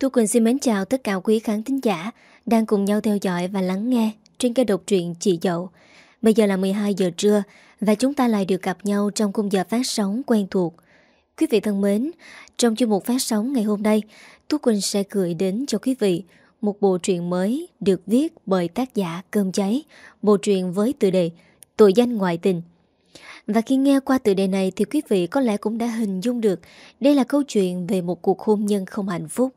Tu Quỳnh xin mến chào tất cả quý khán thính giả đang cùng nhau theo dõi và lắng nghe trên kênh độc truyện Chị Dậu. Bây giờ là 12 giờ trưa và chúng ta lại được gặp nhau trong khung giờ phát sóng quen thuộc. Quý vị thân mến, trong chương mục phát sóng ngày hôm nay, Tu Quỳnh sẽ gửi đến cho quý vị một bộ truyện mới được viết bởi tác giả Cơm Cháy, bộ truyện với tựa đề Tội danh ngoại tình. Và khi nghe qua tựa đề này thì quý vị có lẽ cũng đã hình dung được đây là câu chuyện về một cuộc hôn nhân không hạnh phúc.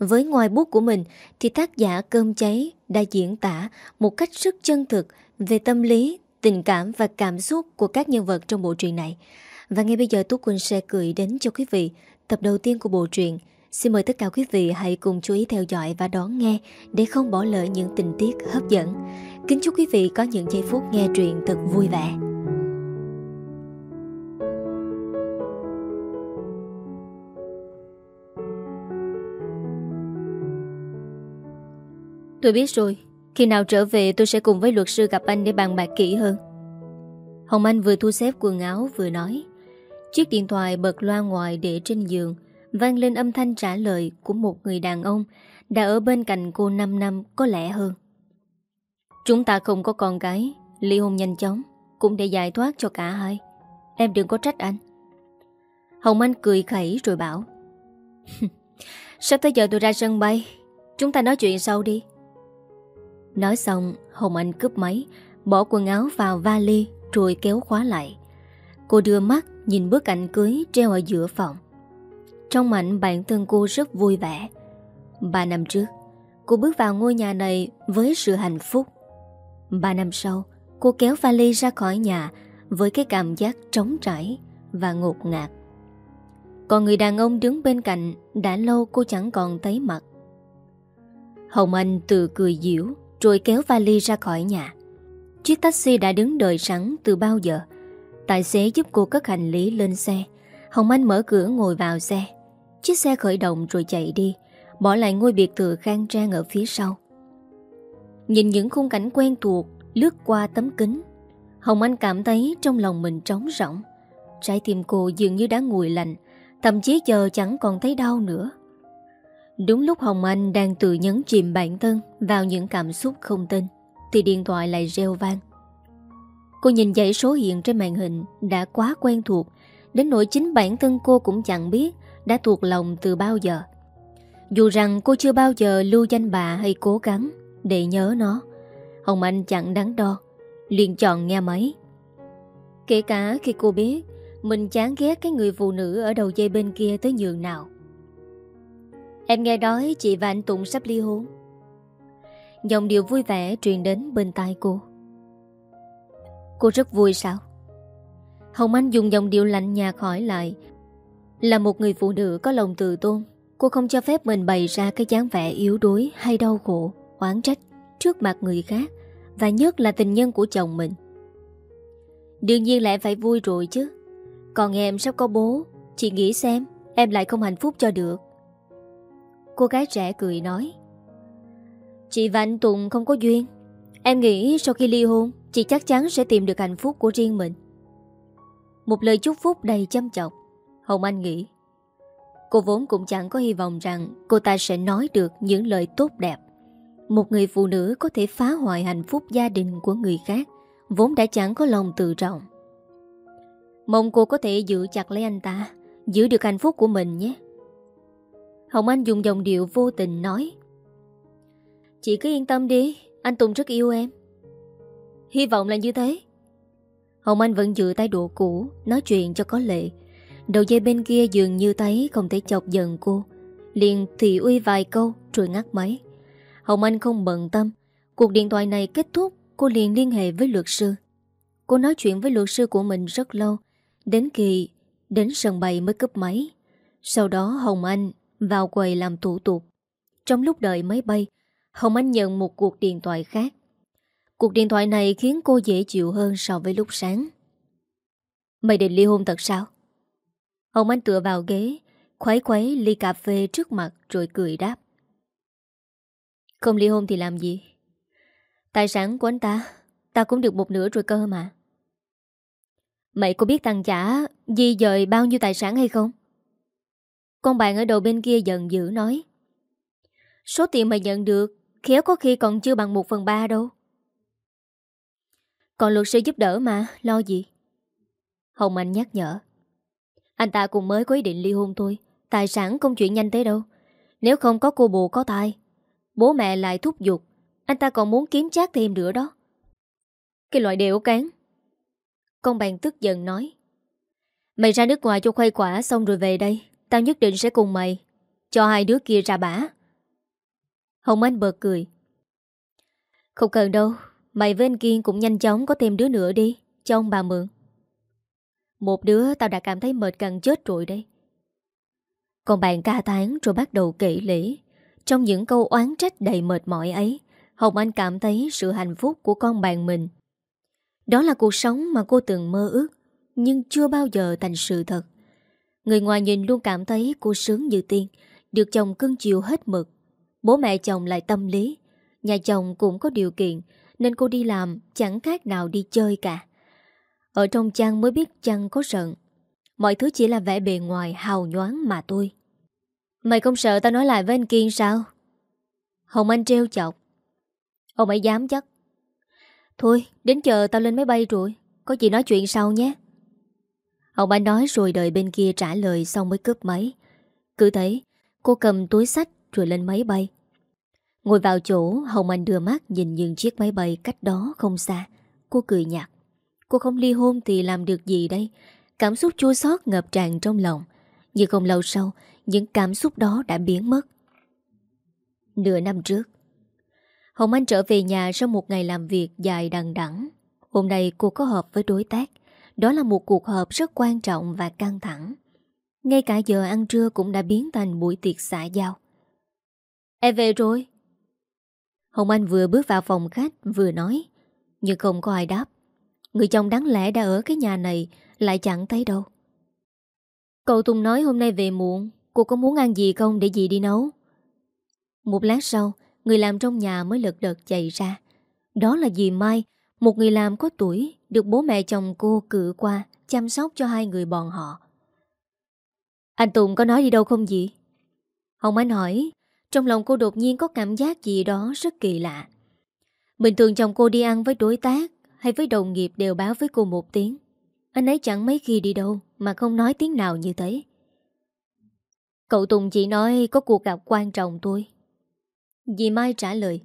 Với ngoài bút của mình thì tác giả Cơm Cháy đã diễn tả một cách rất chân thực về tâm lý, tình cảm và cảm xúc của các nhân vật trong bộ truyện này. Và ngay bây giờ Tú Quỳnh sẽ gửi đến cho quý vị tập đầu tiên của bộ truyện. Xin mời tất cả quý vị hãy cùng chú ý theo dõi và đón nghe để không bỏ lỡ những tình tiết hấp dẫn. Kính chúc quý vị có những giây phút nghe truyện thật vui vẻ. Tôi biết rồi Khi nào trở về tôi sẽ cùng với luật sư gặp anh để bàn bạc kỹ hơn Hồng Anh vừa thu xếp quần áo vừa nói Chiếc điện thoại bật loa ngoài để trên giường vang lên âm thanh trả lời của một người đàn ông đã ở bên cạnh cô 5 năm có lẽ hơn. Chúng ta không có con cái, ly hôn nhanh chóng, cũng để giải thoát cho cả hai. Em đừng có trách anh. Hồng Anh cười khẩy rồi bảo Sắp tới giờ tôi ra sân bay Chúng ta nói chuyện sau đi Nói xong, Hồng Anh cướp máy, Bỏ quần áo vào vali, Rồi kéo khóa lại. Cô đưa mắt nhìn bức ảnh cưới treo ở giữa phòng. Trong ảnh bản thân cô rất vui vẻ. Ba năm trước, Cô bước vào ngôi nhà này với sự hạnh phúc. Ba năm sau, Cô kéo vali ra khỏi nhà Với cái cảm giác trống trải Và ngột ngạt. Còn người đàn ông đứng bên cạnh Đã lâu cô chẳng còn thấy mặt. Hồng Anh tự cười diễu rồi kéo vali ra khỏi nhà. Chiếc taxi đã đứng đợi sẵn từ bao giờ. Tài xế giúp cô cất hành lý lên xe. Hồng Anh mở cửa ngồi vào xe. Chiếc xe khởi động rồi chạy đi, Bỏ lại ngôi biệt thự khang trang ở phía sau. Nhìn những khung cảnh quen thuộc, Lướt qua tấm kính, Hồng Anh cảm thấy trong lòng mình trống rỗng. Trái tim cô dường như đã nguội lạnh, Thậm chí giờ chẳng còn thấy đau nữa. Đúng lúc Hồng Anh đang tự nhấn chìm bản thân Vào những cảm xúc không tin Thì điện thoại lại reo vang. Cô nhìn dãy số hiện trên màn hình Đã quá quen thuộc, Đến nỗi chính bản thân cô cũng chẳng biết Đã thuộc lòng từ bao giờ. Dù rằng cô chưa bao giờ lưu danh bà hay cố gắng Để nhớ nó, Hồng Anh chẳng đắn đo, liền chọn nghe máy. Kể cả khi cô biết Mình chán ghét cái người phụ nữ Ở đầu dây bên kia tới nhường nào. Em nghe nói chị và anh Tùng sắp ly hôn Dòng điệu vui vẻ truyền đến bên tai cô Cô rất vui sao Hồng Anh dùng dòng điệu lạnh nhạt hỏi lại Là một người phụ nữ có lòng tự tôn Cô không cho phép mình bày ra cái dáng vẻ yếu đuối hay đau khổ, oán trách trước mặt người khác và nhất là tình nhân của chồng mình. Đương nhiên là em phải vui rồi chứ. Còn em sắp có bố, chị nghĩ xem em lại không hạnh phúc cho được. Cô gái trẻ cười nói. Chị và anh Tùng không có duyên. Em nghĩ sau khi ly hôn, Chị chắc chắn sẽ tìm được hạnh phúc của riêng mình. Một lời chúc phúc đầy chăm chọc, Hồng Anh nghĩ. Cô vốn cũng chẳng có hy vọng rằng Cô ta sẽ nói được những lời tốt đẹp. Một người phụ nữ có thể phá hoại hạnh phúc gia đình của người khác Vốn đã chẳng có lòng tự trọng. Mong cô có thể giữ chặt lấy anh ta, Giữ được hạnh phúc của mình nhé. Hồng Anh dùng dòng điệu vô tình nói. Chị cứ yên tâm đi, Anh Tùng rất yêu em. Hy vọng là như thế. Hồng Anh vẫn giữ tay độ cũ, Nói chuyện cho có lệ. Đầu dây bên kia dường như thấy không thể chọc giận cô. Liền thị uy vài câu Rồi ngắt máy. Hồng Anh không bận tâm. Cuộc điện thoại này kết thúc, Cô liền liên hệ với luật sư. Cô nói chuyện với luật sư của mình rất lâu. Đến kỳ, Đến sân bay mới cúp máy. Sau đó Hồng Anh vào quầy làm thủ tục. Trong lúc đợi máy bay, Hồng Anh nhận một cuộc điện thoại khác. Cuộc điện thoại này khiến cô dễ chịu hơn so với lúc sáng. Mày định ly hôn thật sao? Hồng Anh tựa vào ghế, khuấy khuấy ly cà phê trước mặt rồi cười đáp. Không ly hôn thì làm gì? Tài sản của anh ta, ta cũng được một nửa rồi cơ mà. Mày có biết tăng trả di dời bao nhiêu tài sản hay không? Con bạn ở đầu bên kia giận dữ nói. Số tiền mà nhận được, Khéo có khi còn chưa bằng một phần ba đâu. Còn luật sư giúp đỡ mà, Lo gì? Hồng Anh nhắc nhở. Anh ta cũng mới có ý định ly hôn thôi. Tài sản không chuyện nhanh thế đâu. Nếu không có cô bồ có tai Bố mẹ lại thúc giục. Anh ta còn muốn kiếm chát thêm nữa đó. Cái loại đều cán. Con bạn tức giận nói. Mày ra nước ngoài cho khuây quả xong rồi về đây. Tao nhất định sẽ cùng mày. Cho hai đứa kia ra bả. Hồng Anh bật cười. Không cần đâu, Mày với anh Kiên cũng nhanh chóng có thêm đứa nữa đi, Cho ông bà mượn. Một đứa tao đã cảm thấy mệt gần chết rồi đây Còn bạn ca tháng rồi bắt đầu kể lễ Trong những câu oán trách đầy mệt mỏi ấy, Hồng Anh cảm thấy sự hạnh phúc của con bạn mình. Đó là cuộc sống mà cô từng mơ ước, Nhưng chưa bao giờ thành sự thật. Người ngoài nhìn luôn cảm thấy cô sướng như tiên, Được chồng cưng chiều hết mực. Bố mẹ chồng lại tâm lý, Nhà chồng cũng có điều kiện, Nên cô đi làm, chẳng khác nào đi chơi cả. Ở trong chăn mới biết chăn có giận Mọi thứ chỉ là vẻ bề ngoài hào nhoáng mà thôi. Mày không sợ tao nói lại với anh Kiên sao? Hồng Anh treo chọc. Ông ấy dám chắc. Thôi, đến chờ tao lên máy bay rồi, Có gì nói chuyện sau nhé. Hồng Anh nói rồi đợi bên kia trả lời Xong mới cướp máy Cứ thế cô cầm túi sách rồi lên máy bay. Ngồi vào chỗ, Hồng Anh đưa mắt nhìn những chiếc máy bay cách đó không xa. Cô cười nhạt. Cô không ly hôn thì làm được gì đây? Cảm xúc chua xót ngập tràn trong lòng. Nhưng không lâu sau, những cảm xúc đó đã biến mất. Nửa năm trước, Hồng Anh trở về nhà sau một ngày làm việc dài đằng đẵng. Hôm nay cô có họp với đối tác. Đó là một cuộc họp rất quan trọng và căng thẳng. Ngay cả giờ ăn trưa cũng đã biến thành buổi tiệc xã giao. Em về rồi. Hồng Anh vừa bước vào phòng khách, vừa nói, Nhưng không có ai đáp. Người chồng đáng lẽ đã ở cái nhà này, Lại chẳng thấy đâu. Cậu Tùng nói hôm nay về muộn, Cô có muốn ăn gì không để dì đi nấu? Một lát sau, Người làm trong nhà mới lật đật chạy ra. Đó là dì Mai, Một người làm có tuổi được bố mẹ chồng cô cử qua, Chăm sóc cho hai người bọn họ. Anh Tùng có nói đi đâu không gì? Hồng Anh hỏi trong lòng cô đột nhiên có cảm giác gì đó rất kỳ lạ. Bình thường chồng cô đi ăn với đối tác Hay với đồng nghiệp đều báo với cô một tiếng. Anh ấy chẳng mấy khi đi đâu Mà không nói tiếng nào như thế. Cậu Tùng chỉ nói có cuộc gặp quan trọng thôi. Dì Mai trả lời.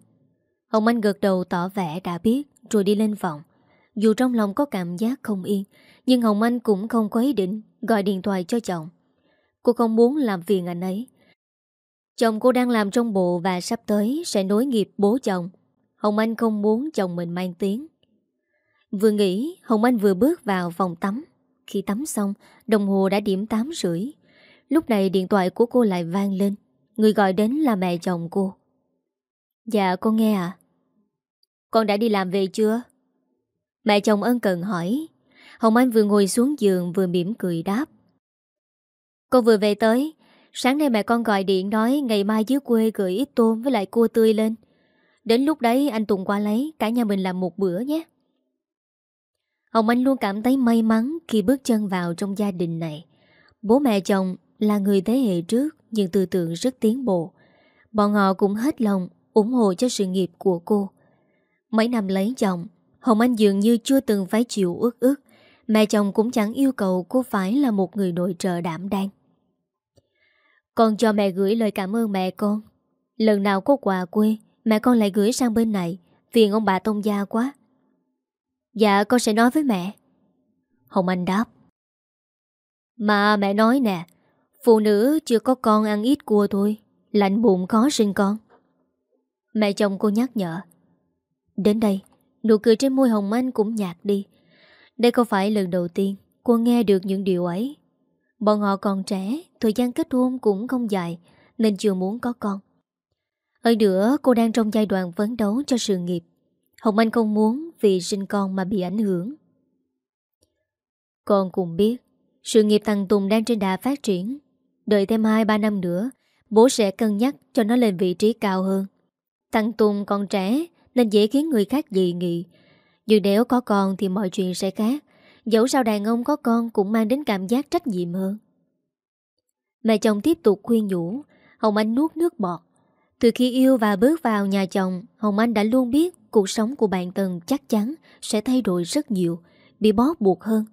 Hồng Anh gật đầu tỏ vẻ đã biết, Rồi đi lên phòng. Dù trong lòng có cảm giác không yên Nhưng Hồng Anh cũng không có ý định Gọi điện thoại cho chồng Cô không muốn làm phiền anh ấy Chồng cô đang làm trong bộ và sắp tới sẽ nối nghiệp bố chồng. Hồng Anh không muốn chồng mình mang tiếng. Vừa nghĩ, Hồng Anh vừa bước vào phòng tắm. Khi tắm xong, đồng hồ đã điểm 8 rưỡi. Lúc này điện thoại của cô lại vang lên. Người gọi đến là mẹ chồng cô. Dạ con nghe à? Con đã đi làm về chưa? Mẹ chồng ân cần hỏi. Hồng Anh vừa ngồi xuống giường vừa mỉm cười đáp. Con vừa về tới, Sáng nay mẹ con gọi điện nói ngày mai dưới quê gửi ít tôm với lại cua tươi lên. Đến lúc đấy anh Tùng qua lấy, cả nhà mình làm một bữa nhé. Hồng Anh luôn cảm thấy may mắn khi bước chân vào trong gia đình này. Bố mẹ chồng là người thế hệ trước nhưng tư tưởng rất tiến bộ. Bọn họ cũng hết lòng ủng hộ cho sự nghiệp của cô. Mấy năm lấy chồng, Hồng Anh dường như chưa từng phải chịu ước ước. Mẹ chồng cũng chẳng yêu cầu cô phải là một người nội trợ đảm đang. Con cho mẹ gửi lời cảm ơn mẹ con. Lần nào có quà quê, Mẹ con lại gửi sang bên này. Phiền ông bà Tông Gia quá. Dạ con sẽ nói với mẹ. Hồng Anh đáp. Mà mẹ nói nè, Phụ nữ chưa có con ăn ít cua thôi, Lạnh bụng khó sinh con. Mẹ chồng cô nhắc nhở. Đến đây. Nụ cười trên môi Hồng Anh cũng nhạt đi Đây không phải lần đầu tiên Cô nghe được những điều ấy Bọn họ còn trẻ, thời gian kết hôn cũng không dài, nên chưa muốn có con. Hơn nữa, cô đang trong giai đoạn phấn đấu cho sự nghiệp. Hồng Anh không muốn vì sinh con mà bị ảnh hưởng. Con cũng biết, sự nghiệp thằng Tùng đang trên đà phát triển. Đợi thêm 2-3 năm nữa, bố sẽ cân nhắc cho nó lên vị trí cao hơn. Thằng Tùng còn trẻ nên dễ khiến người khác dị nghị. Nhưng nếu có con thì mọi chuyện sẽ khác. Dẫu sao đàn ông có con cũng mang đến cảm giác trách nhiệm hơn. Mẹ chồng tiếp tục khuyên nhủ, Hồng Anh nuốt nước bọt. Từ khi yêu và bước vào nhà chồng, Hồng Anh đã luôn biết cuộc sống của bạn Tần chắc chắn sẽ thay đổi rất nhiều, bị bó buộc hơn.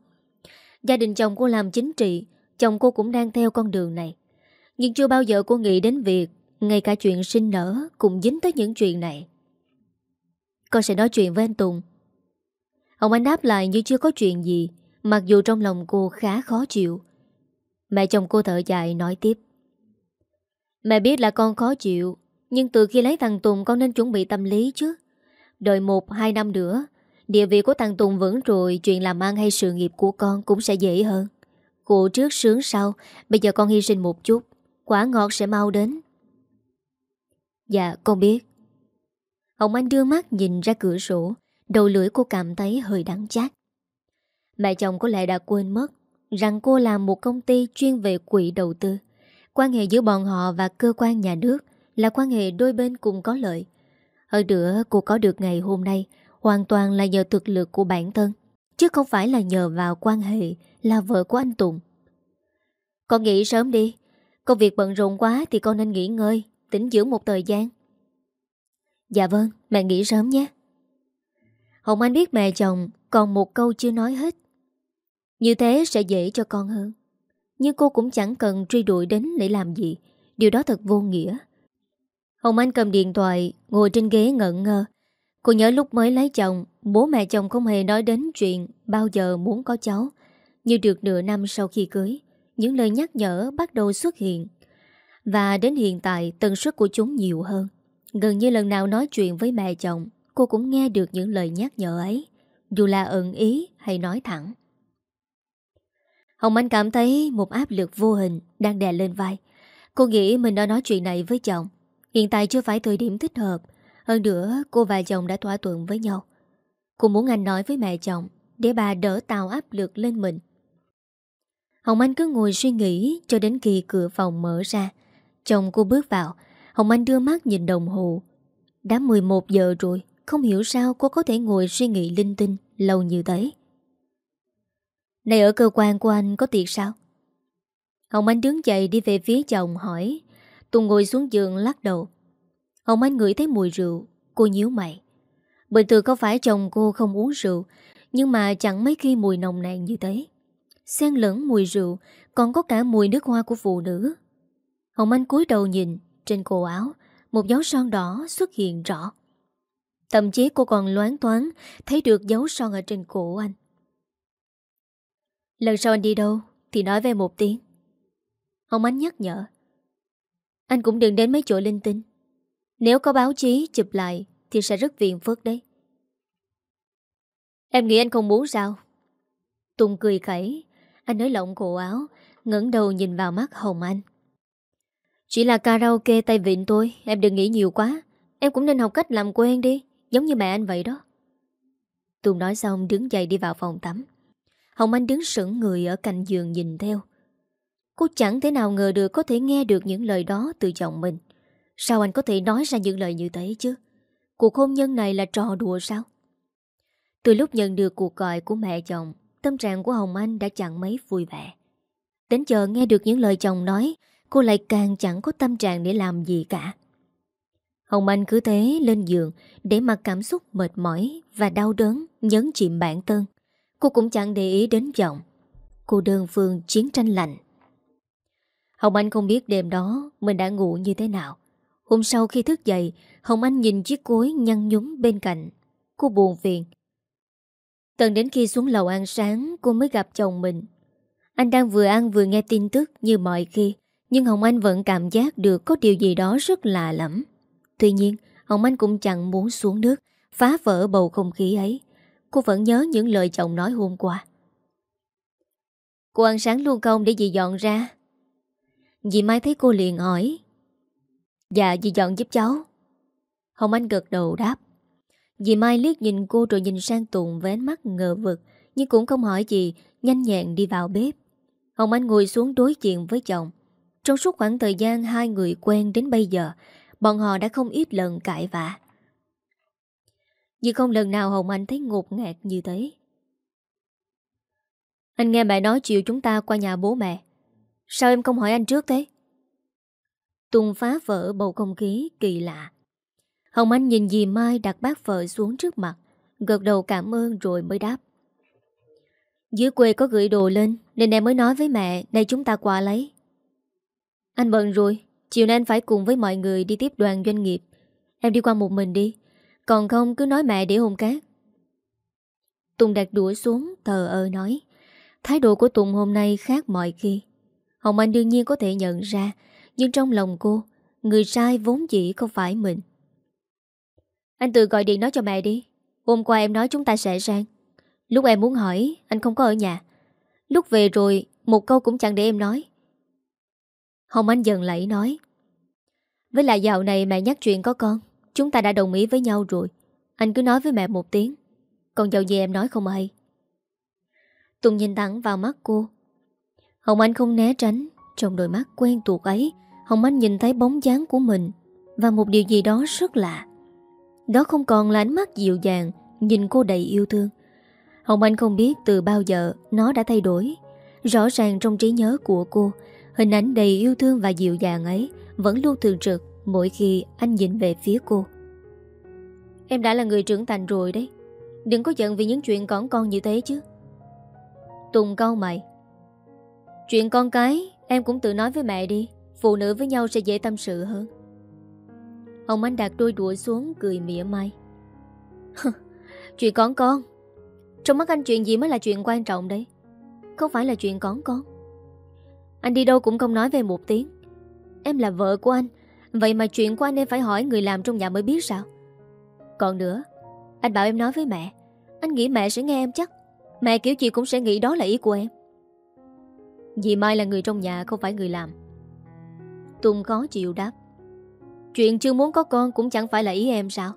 Gia đình chồng cô làm chính trị, chồng cô cũng đang theo con đường này. Nhưng chưa bao giờ cô nghĩ đến việc ngay cả chuyện sinh nở cũng dính tới những chuyện này. Con sẽ nói chuyện với anh Tùng. Hồng Anh đáp lại như chưa có chuyện gì, mặc dù trong lòng cô khá khó chịu. Mẹ chồng cô thở dài nói tiếp. Mẹ biết là con khó chịu, nhưng từ khi lấy thằng Tùng con nên chuẩn bị tâm lý chứ. Đợi một, hai năm nữa, địa vị của thằng Tùng vững rồi, chuyện làm ăn hay sự nghiệp của con cũng sẽ dễ hơn. Khổ trước sướng sau, bây giờ con hy sinh một chút, quả ngọt sẽ mau đến. Dạ, con biết. Hồng Anh đưa mắt nhìn ra cửa sổ, đầu lưỡi cô cảm thấy hơi đắng chát. Mẹ chồng có lẽ đã quên mất rằng cô làm một công ty chuyên về quỹ đầu tư. Quan hệ giữa bọn họ và cơ quan nhà nước là quan hệ đôi bên cùng có lợi. Hơn nữa cô có được ngày hôm nay hoàn toàn là nhờ thực lực của bản thân, chứ không phải là nhờ vào quan hệ là vợ của anh Tùng. Con nghỉ sớm đi, công việc bận rộn quá thì con nên nghỉ ngơi, tỉnh dưỡng một thời gian. Dạ vâng, mẹ nghỉ sớm nhé. Hồng Anh biết mẹ chồng còn một câu chưa nói hết. Như thế sẽ dễ cho con hơn. Nhưng cô cũng chẳng cần truy đuổi đến để làm gì. Điều đó thật vô nghĩa. Hồng Anh cầm điện thoại, ngồi trên ghế ngẩn ngơ. Cô nhớ lúc mới lấy chồng, bố mẹ chồng không hề nói đến chuyện bao giờ muốn có cháu. Như được nửa năm sau khi cưới, những lời nhắc nhở bắt đầu xuất hiện. Và đến hiện tại, tần suất của chúng nhiều hơn. Gần như lần nào nói chuyện với mẹ chồng, cô cũng nghe được những lời nhắc nhở ấy, dù là ẩn ý hay nói thẳng. Hồng Anh cảm thấy một áp lực vô hình đang đè lên vai. Cô nghĩ mình đã nói chuyện này với chồng. Hiện tại chưa phải thời điểm thích hợp. Hơn nữa, cô và chồng đã thỏa thuận với nhau. Cô muốn anh nói với mẹ chồng để bà đỡ tạo áp lực lên mình. Hồng Anh cứ ngồi suy nghĩ cho đến khi cửa phòng mở ra. Chồng cô bước vào. Hồng Anh đưa mắt nhìn đồng hồ. Đã 11 giờ rồi. Không hiểu sao cô có thể ngồi suy nghĩ linh tinh lâu như thế. Này ở cơ quan của anh có tiệc sao? Hồng Anh đứng dậy đi về phía chồng hỏi Tùng ngồi xuống giường lắc đầu Hồng Anh ngửi thấy mùi rượu, Cô nhíu mày Bình thường có phải chồng cô không uống rượu, Nhưng mà chẳng mấy khi mùi nồng nàn như thế Xen lẫn mùi rượu, Còn có cả mùi nước hoa của phụ nữ Hồng Anh cúi đầu nhìn trên cổ áo, Một dấu son đỏ xuất hiện rõ. Thậm chí cô còn loán toán Thấy được dấu son ở trên cổ anh. Lần sau anh đi đâu Thì nói về một tiếng. Hồng Ánh nhắc nhở. Anh cũng đừng đến mấy chỗ linh tinh. Nếu có báo chí chụp lại Thì sẽ rất phiền phức đấy. Em nghĩ anh không muốn sao? Tùng cười khẩy, Anh nới lỏng cổ áo, ngẩng đầu nhìn vào mắt Hồng Anh. Chỉ là karaoke tay vịn tôi Em đừng nghĩ nhiều quá Em cũng nên học cách làm quen đi Giống như mẹ anh vậy đó Tùng nói xong đứng dậy đi vào phòng tắm Hồng Anh đứng sững người ở cạnh giường nhìn theo. Cô chẳng thể nào ngờ được có thể nghe được những lời đó từ chồng mình. Sao anh có thể nói ra những lời như thế chứ? Cuộc hôn nhân này là trò đùa sao? Từ lúc nhận được cuộc gọi của mẹ chồng, tâm trạng của Hồng Anh đã chẳng mấy vui vẻ. Đến giờ nghe được những lời chồng nói, cô lại càng chẳng có tâm trạng để làm gì cả. Hồng Anh cứ thế lên giường để mặc cảm xúc mệt mỏi và đau đớn, nhấn chìm bản thân. Cô cũng chẳng để ý đến giọng. Cô đơn phương chiến tranh lạnh. Hồng Anh không biết đêm đó Mình đã ngủ như thế nào. Hôm sau khi thức dậy, Hồng Anh nhìn chiếc cối nhăn nhúm bên cạnh. Cô buồn phiền. Tận đến khi xuống lầu ăn sáng, Cô mới gặp chồng mình. Anh đang vừa ăn vừa nghe tin tức như mọi khi. Nhưng Hồng Anh vẫn cảm giác được Có điều gì đó rất lạ lắm Tuy nhiên, Hồng Anh cũng chẳng muốn xuống nước, Phá vỡ bầu không khí ấy. Cô vẫn nhớ những lời chồng nói hôm qua. Cô ăn sáng luôn không để dì dọn ra? Dì Mai thấy cô liền hỏi. Dạ dì dọn giúp cháu. Hồng Anh gật đầu đáp. Dì Mai liếc nhìn cô rồi nhìn sang Tùng với ánh mắt ngờ vực, Nhưng cũng không hỏi gì, Nhanh nhẹn đi vào bếp. Hồng Anh ngồi xuống đối diện với chồng. Trong suốt khoảng thời gian hai người quen đến bây giờ Bọn họ đã không ít lần cãi vã nhưng không lần nào Hồng Anh thấy ngột ngạt như thế Anh nghe mẹ nói chiều chúng ta qua nhà bố mẹ Sao em không hỏi anh trước thế? Tùng phá vỡ bầu không khí kỳ lạ. Hồng Anh nhìn dì Mai đặt bát vợ xuống trước mặt, gật đầu cảm ơn rồi mới đáp. Dưới quê có gửi đồ lên Nên em mới nói với mẹ Đây chúng ta qua lấy anh bận rồi, Chiều nay anh phải cùng với mọi người đi tiếp đoàn doanh nghiệp. Em đi qua một mình đi, Còn không cứ nói mẹ để hôn cát. Tùng đặt đũa xuống, Thờ ơ nói, Thái độ của Tùng hôm nay khác mọi khi. Hồng Anh đương nhiên có thể nhận ra, Nhưng trong lòng cô, Người sai vốn dĩ không phải mình. Anh tự gọi điện nói cho mẹ đi, Hôm qua em nói chúng ta sẽ sang. Lúc em muốn hỏi, Anh không có ở nhà. Lúc về rồi, Một câu cũng chẳng để em nói. Hồng Anh dần lẫy nói. Với lại dạo này mẹ nhắc chuyện có con Chúng ta đã đồng ý với nhau rồi. Anh cứ nói với mẹ một tiếng. Còn dạo gì em nói không hay. Tùng nhìn thẳng vào mắt cô. Hồng Anh không né tránh Trong đôi mắt quen thuộc ấy Hồng Anh nhìn thấy bóng dáng của mình Và một điều gì đó rất lạ. Đó không còn là ánh mắt dịu dàng Nhìn cô đầy yêu thương. Hồng Anh không biết từ bao giờ nó đã thay đổi. Rõ ràng trong trí nhớ của cô, hình ảnh đầy yêu thương và dịu dàng ấy vẫn luôn thường trực mỗi khi anh nhìn về phía cô. Em đã là người trưởng thành rồi đấy. Đừng có giận vì những chuyện còn con như thế chứ. Tùng câu mày. Chuyện con cái, em cũng tự nói với mẹ đi. Phụ nữ với nhau sẽ dễ tâm sự hơn. Hồng Anh đặt đôi đũa xuống, cười mỉa mai. chuyện con con trong mắt anh chuyện gì mới là chuyện quan trọng đấy Không phải là chuyện con con anh đi đâu cũng không nói về một tiếng. Em là vợ của anh, Vậy mà chuyện của anh em phải hỏi người làm trong nhà mới biết sao? Còn nữa, Anh bảo em nói với mẹ, Anh nghĩ mẹ sẽ nghe em chắc. Mẹ kiểu gì cũng sẽ nghĩ đó là ý của em. Dì Mai là người trong nhà, không phải người làm. Tùng khó chịu đáp. Chuyện chưa muốn có con cũng chẳng phải là ý em sao?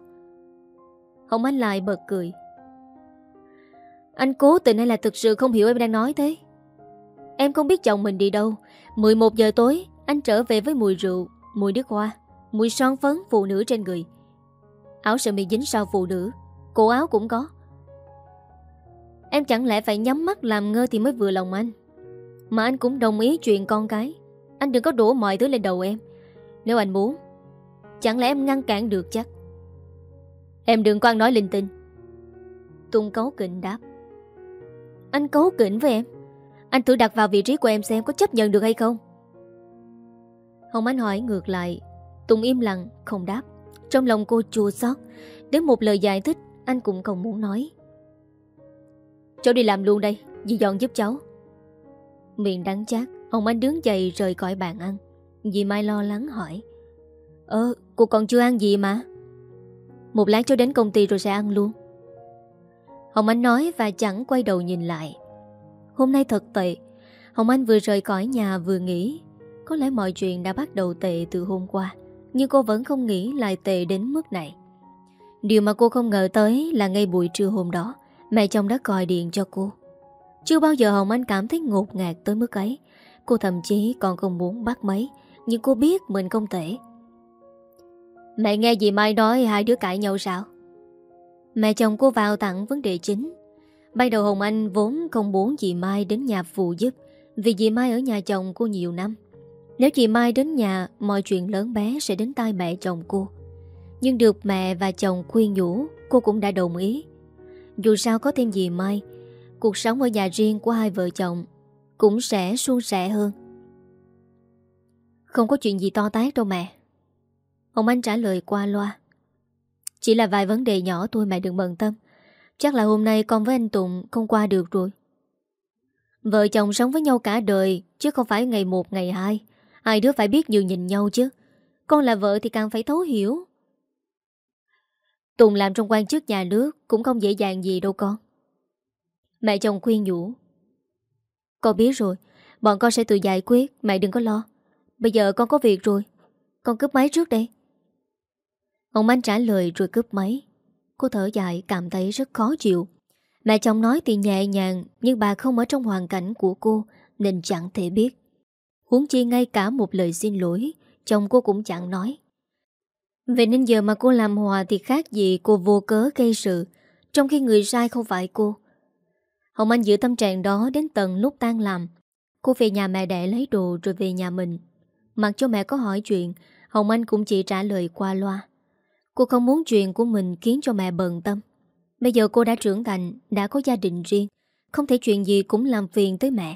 Hồng Anh lại bật cười. Anh cố tình hay là thực sự không hiểu em đang nói thế? Em không biết chồng mình đi đâu. 11 giờ tối, Anh trở về với mùi rượu, Mùi nước hoa, Mùi son phấn phụ nữ trên người. Áo sơ mi dính sau phụ nữ, Cổ áo cũng có. Em chẳng lẽ phải nhắm mắt làm ngơ thì mới vừa lòng anh? Mà anh cũng đồng ý chuyện con cái. Anh đừng có đổ mọi thứ lên đầu em. Nếu anh muốn, Chẳng lẽ em ngăn cản được chắc? Em đừng quan nói linh tinh. Tùng cấu kỉnh đáp. Anh cấu kỉnh với em? Anh thử đặt vào vị trí của em xem có chấp nhận được hay không? Hồng Anh hỏi ngược lại. Tùng im lặng, không đáp. Trong lòng cô chua xót. Đến một lời giải thích, anh cũng không muốn nói. Cháu đi làm luôn đây, Dì dọn giúp cháu. Miệng đắng chát, Hồng Anh đứng dậy rời khỏi bàn ăn. Dì Mai lo lắng hỏi. Ờ cô còn chưa ăn gì mà? Một lát cháu đến công ty rồi sẽ ăn luôn. Hồng Anh nói và chẳng quay đầu nhìn lại. Hôm nay thật tệ. Hồng Anh vừa rời khỏi nhà vừa nghĩ Có lẽ mọi chuyện đã bắt đầu tệ từ hôm qua Nhưng cô vẫn không nghĩ lại tệ đến mức này. Điều mà cô không ngờ tới là ngay buổi trưa hôm đó Mẹ chồng đã gọi điện cho cô. Chưa bao giờ Hồng Anh cảm thấy ngột ngạt tới mức ấy. Cô thậm chí còn không muốn bắt máy, Nhưng cô biết mình không thể Mẹ nghe gì Mai nói hai đứa cãi nhau sao? Mẹ chồng cô vào tặng vấn đề chính. Ban đầu Hồng Anh vốn không muốn chị Mai đến nhà phụ giúp, Vì chị Mai ở nhà chồng cô nhiều năm. Nếu chị Mai đến nhà, Mọi chuyện lớn bé sẽ đến tay mẹ chồng cô. Nhưng được mẹ và chồng khuyên nhủ, Cô cũng đã đồng ý. Dù sao có thêm dì Mai, Cuộc sống ở nhà riêng của hai vợ chồng Cũng sẽ suôn sẻ hơn. Không có chuyện gì to tát đâu mẹ. Hồng Anh trả lời qua loa. Chỉ là vài vấn đề nhỏ thôi mẹ đừng bận tâm. Chắc là hôm nay con với anh Tùng không qua được rồi. Vợ chồng sống với nhau cả đời, Chứ không phải ngày một, ngày hai. Ai đứa phải biết nhường nhìn nhau chứ. Con là vợ thì càng phải thấu hiểu. Tùng làm trong quan chức nhà nước, Cũng không dễ dàng gì đâu con. Mẹ chồng khuyên nhủ. Con biết rồi, Bọn con sẽ tự giải quyết, Mẹ đừng có lo. Bây giờ con có việc rồi, Con cướp máy trước đây. Ông Anh trả lời rồi cướp máy. Cô thở dài, cảm thấy rất khó chịu. Mẹ chồng nói thì nhẹ nhàng, Nhưng bà không ở trong hoàn cảnh của cô, Nên chẳng thể biết. Huống chi ngay cả một lời xin lỗi, Chồng cô cũng chẳng nói. Vậy nên giờ mà cô làm hòa Thì khác gì cô vô cớ gây sự, Trong khi người sai không phải cô. Hồng Anh giữ tâm trạng đó Đến tận lúc tan làm. Cô về nhà mẹ đẻ lấy đồ rồi về nhà mình. Mặc cho mẹ có hỏi chuyện, Hồng Anh cũng chỉ trả lời qua loa. Cô không muốn chuyện của mình khiến cho mẹ bận tâm. Bây giờ cô đã trưởng thành, Đã có gia đình riêng, Không thể chuyện gì cũng làm phiền tới mẹ.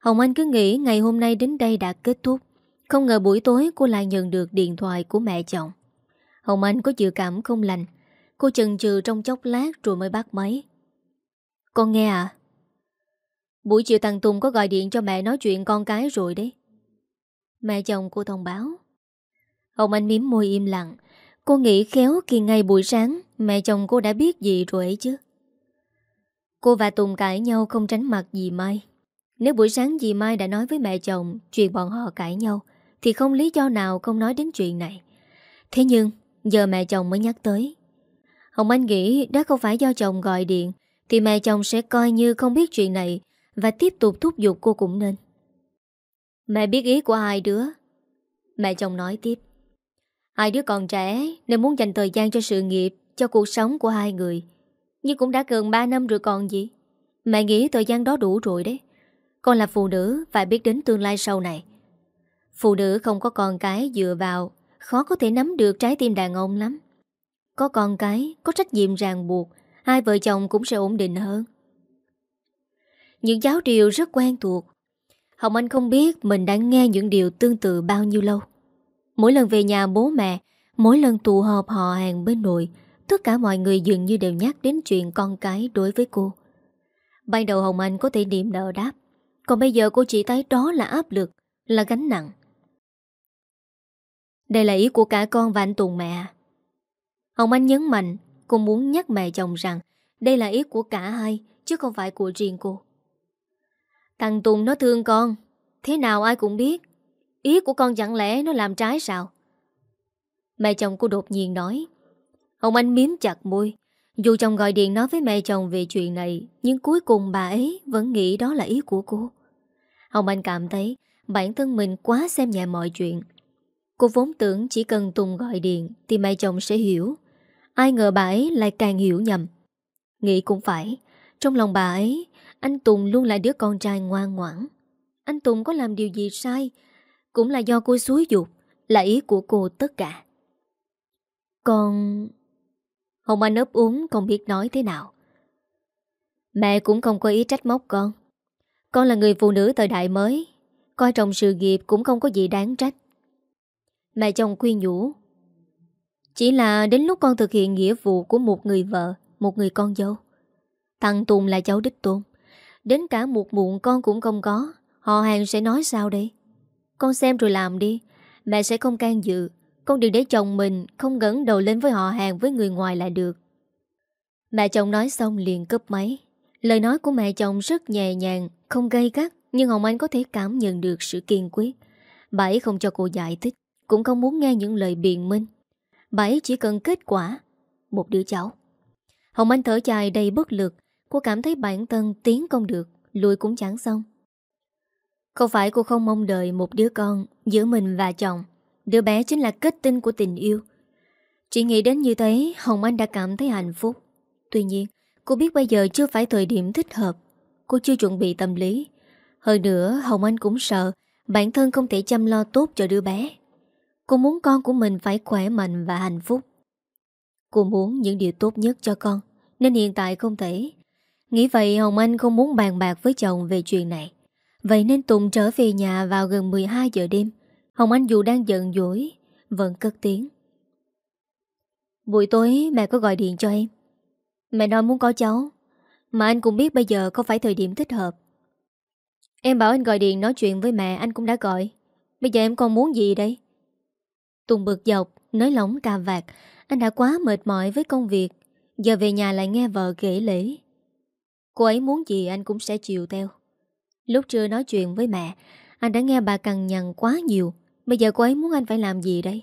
Hồng Anh cứ nghĩ ngày hôm nay đến đây đã kết thúc. Không ngờ buổi tối cô lại nhận được điện thoại của mẹ chồng. Hồng Anh có dự cảm không lành. Cô chần chừ trong chốc lát rồi mới bắt máy. Con nghe à Buổi chiều thằng Tùng có gọi điện cho mẹ nói chuyện con cái rồi đấy. Mẹ chồng cô thông báo. Hồng Anh miếm môi im lặng. Cô nghĩ khéo khi ngay buổi sáng, Mẹ chồng cô đã biết gì rồi ấy chứ. Cô và Tùng cãi nhau không tránh mặt dì Mai. Nếu buổi sáng dì Mai đã nói với mẹ chồng Chuyện bọn họ cãi nhau, Thì không lý do nào không nói đến chuyện này. Thế nhưng, Giờ mẹ chồng mới nhắc tới. Hồng Anh nghĩ đó không phải do chồng gọi điện, Thì mẹ chồng sẽ coi như không biết chuyện này Và tiếp tục thúc giục cô cũng nên. Mẹ biết ý của hai đứa. Mẹ chồng nói tiếp. Hai đứa còn trẻ, Nên muốn dành thời gian cho sự nghiệp, Cho cuộc sống của hai người. Nhưng cũng đã gần 3 năm rồi còn gì? Mẹ nghĩ thời gian đó đủ rồi đấy. Con là phụ nữ, Phải biết đến tương lai sau này. Phụ nữ không có con cái dựa vào, Khó có thể nắm được trái tim đàn ông lắm. Có con cái, Có trách nhiệm ràng buộc, Hai vợ chồng cũng sẽ ổn định hơn. Những giáo điều rất quen thuộc. Hồng Anh không biết Mình đã nghe những điều tương tự bao nhiêu lâu. Mỗi lần về nhà bố mẹ, Mỗi lần tụ họp họ hàng bên nội, Tất cả mọi người dường như đều nhắc đến chuyện con cái đối với cô. Ban đầu Hồng Anh có thể niệm nợ đáp, Còn bây giờ cô chỉ thấy đó là áp lực, Là gánh nặng. Đây là ý của cả con và anh Tùng mẹ. Hồng Anh nhấn mạnh, Cô muốn nhắc mẹ chồng rằng Đây là ý của cả hai, Chứ không phải của riêng cô. Thằng Tùng nó thương con, Thế nào ai cũng biết. Ý của con chẳng lẽ nó làm trái sao? Mẹ chồng cô đột nhiên nói Hồng Anh miếm chặt môi. Dù chồng gọi điện nói với mẹ chồng về chuyện này, Nhưng cuối cùng bà ấy vẫn nghĩ đó là ý của cô. Hồng Anh cảm thấy Bản thân mình quá xem nhẹ mọi chuyện. Cô vốn tưởng chỉ cần Tùng gọi điện Thì mẹ chồng sẽ hiểu. Ai ngờ bà ấy lại càng hiểu nhầm. Nghĩ cũng phải, Trong lòng bà ấy, Anh Tùng luôn là đứa con trai ngoan ngoãn. Anh Tùng có làm điều gì sai cũng là do cô xúi dục, Là ý của cô tất cả. Còn Hồng Anh ấp úng không biết nói thế nào. Mẹ cũng không có ý trách móc con. Con là người phụ nữ thời đại mới, Coi trọng sự nghiệp cũng không có gì đáng trách. Mẹ chồng khuyên nhủ Chỉ là đến lúc con thực hiện nghĩa vụ của một người vợ, Một người con dâu. Thằng Tùng là cháu đích tôn. Đến cả một muộn con cũng không có, Họ hàng sẽ nói sao đây? Con xem rồi làm đi. Mẹ sẽ không can dự. Con đừng để chồng mình không gấn đầu lên với họ hàng với người ngoài là được. Mẹ chồng nói xong liền cấp máy. Lời nói của mẹ chồng rất nhẹ nhàng, Không gây gắt, Nhưng Hồng Anh có thể cảm nhận được sự kiên quyết. Bà ấy không cho cô giải thích, Cũng không muốn nghe những lời biện minh. Bà ấy chỉ cần kết quả. Một đứa cháu. Hồng Anh thở dài đầy bất lực. Cô cảm thấy bản thân tiến không được, Lùi cũng chẳng xong không phải cô không mong đợi một đứa con giữa mình và chồng. Đứa bé chính là kết tinh của tình yêu. Chỉ nghĩ đến như thế, Hồng Anh đã cảm thấy hạnh phúc. Tuy nhiên, cô biết bây giờ chưa phải thời điểm thích hợp. Cô chưa chuẩn bị tâm lý. Hơn nữa, Hồng Anh cũng sợ bản thân không thể chăm lo tốt cho đứa bé. Cô muốn con của mình phải khỏe mạnh và hạnh phúc. Cô muốn những điều tốt nhất cho con, nên hiện tại không thể. Nghĩ vậy Hồng Anh không muốn bàn bạc với chồng về chuyện này. Vậy nên Tùng trở về nhà vào gần 12 giờ đêm. Hồng Anh dù đang giận dỗi, Vẫn cất tiếng. Buổi tối mẹ có gọi điện cho em. Mẹ nói muốn có cháu, Mà anh cũng biết bây giờ không phải thời điểm thích hợp. Em bảo anh gọi điện nói chuyện với mẹ, Anh cũng đã gọi. Bây giờ em còn muốn gì đây? Tùng bực dọc, nới lỏng cà vạt. Anh đã quá mệt mỏi với công việc, Giờ về nhà lại nghe vợ kể lễ Cô ấy muốn gì anh cũng sẽ chiều theo. Lúc trưa nói chuyện với mẹ, Anh đã nghe bà cằn nhằn quá nhiều. Bây giờ cô ấy muốn anh phải làm gì đây?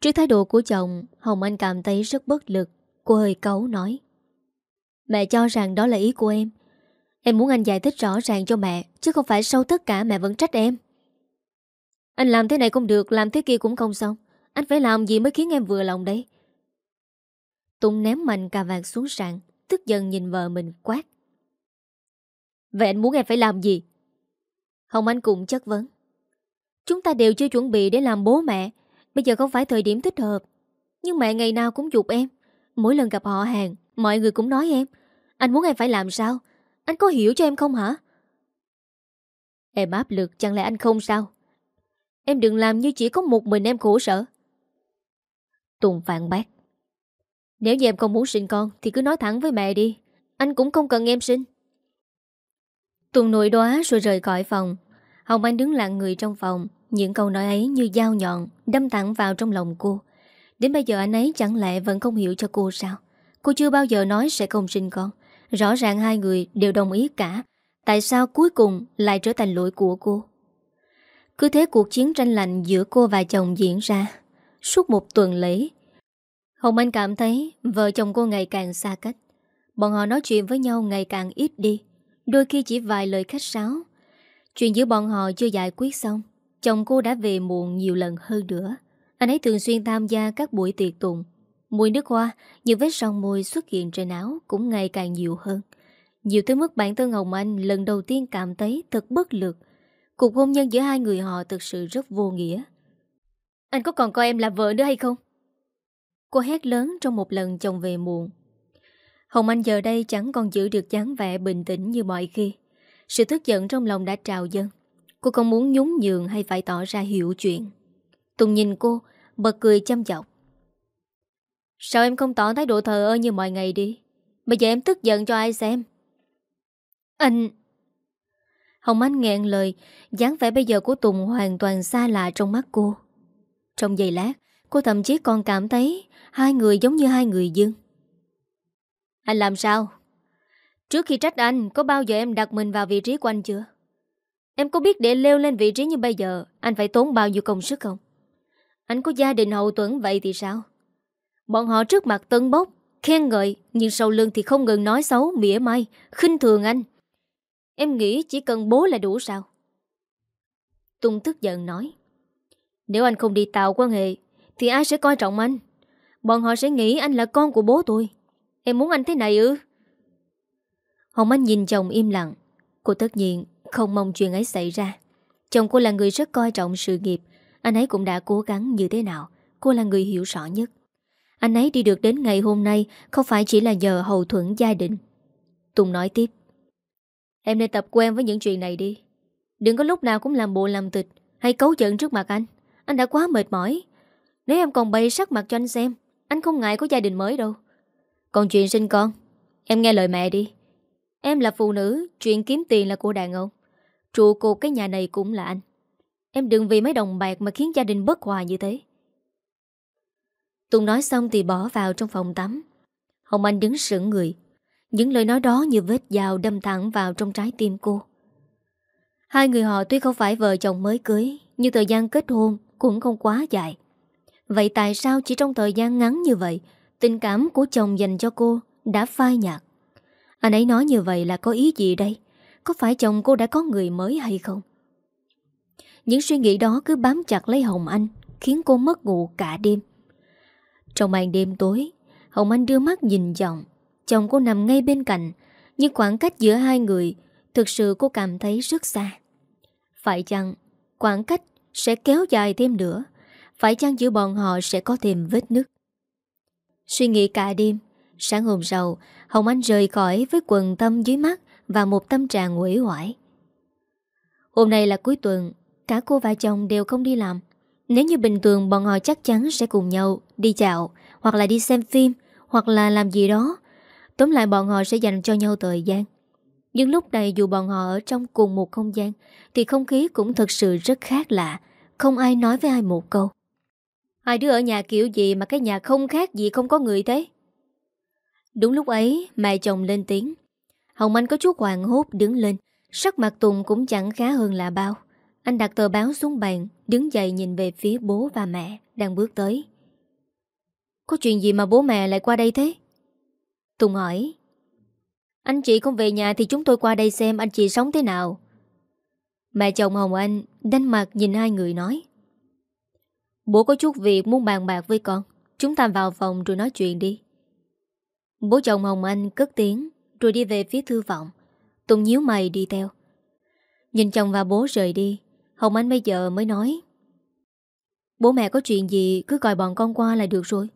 Trước thái độ của chồng, Hồng Anh cảm thấy rất bất lực. Cô hơi cấu nói, Mẹ cho rằng đó là ý của em. Em muốn anh giải thích rõ ràng cho mẹ, Chứ không phải sau tất cả mẹ vẫn trách em. Anh làm thế này cũng được, Làm thế kia cũng không xong. Anh phải làm gì mới khiến em vừa lòng đấy? Tùng ném mạnh cà vạt xuống sàn, Tức giận nhìn vợ mình quát. Vậy anh muốn em phải làm gì? Hồng Anh cũng chất vấn. Chúng ta đều chưa chuẩn bị để làm bố mẹ. Bây giờ không phải thời điểm thích hợp. Nhưng mẹ ngày nào cũng dục em. Mỗi lần gặp họ hàng, Mọi người cũng nói em. Anh muốn em phải làm sao? Anh có hiểu cho em không hả? Em áp lực, chẳng lẽ anh không sao? Em đừng làm như chỉ có một mình em khổ sở. Tùng phản bác. Nếu như em không muốn sinh con, Thì cứ nói thẳng với mẹ đi. Anh cũng không cần em sinh. Tùng nội đoá rồi rời khỏi phòng. Hồng Anh đứng lặng người trong phòng. Những câu nói ấy như dao nhọn, Đâm thẳng vào trong lòng cô. Đến bây giờ anh ấy chẳng lẽ vẫn không hiểu cho cô sao? Cô chưa bao giờ nói sẽ không sinh con. Rõ ràng hai người đều đồng ý cả. Tại sao cuối cùng lại trở thành lỗi của cô? Cứ thế cuộc chiến tranh lạnh giữa cô và chồng diễn ra. Suốt một tuần lễ, Hồng Anh cảm thấy vợ chồng cô ngày càng xa cách. Bọn họ nói chuyện với nhau ngày càng ít đi. Đôi khi chỉ vài lời khách sáo. Chuyện giữa bọn họ chưa giải quyết xong, Chồng cô đã về muộn nhiều lần hơn nữa. Anh ấy thường xuyên tham gia các buổi tiệc tùng. Mùi nước hoa Những vết son môi xuất hiện trên áo Cũng ngày càng nhiều hơn. Nhiều tới mức bản thân Hồng Anh lần đầu tiên cảm thấy thật bất lực. Cuộc hôn nhân giữa hai người họ thực sự rất vô nghĩa. Anh có còn coi em là vợ nữa hay không? Cô hét lớn trong một lần chồng về muộn. Hồng Anh giờ đây chẳng còn giữ được dáng vẻ bình tĩnh như mọi khi. Sự tức giận trong lòng đã trào dâng. Cô không muốn nhún nhường hay phải tỏ ra hiểu chuyện. Tùng nhìn cô, Bật cười chăm chọc. Sao em không tỏ thái độ thờ ơ như mọi ngày đi? Bây giờ em tức giận cho ai xem? Anh! Hồng Anh nghẹn lời, dáng vẻ bây giờ của Tùng hoàn toàn xa lạ trong mắt cô. Trong giây lát, Cô thậm chí còn cảm thấy Hai người giống như hai người dưng. Anh làm sao? Trước khi trách anh, Có bao giờ em đặt mình vào vị trí của anh chưa? Em có biết để leo lên vị trí như bây giờ, Anh phải tốn bao nhiêu công sức không? Anh có gia đình hậu tuấn vậy thì sao? Bọn họ trước mặt tân bốc, Khen ngợi, Nhưng sau lưng thì không ngừng nói xấu, Mỉa mai, khinh thường anh. Em nghĩ chỉ cần bố là đủ sao? Tung tức giận nói, Nếu anh không đi tạo quan hệ, Thì ai sẽ coi trọng anh? Bọn họ sẽ nghĩ anh là con của bố tôi. Em muốn anh thế này ư? Hồng Anh nhìn chồng im lặng. Cô tất nhiên không mong chuyện ấy xảy ra. Chồng cô là người rất coi trọng sự nghiệp. Anh ấy cũng đã cố gắng như thế nào, Cô là người hiểu rõ nhất. Anh ấy đi được đến ngày hôm nay Không phải chỉ là nhờ hậu thuẫn gia đình. Tùng nói tiếp. Em nên tập quen với những chuyện này đi. Đừng có lúc nào cũng làm bộ làm tịch Hay cấu giận trước mặt anh. Anh đã quá mệt mỏi. Nếu em còn bày sắc mặt cho anh xem, Anh không ngại có gia đình mới đâu. Còn chuyện sinh con. Em nghe lời mẹ đi. Em là phụ nữ, Chuyện kiếm tiền là của đàn ông. Trụ cột cái nhà này cũng là anh. Em đừng vì mấy đồng bạc mà khiến gia đình bất hòa như thế. Tùng nói xong thì bỏ vào trong phòng tắm. Hồng Anh đứng sững người. Những lời nói đó như vết dao đâm thẳng vào trong trái tim cô. Hai người họ tuy không phải vợ chồng mới cưới, Nhưng thời gian kết hôn cũng không quá dài. Vậy tại sao chỉ trong thời gian ngắn như vậy Tình cảm của chồng dành cho cô đã phai nhạt. Anh ấy nói như vậy là có ý gì đây? Có phải chồng cô đã có người mới hay không? Những suy nghĩ đó cứ bám chặt lấy Hồng Anh, Khiến cô mất ngủ cả đêm. Trong màn đêm tối, Hồng Anh đưa mắt nhìn chồng. Chồng cô nằm ngay bên cạnh, Nhưng khoảng cách giữa hai người Thực sự cô cảm thấy rất xa. Phải chăng Khoảng cách sẽ kéo dài thêm nữa? Phải chăng giữa bọn họ sẽ có thêm vết nứt? Suy nghĩ cả đêm Sáng hôm sau Hồng Anh rời khỏi với quần tâm dưới mắt và một tâm trạng uể hoải. Hôm nay là cuối tuần, cả cô và chồng đều không đi làm. Nếu như bình thường bọn họ chắc chắn sẽ cùng nhau đi dạo, hoặc là đi xem phim, hoặc là làm gì đó. Tóm lại bọn họ sẽ dành cho nhau thời gian. Nhưng lúc này dù bọn họ ở trong cùng một không gian, thì không khí cũng thật sự rất khác lạ. Không ai nói với ai một câu. Hai đứa ở nhà kiểu gì mà cái nhà không khác gì không có người thế? Đúng lúc ấy, mẹ chồng lên tiếng. Hồng Anh có chút hoàng hốt đứng lên. Sắc mặt Tùng cũng chẳng khá hơn là bao. Anh đặt tờ báo xuống bàn Đứng dậy nhìn về phía bố và mẹ Đang bước tới. Có chuyện gì mà bố mẹ lại qua đây thế? Tùng hỏi. Anh chị không về nhà thì chúng tôi qua đây xem Anh chị sống thế nào. Mẹ chồng Hồng Anh Đanh mặt nhìn hai người nói. Bố có chút việc muốn bàn bạc với con. Chúng ta vào phòng rồi nói chuyện đi. Bố chồng Hồng Anh cất tiếng, rồi đi về phía thư vọng Tùng nhíu mày đi theo. Nhìn chồng và bố rời đi, Hồng Anh bây giờ mới nói. Bố mẹ có chuyện gì cứ gọi bọn con qua là được rồi.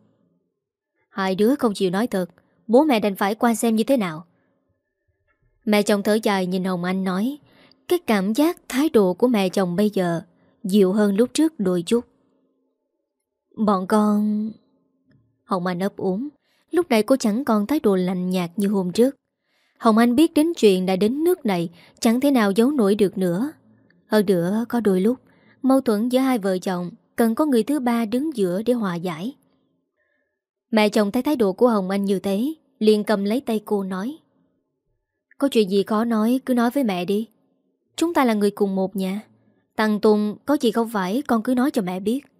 Hai đứa không chịu nói thật, Bố mẹ đành phải qua xem như thế nào. Mẹ chồng thở dài nhìn Hồng Anh nói, Cái cảm giác thái độ của mẹ chồng bây giờ, Dịu hơn lúc trước đôi chút. Bọn con... Hồng Anh ấp úng. Lúc này cô chẳng còn thái độ lạnh nhạt như hôm trước. Hồng Anh biết đến chuyện đã đến nước này, Chẳng thể nào giấu nổi được nữa. Hơn nữa, có đôi lúc, Mâu thuẫn giữa hai vợ chồng Cần có người thứ ba đứng giữa để hòa giải. Mẹ chồng thấy thái độ của Hồng Anh như thế, liền cầm lấy tay cô nói, Có chuyện gì khó nói, cứ nói với mẹ đi. Chúng ta là người cùng một nhà. Tăng Tùng có gì không phải, con cứ nói cho mẹ biết.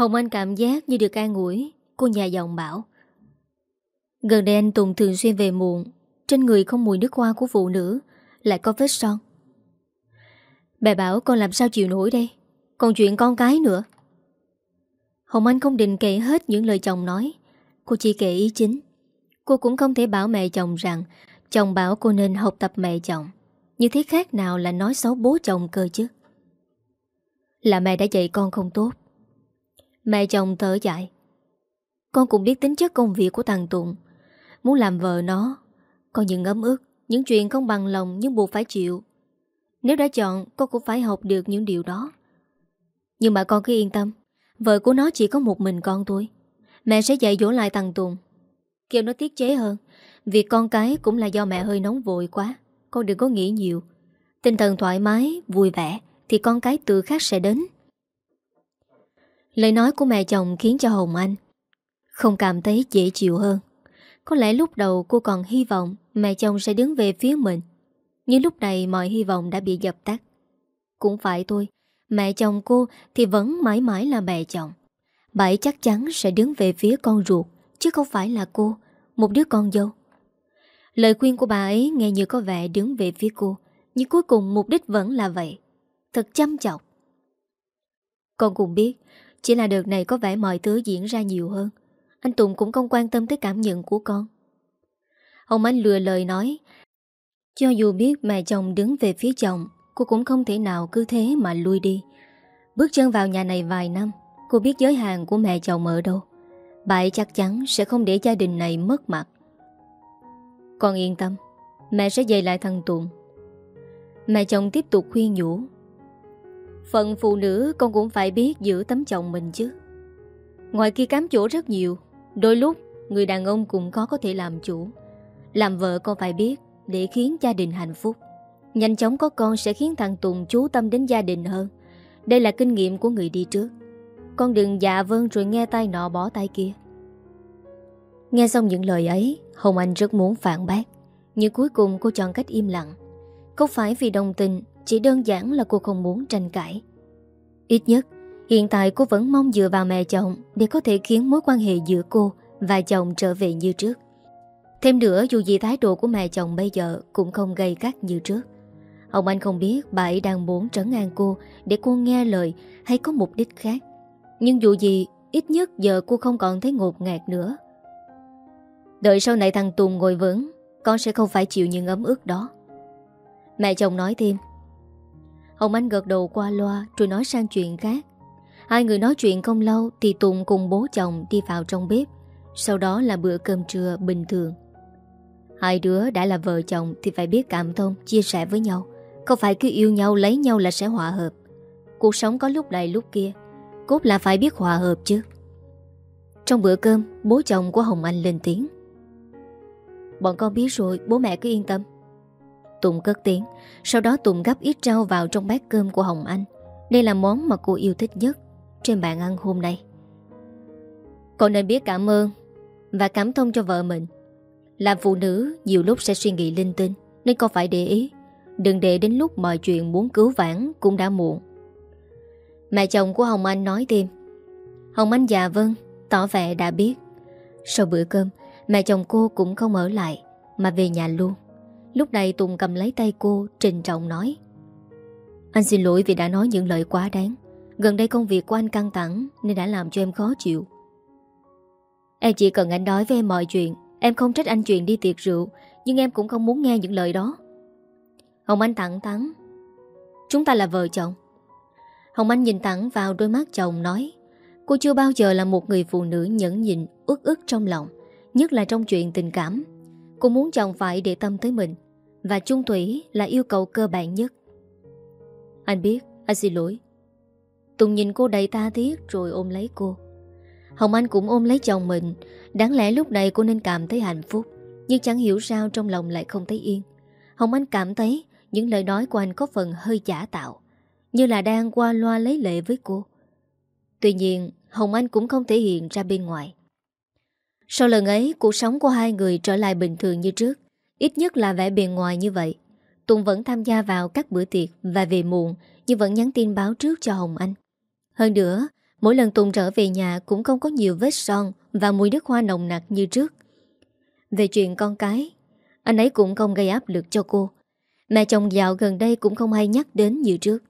Hồng Anh cảm giác như được an ủi. Cô nhà giọng bảo, Gần đây anh Tùng thường xuyên về muộn, Trên người không mùi nước hoa của phụ nữ, Lại có vết son. Bà bảo, con làm sao chịu nổi đây? Còn chuyện con cái nữa. Hồng Anh không định kể hết những lời chồng nói. Cô chỉ kể ý chính. Cô cũng không thể bảo mẹ chồng rằng Chồng bảo cô nên học tập mẹ chồng. Như thế khác nào là nói xấu bố chồng cơ chứ. Là mẹ đã dạy con không tốt. Mẹ chồng thở dài. Con cũng biết tính chất công việc của thằng Tụng Muốn làm vợ nó Có những ấm ức Những chuyện không bằng lòng nhưng buộc phải chịu. Nếu đã chọn con cũng phải học được những điều đó. Nhưng mà con cứ yên tâm Vợ của nó chỉ có một mình con thôi. Mẹ sẽ dạy dỗ lại thằng Tùng. Kêu nó tiết chế hơn Việc con cái cũng là do mẹ hơi nóng vội quá Con đừng có nghĩ nhiều. Tinh thần thoải mái, vui vẻ Thì con cái tự khác sẽ đến. Lời nói của mẹ chồng khiến cho Hồng Anh Không cảm thấy dễ chịu hơn. Có lẽ lúc đầu cô còn hy vọng Mẹ chồng sẽ đứng về phía mình, Nhưng lúc này mọi hy vọng đã bị dập tắt. Cũng phải thôi, Mẹ chồng cô thì vẫn mãi mãi là mẹ chồng. Bà ấy chắc chắn sẽ đứng về phía con ruột, Chứ không phải là cô, Một đứa con dâu. Lời khuyên của bà ấy nghe như có vẻ đứng về phía cô, Nhưng cuối cùng mục đích vẫn là vậy, Thật chăm chọc. Con cũng biết chỉ là đợt này có vẻ mọi thứ diễn ra nhiều hơn. Anh Tùng cũng không quan tâm tới cảm nhận của con. Ông anh lừa lời nói, Cho dù biết mẹ chồng đứng về phía chồng, Cô cũng không thể nào cứ thế mà lui đi. Bước chân vào nhà này vài năm, Cô biết giới hạn của mẹ chồng ở đâu. Bà ấy chắc chắn sẽ không để gia đình này mất mặt. Con yên tâm, Mẹ sẽ dạy lại thằng Tùng. Mẹ chồng tiếp tục khuyên nhủ phần phụ nữ, con cũng phải biết giữ tấm chồng mình chứ. Ngoài kia cám chỗ rất nhiều, Đôi lúc người đàn ông cũng có có thể làm chủ. Làm vợ con phải biết Để khiến gia đình hạnh phúc. Nhanh chóng có con sẽ khiến thằng Tùng chú tâm đến gia đình hơn. Đây là kinh nghiệm của người đi trước. Con đừng dạ vâng rồi nghe tay nọ bỏ tay kia. Nghe xong những lời ấy, Hồng Anh rất muốn phản bác. Nhưng cuối cùng cô chọn cách im lặng. Không phải vì đồng tình chỉ đơn giản là cô không muốn tranh cãi. Ít nhất, Hiện tại cô vẫn mong dựa vào mẹ chồng Để có thể khiến mối quan hệ giữa cô Và chồng trở về như trước. Thêm nữa, dù gì thái độ của mẹ chồng bây giờ Cũng không gây gắt như trước. Hồng Anh không biết bà ấy đang muốn trấn an cô Để cô nghe lời hay có mục đích khác. Nhưng dù gì, Ít nhất giờ cô không còn thấy ngột ngạt nữa. Đợi sau này thằng Tùng ngồi vững, Con sẽ không phải chịu những ấm ức đó. Mẹ chồng nói thêm Hồng Anh gật đầu qua loa Rồi nói sang chuyện khác. Hai người nói chuyện không lâu Thì Tùng cùng bố chồng đi vào trong bếp. Sau đó là bữa cơm trưa bình thường. Hai đứa đã là vợ chồng Thì phải biết cảm thông, chia sẻ với nhau. Không phải cứ yêu nhau lấy nhau là sẽ hòa hợp. Cuộc sống có lúc này lúc kia. Cốt là phải biết hòa hợp chứ. Trong bữa cơm Bố chồng của Hồng Anh lên tiếng. Bọn con biết rồi Bố mẹ cứ yên tâm. Tùng cất tiếng. Sau đó Tùng gắp ít rau vào trong bát cơm của Hồng Anh. Đây là món mà cô yêu thích nhất Trên bàn ăn hôm nay. Cô nên biết cảm ơn Và cảm thông cho vợ mình. Làm phụ nữ, nhiều lúc sẽ suy nghĩ linh tinh, Nên con phải để ý. Đừng để đến lúc mọi chuyện muốn cứu vãn cũng đã muộn. Mẹ chồng của Hồng Anh nói thêm. Hồng Anh già vâng Tỏ vẻ đã biết. Sau bữa cơm, Mẹ chồng cô cũng không ở lại, Mà về nhà luôn. Lúc này Tùng cầm lấy tay cô Trình trọng nói. Anh xin lỗi vì đã nói những lời quá đáng. Gần đây công việc của anh căng thẳng Nên đã làm cho em khó chịu. Em chỉ cần anh nói với em mọi chuyện. Em không trách anh chuyện đi tiệc rượu Nhưng em cũng không muốn nghe những lời đó. Hồng Anh thẳng thắn. Chúng ta là vợ chồng. Hồng Anh nhìn thẳng vào đôi mắt chồng nói. Cô chưa bao giờ là một người phụ nữ nhẫn nhịn, ước ức trong lòng Nhất là trong chuyện tình cảm. Cô muốn chồng phải để tâm tới mình Và chung thủy là yêu cầu cơ bản nhất. Anh biết, anh xin lỗi. Tùng nhìn cô đầy ta thiết rồi ôm lấy cô. Hồng Anh cũng ôm lấy chồng mình. Đáng lẽ lúc này cô nên cảm thấy hạnh phúc Nhưng chẳng hiểu sao trong lòng lại không thấy yên. Hồng Anh cảm thấy Những lời nói của anh có phần hơi giả tạo Như là đang qua loa lấy lệ với cô. Tuy nhiên Hồng Anh cũng không thể hiện ra bên ngoài. Sau lần ấy Cuộc sống của hai người trở lại bình thường như trước Ít nhất là vẻ bề ngoài như vậy Tùng vẫn tham gia vào các bữa tiệc Và về muộn Nhưng vẫn nhắn tin báo trước cho Hồng Anh Hơn nữa Mỗi lần Tùng trở về nhà cũng không có nhiều vết son và mùi nước hoa nồng nặc như trước. Về chuyện con cái, anh ấy cũng không gây áp lực cho cô. Mẹ chồng dạo gần đây cũng không hay nhắc đến như trước.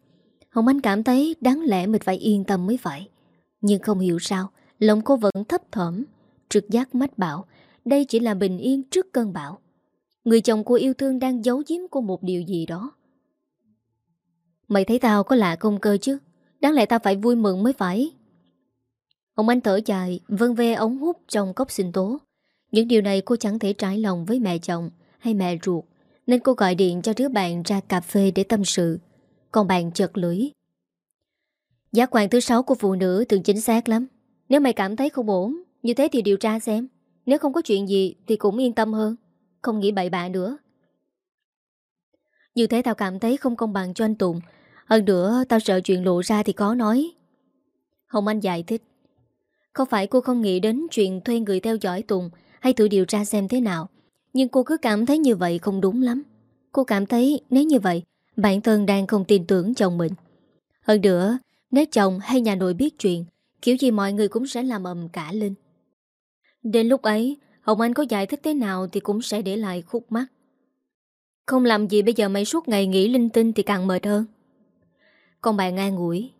Hồng Anh cảm thấy đáng lẽ mình phải yên tâm mới phải. Nhưng không hiểu sao, lòng cô vẫn thấp thỏm, trực giác mách bảo, đây chỉ là bình yên trước cơn bão. Người chồng cô yêu thương đang giấu giếm cô một điều gì đó. Mày thấy tao có lạ không cơ chứ? Đáng lẽ tao phải vui mừng mới phải. Ông anh thở dài Vân ve ống hút trong cốc sinh tố Những điều này cô chẳng thể trái lòng với mẹ chồng Hay mẹ ruột Nên cô gọi điện cho đứa bạn ra cà phê để tâm sự Còn bạn chợt lưỡi Giác quan thứ sáu của phụ nữ từng chính xác lắm Nếu mày cảm thấy không ổn như thế thì điều tra xem Nếu không có chuyện gì thì cũng yên tâm hơn Không nghĩ bậy bạ nữa Như thế tao cảm thấy không công bằng cho anh Tùng Hơn nữa tao sợ chuyện lộ ra thì có nói Hồng Anh giải thích không phải cô không nghĩ đến chuyện thuê người theo dõi Tùng hay thử điều tra xem thế nào. Nhưng cô cứ cảm thấy như vậy không đúng lắm. Cô cảm thấy nếu như vậy, bản thân đang không tin tưởng chồng mình. Hơn nữa, nếu chồng hay nhà nội biết chuyện, kiểu gì mọi người cũng sẽ làm ầm cả lên. Đến lúc ấy, Hồng Anh có giải thích thế nào thì cũng sẽ để lại khúc mắt. Không làm gì bây giờ mày suốt ngày nghĩ linh tinh thì càng mệt hơn. Con bạn ngang ngủi.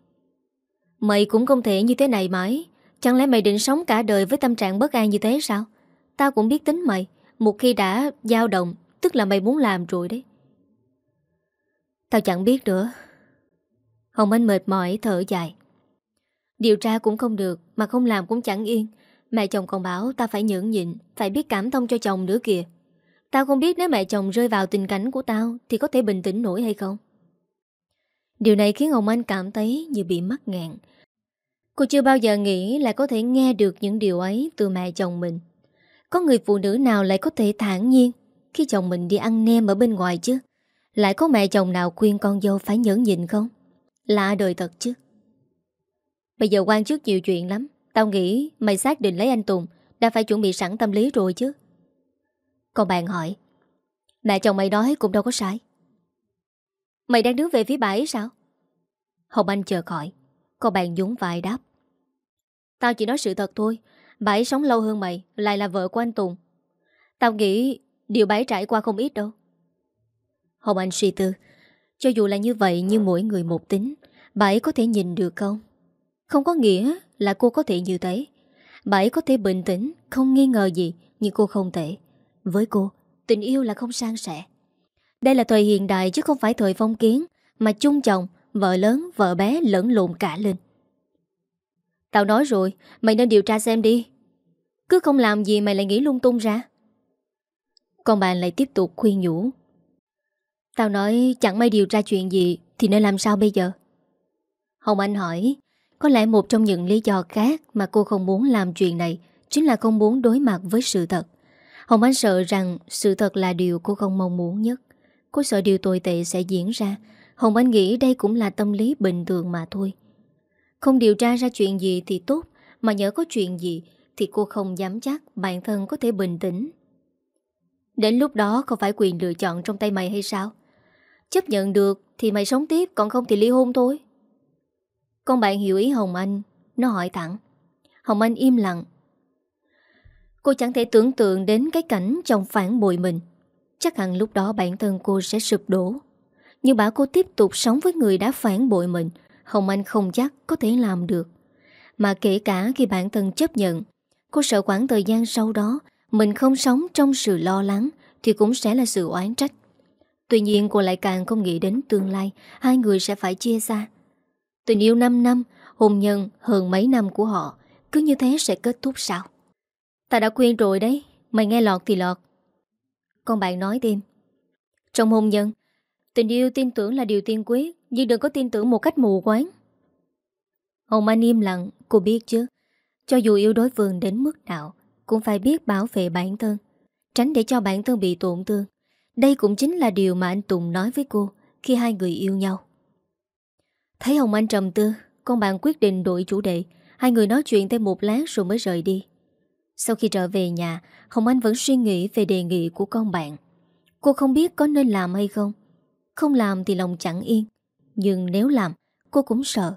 Mày cũng không thể như thế này mãi. Chẳng lẽ mày định sống cả đời với tâm trạng bất an như thế sao? Tao cũng biết tính mày. Một khi đã dao động, tức là mày muốn làm rồi đấy. Tao chẳng biết nữa. Hồng Anh mệt mỏi thở dài. Điều tra cũng không được, mà không làm cũng chẳng yên. Mẹ chồng còn bảo tao phải nhẫn nhịn, phải biết cảm thông cho chồng nữa kìa. Tao không biết nếu mẹ chồng rơi vào tình cảnh của tao thì có thể bình tĩnh nổi hay không. Điều này khiến Hồng Anh cảm thấy như bị mắc ngạn. Cô chưa bao giờ nghĩ là có thể nghe được những điều ấy từ mẹ chồng mình. Có người phụ nữ nào lại có thể thản nhiên khi chồng mình đi ăn nem ở bên ngoài chứ? Lại có mẹ chồng nào khuyên con dâu phải nhẫn nhịn không? Lạ đời thật chứ. Bây giờ quan trước nhiều chuyện lắm. Tao nghĩ mày xác định lấy anh Tùng đã phải chuẩn bị sẵn tâm lý rồi chứ. Còn bạn hỏi, Mẹ chồng mày nói cũng đâu có sai. Mày đang đứng về phía bà ấy sao? Hồng Anh chờ khỏi Còn bạn dũng vài đáp. Tao chỉ nói sự thật thôi, Bà ấy sống lâu hơn mày, Lại là vợ của anh Tùng. Tao nghĩ điều bà ấy trải qua không ít đâu. Hồng Anh suy tư, Cho dù là như vậy nhưng mỗi người một tính, Bà ấy có thể nhìn được không? Không có nghĩa là cô có thể như thế Bà ấy có thể bình tĩnh Không nghi ngờ gì Nhưng cô không thể Với cô tình yêu là không sang sẻ Đây là thời hiện đại chứ không phải thời phong kiến Mà chung chồng Vợ lớn, vợ bé lẫn lộn cả lên Tao nói rồi, mày nên điều tra xem đi. Cứ không làm gì mày lại nghĩ lung tung ra. Còn bạn lại tiếp tục khuyên nhủ. Tao nói chẳng may điều tra chuyện gì thì nên làm sao bây giờ? Hồng Anh hỏi, có lẽ một trong những lý do khác mà cô không muốn làm chuyện này chính là không muốn đối mặt với sự thật. Hồng Anh sợ rằng sự thật là điều cô không mong muốn nhất. Cô sợ điều tồi tệ sẽ diễn ra. Hồng Anh nghĩ đây cũng là tâm lý bình thường mà thôi. Không điều tra ra chuyện gì thì tốt, Mà nhớ có chuyện gì Thì cô không dám chắc bản thân có thể bình tĩnh Đến lúc đó không phải quyền lựa chọn trong tay mày hay sao Chấp nhận được Thì mày sống tiếp, Còn không thì ly hôn thôi con bạn hiểu ý Hồng Anh. Nó hỏi thẳng. Hồng Anh im lặng. Cô chẳng thể tưởng tượng đến cái cảnh chồng phản bội mình. Chắc hẳn lúc đó bản thân cô sẽ sụp đổ. Nhưng bảo cô tiếp tục sống với người đã phản bội mình Hồng Anh không chắc có thể làm được. Mà kể cả khi bản thân chấp nhận, cô sợ khoảng thời gian sau đó mình không sống trong sự lo lắng thì cũng sẽ là sự oán trách. Tuy nhiên cô lại càng không nghĩ đến tương lai Hai người sẽ phải chia xa. Tình yêu 5 năm, Hôn nhân hơn mấy năm của họ, Cứ như thế sẽ kết thúc sao? Ta đã khuyên rồi đấy, Mày nghe lọt thì lọt. Con bạn nói thêm. Trong hôn nhân, Tình yêu tin tưởng là điều tiên quyết, Nhưng đừng có tin tưởng một cách mù quáng. Hồng Anh im lặng, Cô biết chứ. Cho dù yêu đối phương đến mức nào, Cũng phải biết bảo vệ bản thân, Tránh để cho bản thân bị tổn thương. Đây cũng chính là điều mà anh Tùng nói với cô Khi hai người yêu nhau. Thấy Hồng Anh trầm tư, Con bạn quyết định đổi chủ đề. Hai người nói chuyện thêm một lát rồi mới rời đi. Sau khi trở về nhà, Hồng Anh vẫn suy nghĩ về đề nghị của con bạn. Cô không biết có nên làm hay không. Không làm thì lòng chẳng yên. Nhưng nếu làm, Cô cũng sợ.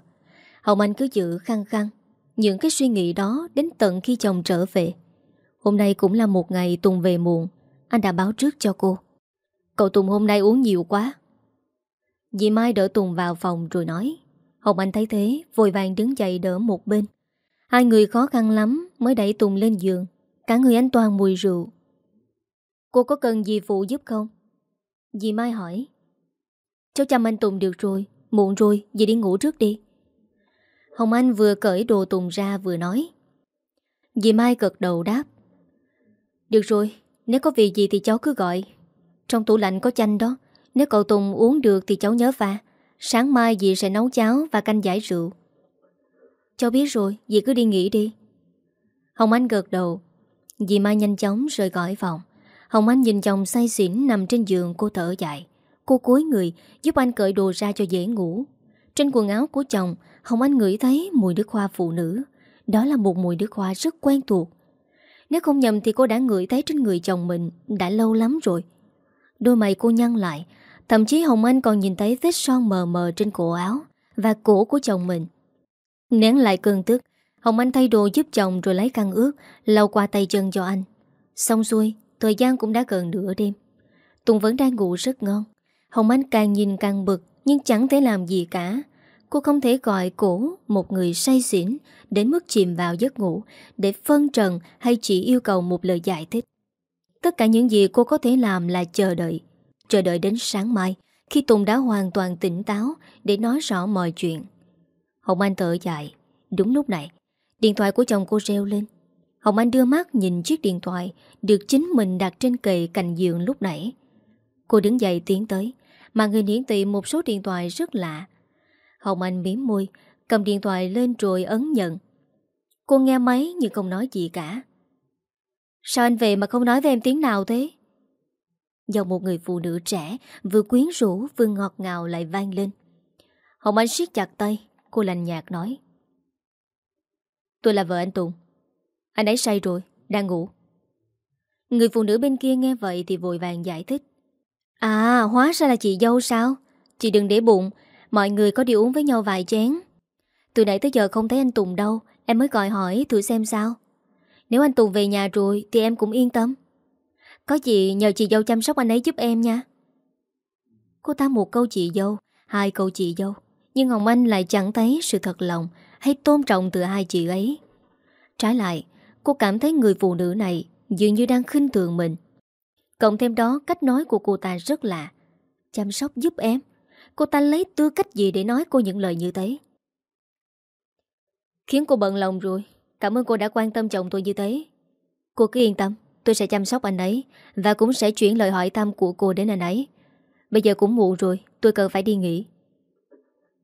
Hồng Anh cứ giữ khăng khăng. Những cái suy nghĩ đó đến tận khi chồng trở về. Hôm nay cũng là một ngày Tùng về muộn. Anh đã báo trước cho cô. Cậu Tùng hôm nay uống nhiều quá. Dì Mai đỡ Tùng vào phòng rồi nói Hồng Anh thấy thế Vội vàng đứng dậy đỡ một bên. Hai người khó khăn lắm mới đẩy Tùng lên giường Cả người anh toàn mùi rượu. Cô có cần gì phụ giúp không? Dì Mai hỏi. Cháu chăm anh Tùng được rồi Muộn rồi, dì đi ngủ trước đi. Hồng Anh vừa cởi đồ Tùng ra vừa nói. Dì Mai cực đầu đáp. Được rồi, nếu có việc gì thì cháu cứ gọi. Trong tủ lạnh có chanh đó. Nếu cậu Tùng uống được thì cháu nhớ pha Sáng mai dì sẽ nấu cháo và canh giải rượu. Cháu biết rồi, dì cứ đi nghỉ đi. Hồng Anh gật đầu. Dì Mai nhanh chóng rời khỏi phòng. Hồng Anh nhìn chồng say xỉn nằm trên giường cô thở dài. Cô cúi người giúp anh cởi đồ ra cho dễ ngủ. Trên quần áo của chồng Hồng Anh ngửi thấy mùi nước hoa phụ nữ. Đó là một mùi nước hoa rất quen thuộc. Nếu không nhầm thì cô đã ngửi thấy trên người chồng mình Đã lâu lắm rồi. Đôi mày cô nhăn lại Thậm chí Hồng Anh còn nhìn thấy vết son mờ mờ trên cổ áo Và cổ của chồng mình. Nén lại cơn tức Hồng Anh thay đồ giúp chồng rồi lấy khăn ướt Lau qua tay chân cho anh. Xong xuôi, thời gian cũng đã gần nửa đêm. Tùng vẫn đang ngủ rất ngon. Hồng Anh càng nhìn càng bực Nhưng chẳng thể làm gì cả. Cô không thể gọi cổ một người say xỉn Đến mức chìm vào giấc ngủ Để phân trần hay chỉ yêu cầu một lời giải thích. Tất cả những gì cô có thể làm là chờ đợi. Chờ đợi đến sáng mai, Khi Tùng đã hoàn toàn tỉnh táo Để nói rõ mọi chuyện. Hồng Anh thở dài. Đúng lúc này, Điện thoại của chồng cô reo lên. Hồng Anh đưa mắt nhìn chiếc điện thoại Được chính mình đặt trên kệ cạnh giường lúc nãy. Cô đứng dậy tiến tới, Mà người hiển thị một số điện thoại rất lạ. Hồng Anh miếm môi, Cầm điện thoại lên rồi ấn nhận. Cô nghe máy nhưng không nói gì cả. Sao anh về mà không nói với em tiếng nào thế? Dòng một người phụ nữ trẻ Vừa quyến rũ vừa ngọt ngào lại vang lên. Hồng Anh siết chặt tay Cô lành nhạt nói. Tôi là vợ anh Tùng. Anh ấy say rồi, đang ngủ. Người phụ nữ bên kia nghe vậy Thì vội vàng giải thích. À hóa ra là chị dâu sao? Chị đừng để bụng Mọi người có đi uống với nhau vài chén. Từ nãy tới giờ không thấy anh Tùng đâu Em mới gọi hỏi thử xem sao. Nếu anh Tùng về nhà rồi Thì em cũng yên tâm. Có gì nhờ chị dâu chăm sóc anh ấy giúp em nha. Cô ta một câu chị dâu, Hai câu chị dâu. Nhưng Hồng Anh lại chẳng thấy sự thật lòng Hay tôn trọng từ hai chị ấy. Trái lại, Cô cảm thấy người phụ nữ này Dường như đang khinh thường mình. Cộng thêm đó, cách nói của cô ta rất lạ. Chăm sóc giúp em. Cô ta lấy tư cách gì để nói cô những lời như thế? Khiến cô bận lòng rồi. Cảm ơn cô đã quan tâm chồng tôi như thế. Cô cứ yên tâm. Tôi sẽ chăm sóc anh ấy Và cũng sẽ chuyển lời hỏi thăm của cô đến anh ấy. Bây giờ cũng muộn rồi, Tôi cần phải đi nghỉ.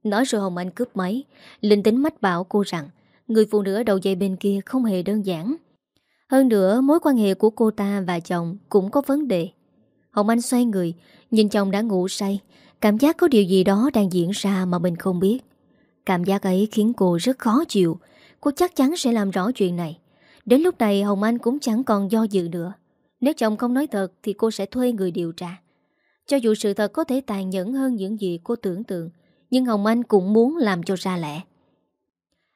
Nói rồi Hồng Anh cướp máy, Linh tính mách bảo cô rằng Người phụ nữ ở đầu dây bên kia không hề đơn giản. Hơn nữa, mối quan hệ của cô ta và chồng Cũng có vấn đề. Hồng Anh xoay người, Nhìn chồng đã ngủ say. Cảm giác có điều gì đó đang diễn ra mà mình không biết. Cảm giác ấy khiến cô rất khó chịu. Cô chắc chắn sẽ làm rõ chuyện này. Đến lúc này Hồng Anh cũng chẳng còn do dự nữa. Nếu chồng không nói thật Thì cô sẽ thuê người điều tra. Cho dù sự thật có thể tàn nhẫn hơn những gì cô tưởng tượng, Nhưng Hồng Anh cũng muốn làm cho ra lẽ.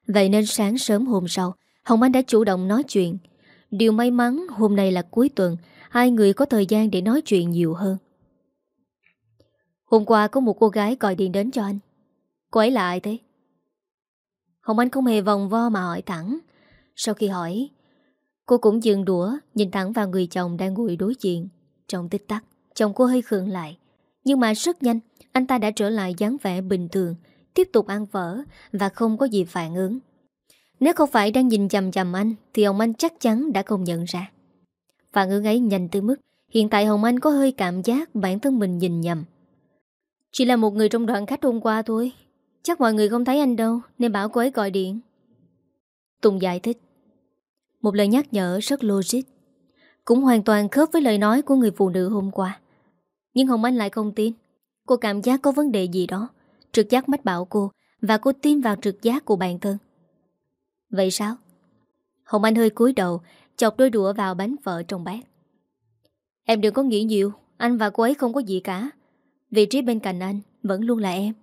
Vậy nên sáng sớm hôm sau, Hồng Anh đã chủ động nói chuyện. Điều may mắn hôm nay là cuối tuần, Hai người có thời gian để nói chuyện nhiều hơn. Hôm qua có một cô gái gọi điện đến cho anh. Cô ấy là ai thế? Hồng Anh không hề vòng vo mà hỏi thẳng. Sau khi hỏi Cô cũng dừng đũa, Nhìn thẳng vào người chồng đang ngồi đối diện. Trong tích tắc, Chồng cô hơi khượng lại. Nhưng mà rất nhanh, Anh ta đã trở lại dáng vẻ bình thường, Tiếp tục ăn vỡ Và không có gì phản ứng. Nếu không phải đang nhìn chầm chầm anh, Thì ông anh chắc chắn đã không nhận ra. Phản ứng ấy nhanh tới mức, Hiện tại Hồng Anh có hơi cảm giác bản thân mình nhìn nhầm. Chỉ là một người trong đoàn khách hôm qua thôi. Chắc mọi người không thấy anh đâu, Nên bảo cô ấy gọi điện. Tùng giải thích. Một lời nhắc nhở rất logic. Cũng hoàn toàn khớp với lời nói của người phụ nữ hôm qua. Nhưng Hồng Anh lại không tin. Cô cảm giác có vấn đề gì đó. Trực giác mách bảo cô Và cô tin vào trực giác của bản thân. Vậy sao? Hồng Anh hơi cúi đầu, Chọc đôi đũa vào bánh phở trong bát. Em đừng có nghĩ nhiều. Anh và cô ấy không có gì cả. Vị trí bên cạnh anh vẫn luôn là em.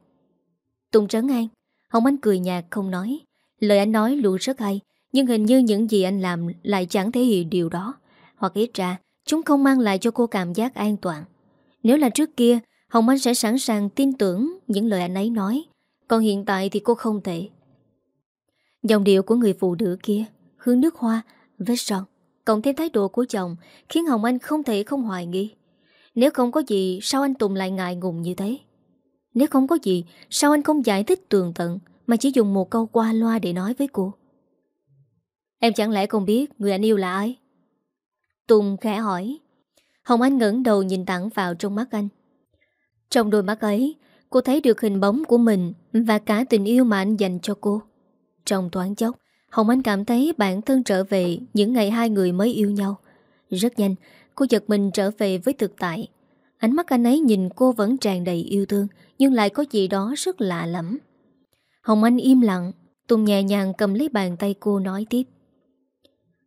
Tùng trấn an, Hồng Anh cười nhạt không nói. Lời anh nói luôn rất hay. Nhưng hình như những gì anh làm lại chẳng thể hiện điều đó. Hoặc ít ra Chúng không mang lại cho cô cảm giác an toàn. Nếu là trước kia Hồng Anh sẽ sẵn sàng tin tưởng những lời anh ấy nói. Còn hiện tại thì cô không thể. Dòng điệu của người phụ nữ kia hướng nước hoa, vết son Cộng thêm thái độ của chồng Khiến Hồng Anh không thể không hoài nghi. Nếu không có gì sao anh Tùng lại ngại ngùng như thế? Nếu không có gì Sao anh không giải thích tường tận Mà chỉ dùng một câu qua loa để nói với cô? Em chẳng lẽ không biết Người anh yêu là ai Tùng khẽ hỏi Hồng Anh ngẩng đầu nhìn thẳng vào trong mắt anh Trong đôi mắt ấy Cô thấy được hình bóng của mình Và cả tình yêu mà anh dành cho cô Trong thoáng chốc Hồng Anh cảm thấy bản thân trở về những ngày hai người mới yêu nhau. Rất nhanh, cô giật mình trở về với thực tại. Ánh mắt anh ấy nhìn cô vẫn tràn đầy yêu thương, nhưng lại có gì đó rất lạ lắm. Hồng Anh im lặng, Tùng nhẹ nhàng cầm lấy bàn tay cô nói tiếp.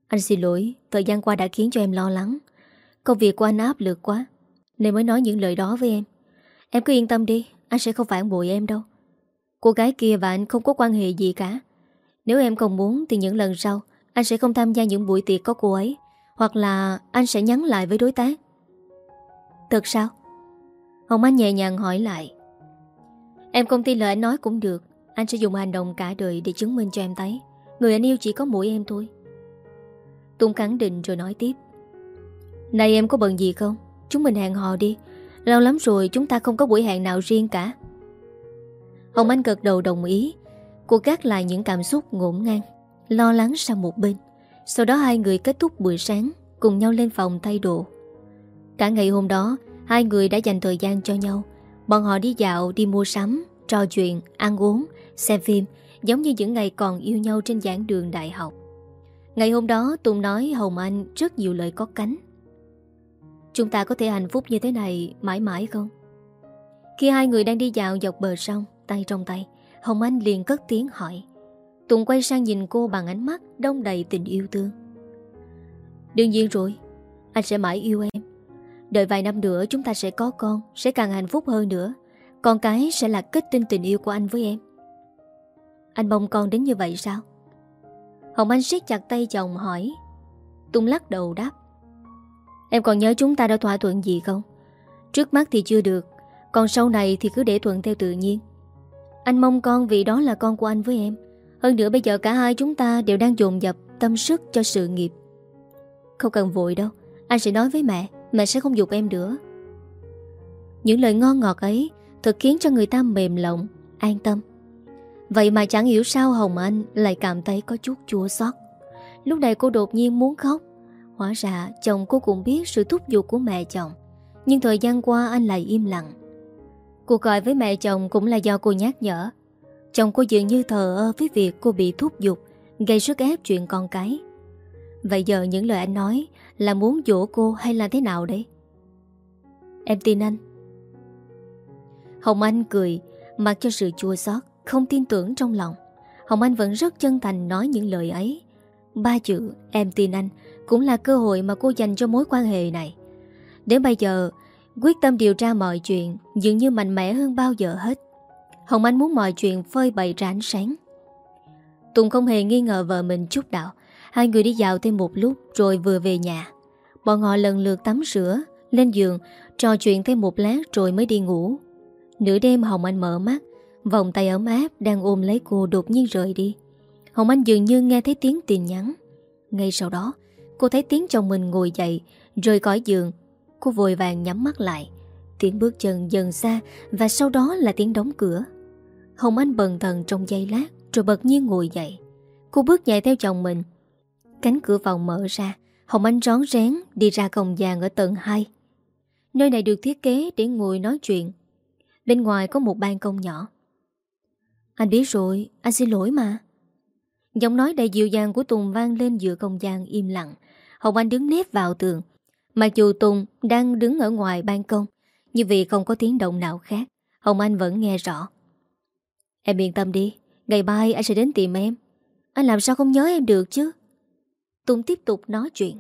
Anh xin lỗi, thời gian qua đã khiến cho em lo lắng. Công việc của anh áp lực quá, nên mới nói những lời đó với em. Em cứ yên tâm đi, anh sẽ không phản bội em đâu. Cô gái kia và anh không có quan hệ gì cả. Nếu em không muốn thì những lần sau Anh sẽ không tham gia những buổi tiệc có cô ấy Hoặc là anh sẽ nhắn lại với đối tác Thật sao? Hồng Anh nhẹ nhàng hỏi lại Em không tin lời anh nói cũng được Anh sẽ dùng hành động cả đời để chứng minh cho em thấy Người anh yêu chỉ có mỗi em thôi Tùng khẳng định rồi nói tiếp. Này em có bận gì không? Chúng mình hẹn hò đi. Lâu lắm rồi chúng ta không có buổi hẹn nào riêng cả. Hồng Anh gật đầu đồng ý. Cô gác lại những cảm xúc ngổn ngang Lo lắng sang một bên. Sau đó hai người kết thúc buổi sáng Cùng nhau lên phòng thay đồ. Cả ngày hôm đó Hai người đã dành thời gian cho nhau. Bọn họ đi dạo, đi mua sắm Trò chuyện, ăn uống, xem phim Giống như những ngày còn yêu nhau trên giảng đường đại học. Ngày hôm đó Tùng nói Hồng Anh rất nhiều lời có cánh. Chúng ta có thể hạnh phúc như thế này mãi mãi không? Khi hai người đang đi dạo dọc bờ sông, Tay trong tay, Hồng Anh liền cất tiếng hỏi. Tùng quay sang nhìn cô bằng ánh mắt Đông đầy tình yêu thương. Đương nhiên rồi, Anh sẽ mãi yêu em. Đợi vài năm nữa chúng ta sẽ có con, Sẽ càng hạnh phúc hơn nữa. Con cái sẽ là kết tinh tình yêu của anh với em. Anh mong con đến như vậy sao? Hồng Anh siết chặt tay chồng hỏi. Tùng lắc đầu đáp. Em còn nhớ chúng ta đã thỏa thuận gì không? Trước mắt thì chưa được, Còn sau này thì cứ để thuận theo tự nhiên. Anh mong con vì đó là con của anh với em. Hơn nữa bây giờ cả hai chúng ta đều đang dồn dập tâm sức cho sự nghiệp. Không cần vội đâu, Anh sẽ nói với mẹ Mẹ sẽ không dục em nữa. Những lời ngon ngọt ấy Thật khiến cho người ta mềm lòng, An tâm. Vậy mà chẳng hiểu sao Hồng Anh Lại cảm thấy có chút chua xót. Lúc này cô đột nhiên muốn khóc. Hóa ra chồng cô cũng biết sự thúc giục của mẹ chồng, Nhưng thời gian qua anh lại im lặng. Cuộc gọi với mẹ chồng cũng là do cô nhắc nhở. Chồng cô dường như thờ ơ với việc cô bị thúc giục, Gây sức ép chuyện con cái. Vậy giờ những lời anh nói Là muốn dỗ cô hay là thế nào đấy Em tin anh. Hồng Anh cười, Mặc cho sự chua xót. Không tin tưởng trong lòng. Hồng Anh vẫn rất chân thành nói những lời ấy. Ba chữ, em tin anh, Cũng là cơ hội mà cô dành cho mối quan hệ này. Đến bây giờ, Quyết tâm điều tra mọi chuyện Dường như mạnh mẽ hơn bao giờ hết. Hồng Anh muốn mọi chuyện phơi bày ra ánh sáng. Tùng không hề nghi ngờ vợ mình chút đạo Hai người đi dạo thêm một lúc Rồi vừa về nhà. Bọn họ lần lượt tắm rửa, Lên giường, Trò chuyện thêm một lát rồi mới đi ngủ. Nửa đêm Hồng Anh mở mắt Vòng tay ấm áp đang ôm lấy cô đột nhiên rời đi. Hồng Anh dường như nghe thấy tiếng tin nhắn. Ngay sau đó, Cô thấy tiếng chồng mình ngồi dậy, Rời khỏi giường. Cô vội vàng nhắm mắt lại. Tiếng bước chân dần xa Và sau đó là tiếng đóng cửa. Hồng Anh bần thần trong giây lát Rồi bật nhiên ngồi dậy. Cô bước nhảy theo chồng mình. Cánh cửa phòng mở ra, Hồng Anh rón rén đi ra cổng vàng ở tầng 2 Nơi này được thiết kế để ngồi nói chuyện. Bên ngoài có một ban công nhỏ. Anh biết rồi, anh xin lỗi mà. Giọng nói đầy dịu dàng của Tùng vang lên giữa không gian im lặng. Hồng Anh đứng nép vào tường. Mặc dù Tùng đang đứng ở ngoài ban công Nhưng vì không có tiếng động nào khác Hồng Anh vẫn nghe rõ. Em yên tâm đi Ngày mai anh sẽ đến tìm em. Anh làm sao không nhớ em được chứ? Tùng tiếp tục nói chuyện.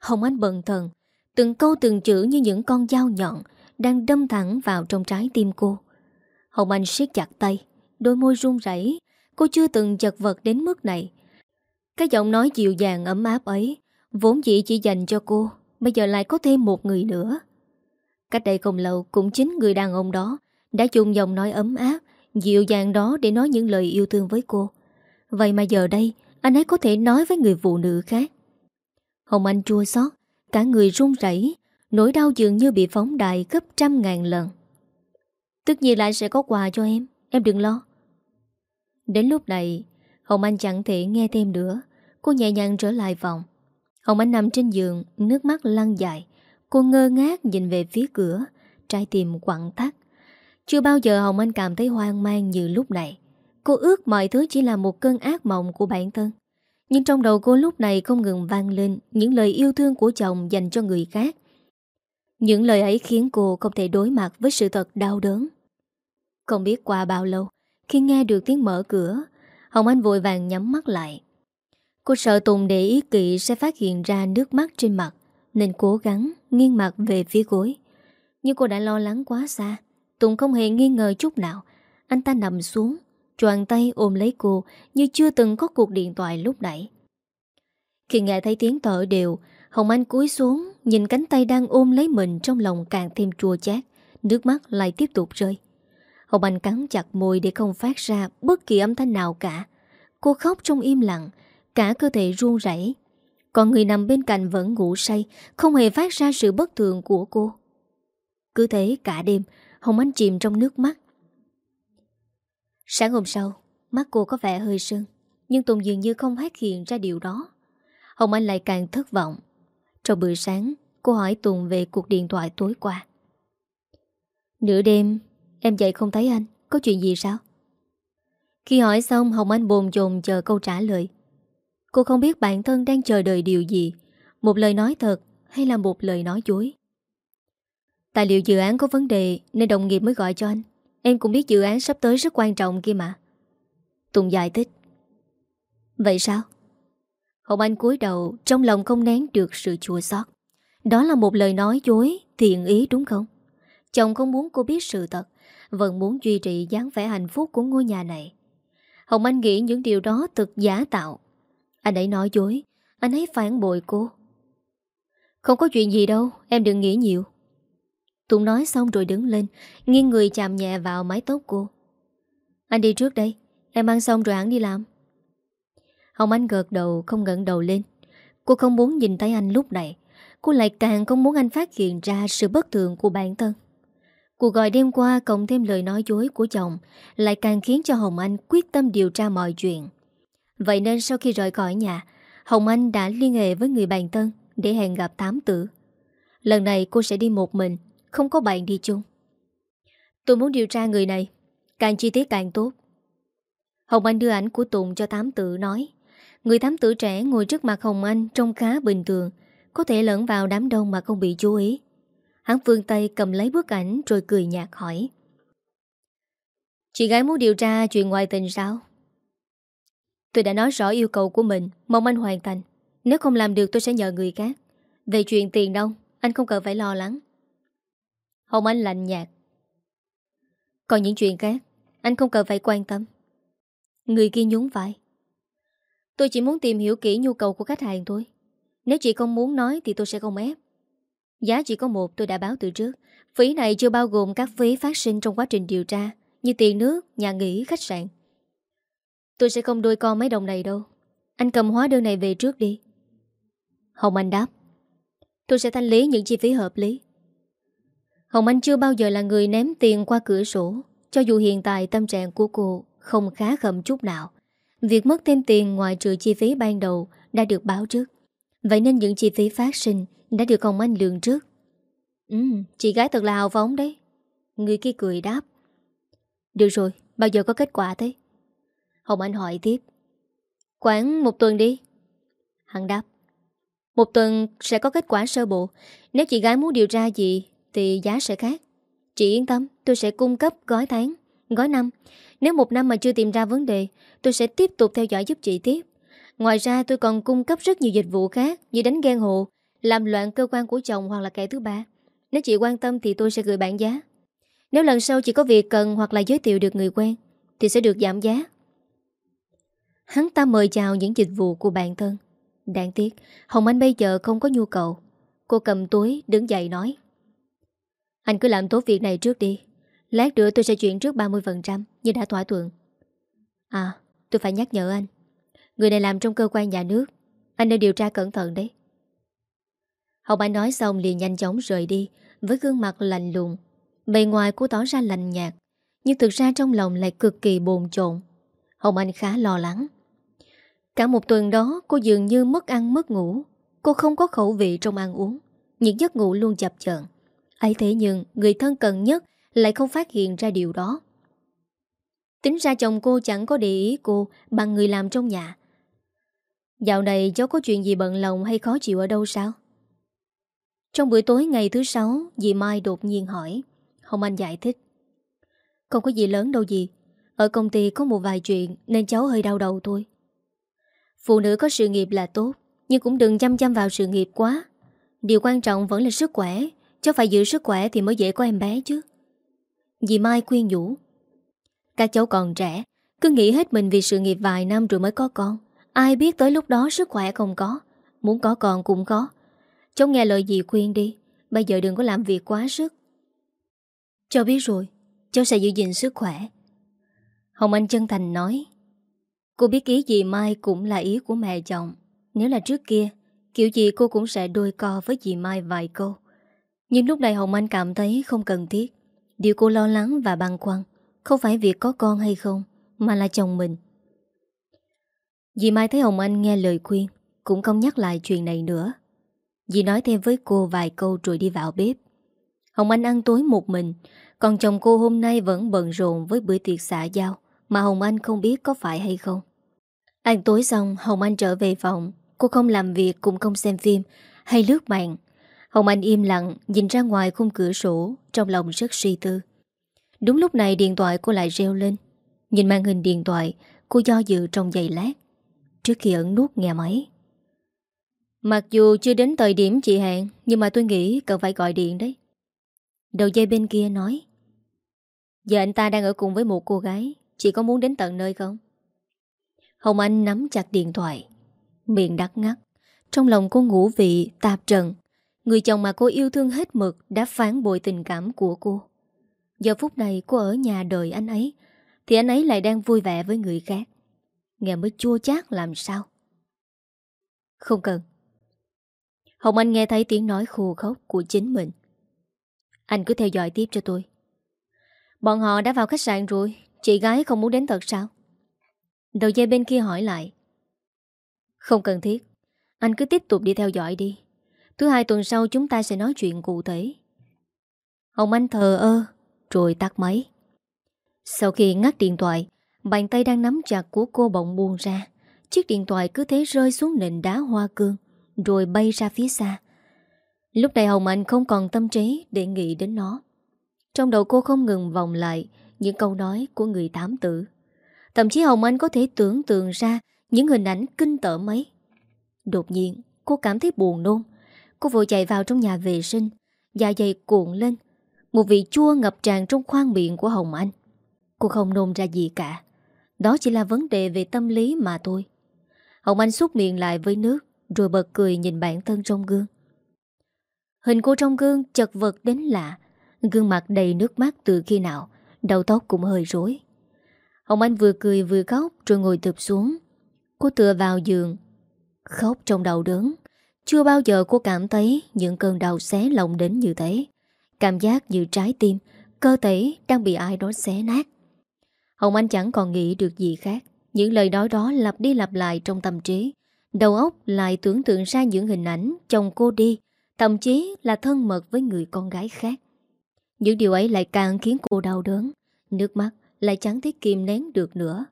Hồng Anh bần thần Từng câu từng chữ như những con dao nhọn Đang đâm thẳng vào trong trái tim cô. Hồng Anh siết chặt tay. Đôi môi run rẩy. Cô chưa từng chật vật đến mức này. Cái giọng nói dịu dàng ấm áp ấy Vốn dĩ chỉ dành cho cô, Bây giờ lại có thêm một người nữa. Cách đây không lâu, Cũng chính người đàn ông đó Đã dùng giọng nói ấm áp, Dịu dàng đó để nói những lời yêu thương với cô. Vậy mà giờ đây, Anh ấy có thể nói với người phụ nữ khác. Hồng Anh chua xót, Cả người run rẩy, Nỗi đau dường như bị phóng đại gấp trăm ngàn lần. Tất nhiên là sẽ có quà cho em Em đừng lo. Đến lúc này, Hồng Anh chẳng thể nghe thêm nữa. Cô nhẹ nhàng trở lại vòng. Hồng Anh nằm trên giường, Nước mắt lăn dài. Cô ngơ ngác nhìn về phía cửa, Trái tim quặn thắt. Chưa bao giờ Hồng Anh cảm thấy hoang mang như lúc này. Cô ước mọi thứ chỉ là một cơn ác mộng của bản thân. Nhưng trong đầu cô lúc này không ngừng vang lên Những lời yêu thương của chồng dành cho người khác. Những lời ấy khiến cô không thể đối mặt với sự thật đau đớn. Không biết qua bao lâu khi nghe được tiếng mở cửa, Hồng Anh vội vàng nhắm mắt lại. Cô sợ Tùng để ý kỵ sẽ phát hiện ra nước mắt trên mặt, Nên cố gắng nghiêng mặt về phía gối. Nhưng cô đã lo lắng quá xa, Tùng không hề nghi ngờ chút nào. Anh ta nằm xuống Choàn tay ôm lấy cô Như chưa từng có cuộc điện thoại lúc nãy. Khi nghe thấy tiếng thở đều, Hồng Anh cúi xuống, Nhìn cánh tay đang ôm lấy mình Trong lòng càng thêm chua chát. Nước mắt lại tiếp tục rơi. Hồng Anh cắn chặt môi để không phát ra Bất kỳ âm thanh nào cả. Cô khóc trong im lặng, Cả cơ thể run rẩy. Còn người nằm bên cạnh vẫn ngủ say, Không hề phát ra sự bất thường của cô. Cứ thế cả đêm, Hồng Anh chìm trong nước mắt. Sáng hôm sau, Mắt cô có vẻ hơi sưng, Nhưng Tùng dường như không phát hiện ra điều đó. Hồng Anh lại càng thất vọng. Trong bữa sáng, Cô hỏi Tùng về cuộc điện thoại tối qua. Nửa đêm Em dậy không thấy anh, Có chuyện gì sao? Khi hỏi xong, Hồng Anh bồn chồn chờ câu trả lời. Cô không biết bản thân đang chờ đợi điều gì, Một lời nói thật Hay là một lời nói dối. Tài liệu dự án có vấn đề Nên đồng nghiệp mới gọi cho anh. Em cũng biết dự án sắp tới rất quan trọng kia mà. Tùng giải thích. Vậy sao? Hồng Anh cúi đầu, Trong lòng không nén được sự chua xót. Đó là một lời nói dối, Thiện ý đúng không? Chồng không muốn cô biết sự thật vẫn muốn duy trì dáng vẻ hạnh phúc của ngôi nhà này. Hồng Anh nghĩ những điều đó thực giả tạo. Anh ấy nói dối, Anh ấy phản bội cô. Không có chuyện gì đâu, Em đừng nghĩ nhiều. Tùng nói xong rồi đứng lên, Nghiêng người chạm nhẹ vào mái tóc cô. Anh đi trước đây, Em ăn xong rồi hẳn đi làm. Hồng Anh gợt đầu, không ngẩng đầu lên. Cô không muốn nhìn thấy anh lúc này. Cô lại càng không muốn anh phát hiện ra Sự bất thường của bản thân. Cuộc gọi đêm qua cộng thêm lời nói dối của chồng Lại càng khiến cho Hồng Anh quyết tâm điều tra mọi chuyện. Vậy nên sau khi rời khỏi nhà, Hồng Anh đã liên hệ với người bạn thân Để hẹn gặp Tám tử. Lần này cô sẽ đi một mình, Không có bạn đi chung. Tôi muốn điều tra người này, Càng chi tiết càng tốt. Hồng Anh đưa ảnh của Tùng cho Tám tử nói, Người Tám tử trẻ ngồi trước mặt Hồng Anh Trông khá bình thường, Có thể lẫn vào đám đông mà không bị chú ý. Hắn phương Tây cầm lấy bức ảnh Rồi cười nhạt hỏi. Chị gái muốn điều tra chuyện ngoại tình sao? Tôi đã nói rõ yêu cầu của mình, Mong anh hoàn thành. Nếu không làm được tôi sẽ nhờ người khác. Về chuyện tiền đâu, Anh không cần phải lo lắng. Hồng Anh lạnh nhạt. Còn những chuyện khác, Anh không cần phải quan tâm. Người kia nhún vai. Tôi chỉ muốn tìm hiểu kỹ nhu cầu của khách hàng thôi. Nếu chị không muốn nói Thì tôi sẽ không ép. Giá chỉ có một tôi đã báo từ trước. Phí này chưa bao gồm các phí phát sinh trong quá trình điều tra Như tiền nước, nhà nghỉ, khách sạn. Tôi sẽ không đôi con mấy đồng này đâu. Anh cầm hóa đơn này về trước đi. Hồng Anh đáp. Tôi sẽ thanh lý những chi phí hợp lý. Hồng Anh chưa bao giờ là người ném tiền qua cửa sổ Cho dù hiện tại tâm trạng của cô không khá khẩm chút nào. Việc mất thêm tiền ngoài trừ chi phí ban đầu đã được báo trước. Vậy nên những chi phí phát sinh đã được ông Anh lường trước. Ừ, chị gái thật là hào phóng đấy. Người kia cười đáp. Được rồi, bao giờ có kết quả thế? Hồng Anh hỏi tiếp. Khoảng một tuần đi. Hắn đáp. Một tuần sẽ có kết quả sơ bộ. Nếu chị gái muốn điều tra gì Thì giá sẽ khác. Chị yên tâm tôi sẽ cung cấp gói tháng Gói năm. Nếu một năm mà chưa tìm ra vấn đề Tôi sẽ tiếp tục theo dõi giúp chị tiếp. Ngoài ra tôi còn cung cấp rất nhiều dịch vụ khác Như đánh ghen hộ làm loạn cơ quan của chồng hoặc là kẻ thứ ba. Nếu chị quan tâm thì tôi sẽ gửi bản giá. Nếu lần sau chị có việc cần Hoặc là giới thiệu được người quen, Thì sẽ được giảm giá. Hắn ta mời chào những dịch vụ của bản thân. Đáng tiếc, Hồng Anh bây giờ không có nhu cầu. Cô cầm túi, đứng dậy nói. Anh cứ làm tốt việc này trước đi. Lát nữa tôi sẽ chuyển trước 30% Như đã thỏa thuận. À tôi phải nhắc nhở anh. Người này làm trong cơ quan nhà nước. Anh nên điều tra cẩn thận đấy. Hồng Anh nói xong liền nhanh chóng rời đi, Với gương mặt lạnh lùng. Bề ngoài cô tỏ ra lạnh nhạt, Nhưng thực ra trong lòng lại cực kỳ bồn trộn. Hồng Anh khá lo lắng. Cả một tuần đó, cô dường như mất ăn mất ngủ. Cô không có khẩu vị trong ăn uống, Những giấc ngủ luôn chập chờn. Ấy thế nhưng, người thân cần nhất Lại không phát hiện ra điều đó. Tính ra chồng cô chẳng có để ý cô Bằng người làm trong nhà. Dạo này cháu có chuyện gì bận lòng Hay khó chịu ở đâu sao? Trong buổi tối ngày thứ sáu, Dì Mai đột nhiên hỏi, Hồng Anh giải thích. Không có gì lớn đâu gì Ở công ty có một vài chuyện Nên cháu hơi đau đầu thôi. Phụ nữ có sự nghiệp là tốt, Nhưng cũng đừng chăm chăm vào sự nghiệp quá. Điều quan trọng vẫn là sức khỏe, Cháu phải giữ sức khỏe thì mới dễ có em bé chứ. Dì Mai khuyên nhủ, Các cháu còn trẻ, Cứ nghĩ hết mình vì sự nghiệp vài năm rồi mới có con. Ai biết tới lúc đó sức khỏe không có, Muốn có con cũng có Cháu nghe lời dì khuyên đi. Bây giờ đừng có làm việc quá sức. Cháu biết rồi. Cháu sẽ giữ gìn sức khỏe. Hồng Anh chân thành nói. Cô biết ý gì Mai cũng là ý của mẹ chồng. Nếu là trước kia, Kiểu gì cô cũng sẽ đôi co với dì Mai vài câu. Nhưng lúc này Hồng Anh cảm thấy không cần thiết. Điều cô lo lắng và băn khoăn, Không phải việc có con hay không, Mà là chồng mình. Dì Mai thấy Hồng Anh nghe lời khuyên, Cũng không nhắc lại chuyện này nữa. Dì nói thêm với cô vài câu rồi đi vào bếp. Hồng Anh ăn tối một mình, Còn chồng cô hôm nay vẫn bận rộn với bữa tiệc xã giao Mà Hồng Anh không biết có phải hay không. Ăn tối xong, Hồng Anh trở về phòng. Cô không làm việc cũng không xem phim, Hay lướt mạng. Hồng Anh im lặng, nhìn ra ngoài khung cửa sổ, Trong lòng rất suy tư. Đúng lúc này điện thoại cô lại reo lên. Nhìn màn hình điện thoại, Cô do dự trong giày lát. Trước khi ẩn nút nghe máy Mặc dù chưa đến thời điểm chị hẹn Nhưng mà tôi nghĩ cần phải gọi điện đấy. Đầu dây bên kia nói, Giờ anh ta đang ở cùng với một cô gái, Chị có muốn đến tận nơi không? Hồng Anh nắm chặt điện thoại, Miệng đắt ngắt. Trong lòng cô ngủ vị tạp trần, Người chồng mà cô yêu thương hết mực Đã phán bội tình cảm của cô. Giờ phút này cô ở nhà đợi anh ấy, Thì anh ấy lại đang vui vẻ với người khác. Nghe mới chua chát làm sao? Không cần Hồng Anh nghe thấy tiếng nói khô khóc của chính mình. Anh cứ theo dõi tiếp cho tôi. Bọn họ đã vào khách sạn rồi, Chị gái không muốn đến thật sao? Đầu dây bên kia hỏi lại. Không cần thiết, Anh cứ tiếp tục đi theo dõi đi. Thứ hai tuần sau chúng ta sẽ nói chuyện cụ thể. Hồng Anh thờ ơ, Rồi tắt máy. Sau khi ngắt điện thoại, Bàn tay đang nắm chặt của cô bỗng buông ra. Chiếc điện thoại cứ thế rơi xuống nền đá hoa cương. Rồi bay ra phía xa. Lúc này Hồng Anh không còn tâm trí Để nghĩ đến nó. Trong đầu cô không ngừng vòng lại Những câu nói của người tám tử. Thậm chí Hồng Anh có thể tưởng tượng ra Những hình ảnh kinh tởm ấy. Đột nhiên, cô cảm thấy buồn nôn. Cô vội chạy vào trong nhà vệ sinh Dạ dày cuộn lên. Một vị chua ngập tràn trong khoang miệng của Hồng Anh. Cô không nôn ra gì cả. Đó chỉ là vấn đề về tâm lý mà thôi. Hồng Anh xúc miệng lại với nước. Rồi bật cười nhìn bản thân trong gương. Hình cô trong gương chật vật đến lạ. Gương mặt đầy nước mắt từ khi nào, Đầu tóc cũng hơi rối. Hồng Anh vừa cười vừa khóc Rồi ngồi tập xuống. Cô tựa vào giường, Khóc trong đầu đớn. Chưa bao giờ cô cảm thấy Những cơn đau xé lòng đến như thế. Cảm giác như trái tim, Cơ thể đang bị ai đó xé nát. Hồng Anh chẳng còn nghĩ được gì khác. Những lời nói đó lặp đi lặp lại trong tâm trí. Đầu óc lại tưởng tượng ra những hình ảnh chồng cô đi Thậm chí là thân mật với người con gái khác. Những điều ấy lại càng khiến cô đau đớn Nước mắt lại chẳng thể kìm nén được nữa.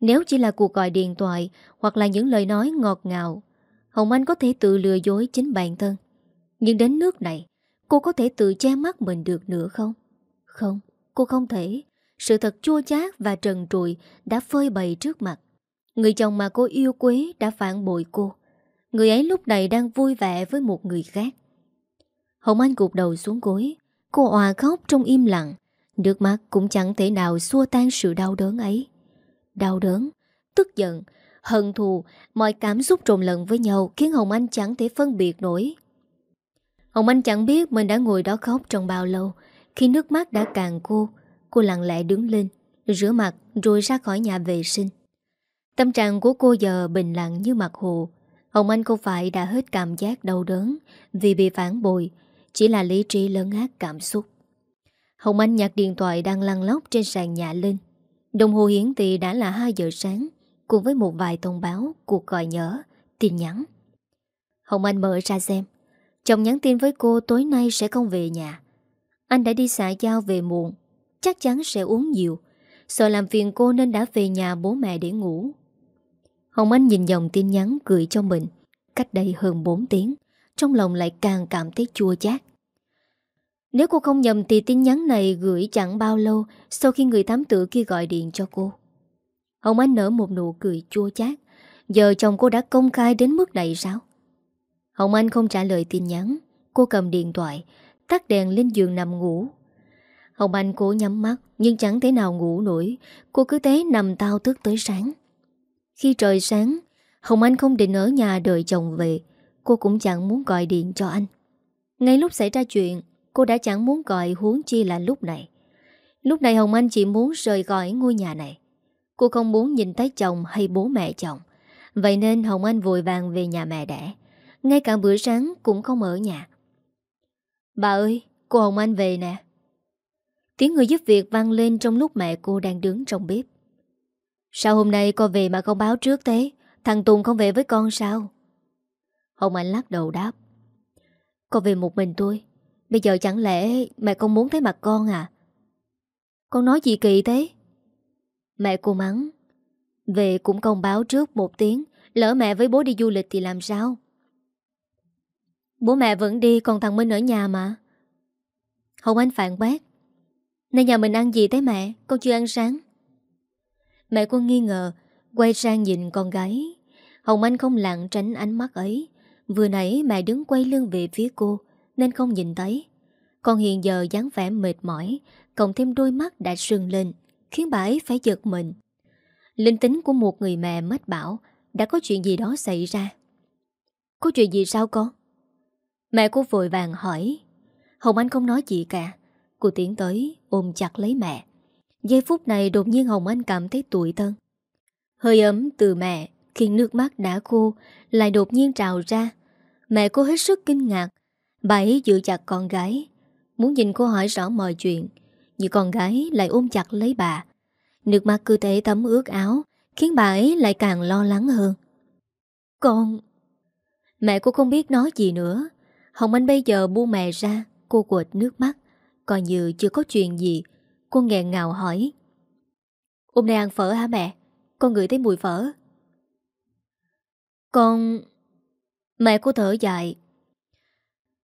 Nếu chỉ là cuộc gọi điện thoại Hoặc là những lời nói ngọt ngào Hồng Anh có thể tự lừa dối chính bản thân. Nhưng đến nước này Cô có thể tự che mắt mình được nữa không? Không, cô không thể. Sự thật chua chát và trần trụi Đã phơi bày trước mặt. Người chồng mà cô yêu quý đã phản bội cô. Người ấy lúc này đang vui vẻ với một người khác. Hồng Anh gục đầu xuống gối. Cô òa khóc trong im lặng. Nước mắt cũng chẳng thể nào xua tan sự đau đớn ấy. Đau đớn, tức giận, hận thù Mọi cảm xúc trộn lẫn với nhau Khiến Hồng Anh chẳng thể phân biệt nổi. Hồng Anh chẳng biết mình đã ngồi đó khóc trong bao lâu. Khi nước mắt đã càng cô Cô lặng lẽ đứng lên Rửa mặt rồi ra khỏi nhà vệ sinh. Tâm trạng của cô giờ bình lặng như mặt hồ. Hồng Anh không phải đã hết cảm giác đau đớn Vì bị phản bội Chỉ là lý trí lớn ác cảm xúc. Hồng Anh nhặt điện thoại đang lăn lóc trên sàn nhà lên Đồng hồ hiển thị đã là 2 giờ sáng Cùng với một vài thông báo Cuộc gọi nhớ, tin nhắn. Hồng Anh mở ra xem. Chồng nhắn tin với cô tối nay sẽ không về nhà. Anh đã đi xã giao về muộn Chắc chắn sẽ uống nhiều. Sợ làm phiền cô nên đã về nhà bố mẹ để ngủ. Hồng Anh nhìn dòng tin nhắn gửi cho mình. Cách đây hơn 4 tiếng, Trong lòng lại càng cảm thấy chua chát. Nếu cô không nhầm thì tin nhắn này gửi chẳng bao lâu Sau khi người thám tử kia gọi điện cho cô. Hồng Anh nở một nụ cười chua chát. Giờ chồng cô đã công khai đến mức này sao? Hồng Anh không trả lời tin nhắn. Cô cầm điện thoại, Tắt đèn lên giường nằm ngủ. Hồng Anh cố nhắm mắt, Nhưng chẳng thể nào ngủ nổi. Cô cứ thế nằm tao thức tới sáng. Khi trời sáng, Hồng Anh không định ở nhà đợi chồng về, Cô cũng chẳng muốn gọi điện cho anh. Ngay lúc xảy ra chuyện, Cô đã chẳng muốn gọi huống chi là lúc này. Lúc này Hồng Anh chỉ muốn rời khỏi ngôi nhà này. Cô không muốn nhìn thấy chồng hay bố mẹ chồng. Vậy nên Hồng Anh vội vàng về nhà mẹ đẻ. Ngay cả bữa sáng cũng không ở nhà. Bà ơi, Cô Hồng Anh về nè. Tiếng người giúp việc vang lên trong lúc mẹ cô đang đứng trong bếp. Sao hôm nay con về mà không báo trước thế? Thằng Tùng không về với con sao? Hồng Anh lắc đầu đáp. Con về một mình tôi. Bây giờ chẳng lẽ mẹ con muốn thấy mặt con à? Con nói gì kỳ thế? Mẹ cô mắng. Về cũng không báo trước một tiếng. Lỡ mẹ với bố đi du lịch thì làm sao? Bố mẹ vẫn đi, còn thằng Minh ở nhà mà. Hồng Anh phản bác. Nay nhà mình ăn gì thế mẹ? Con chưa ăn sáng. Mẹ cô nghi ngờ, Quay sang nhìn con gái. Hồng Anh không lặng tránh ánh mắt ấy. Vừa nãy mẹ đứng quay lưng về phía cô, Nên không nhìn thấy. Còn hiện giờ dáng vẻ mệt mỏi, Cộng thêm đôi mắt đã sưng lên, Khiến bà ấy phải giật mình. Linh tính của một người mẹ mất bảo, Đã có chuyện gì đó xảy ra? Có chuyện gì sao con? Mẹ cô vội vàng hỏi. Hồng Anh không nói gì cả. Cô tiến tới ôm chặt lấy mẹ. Giây phút này đột nhiên Hồng Anh cảm thấy tủi thân. Hơi ấm từ mẹ Khiến nước mắt đã khô, Lại đột nhiên trào ra. Mẹ cô hết sức kinh ngạc. Bà ấy giữ chặt con gái, Muốn nhìn cô hỏi rõ mọi chuyện, Nhưng con gái lại ôm chặt lấy bà. Nước mắt cơ thể tấm ướt áo, Khiến bà ấy lại càng lo lắng hơn. Con! Mẹ cô không biết nói gì nữa. Hồng Anh bây giờ buông mẹ ra, Cô quệt nước mắt. Coi như chưa có chuyện gì Cô nghẹn ngào hỏi. Hôm nay ăn phở hả mẹ? Con ngửi thấy mùi phở. Con Mẹ cô thở dài.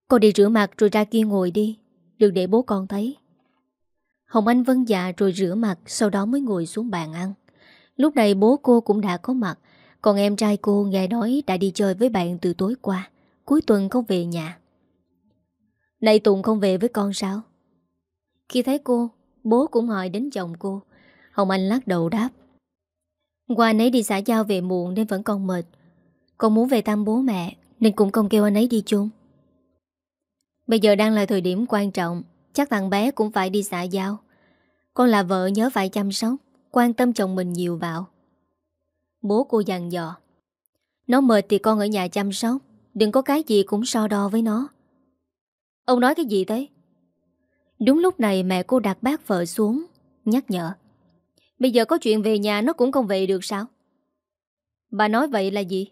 Con đi rửa mặt rồi ra kia ngồi đi Đừng để bố con thấy. Hồng Anh vân dạ rồi rửa mặt Sau đó mới ngồi xuống bàn ăn. Lúc này bố cô cũng đã có mặt Còn em trai cô nghe nói đã đi chơi với bạn từ tối qua Cuối tuần không về nhà. Này Tùng không về với con sao? Khi thấy cô, bố cũng hỏi đến chồng cô. Hồng Anh lắc đầu đáp. Qua anh ấy đi xã giao về muộn nên vẫn còn mệt. Con muốn về thăm bố mẹ nên cũng không kêu anh ấy đi chung. Bây giờ đang là thời điểm quan trọng, chắc thằng bé cũng phải đi xã giao. Con là vợ nhớ phải chăm sóc, quan tâm chồng mình nhiều vào. Bố cô dặn dò. Nó mệt thì con ở nhà chăm sóc, đừng có cái gì cũng so đo với nó. Ông nói cái gì thế? Đúng lúc này mẹ cô đặt bát vợ xuống, Nhắc nhở. Bây giờ có chuyện về nhà nó cũng không về được sao? Bà nói vậy là gì?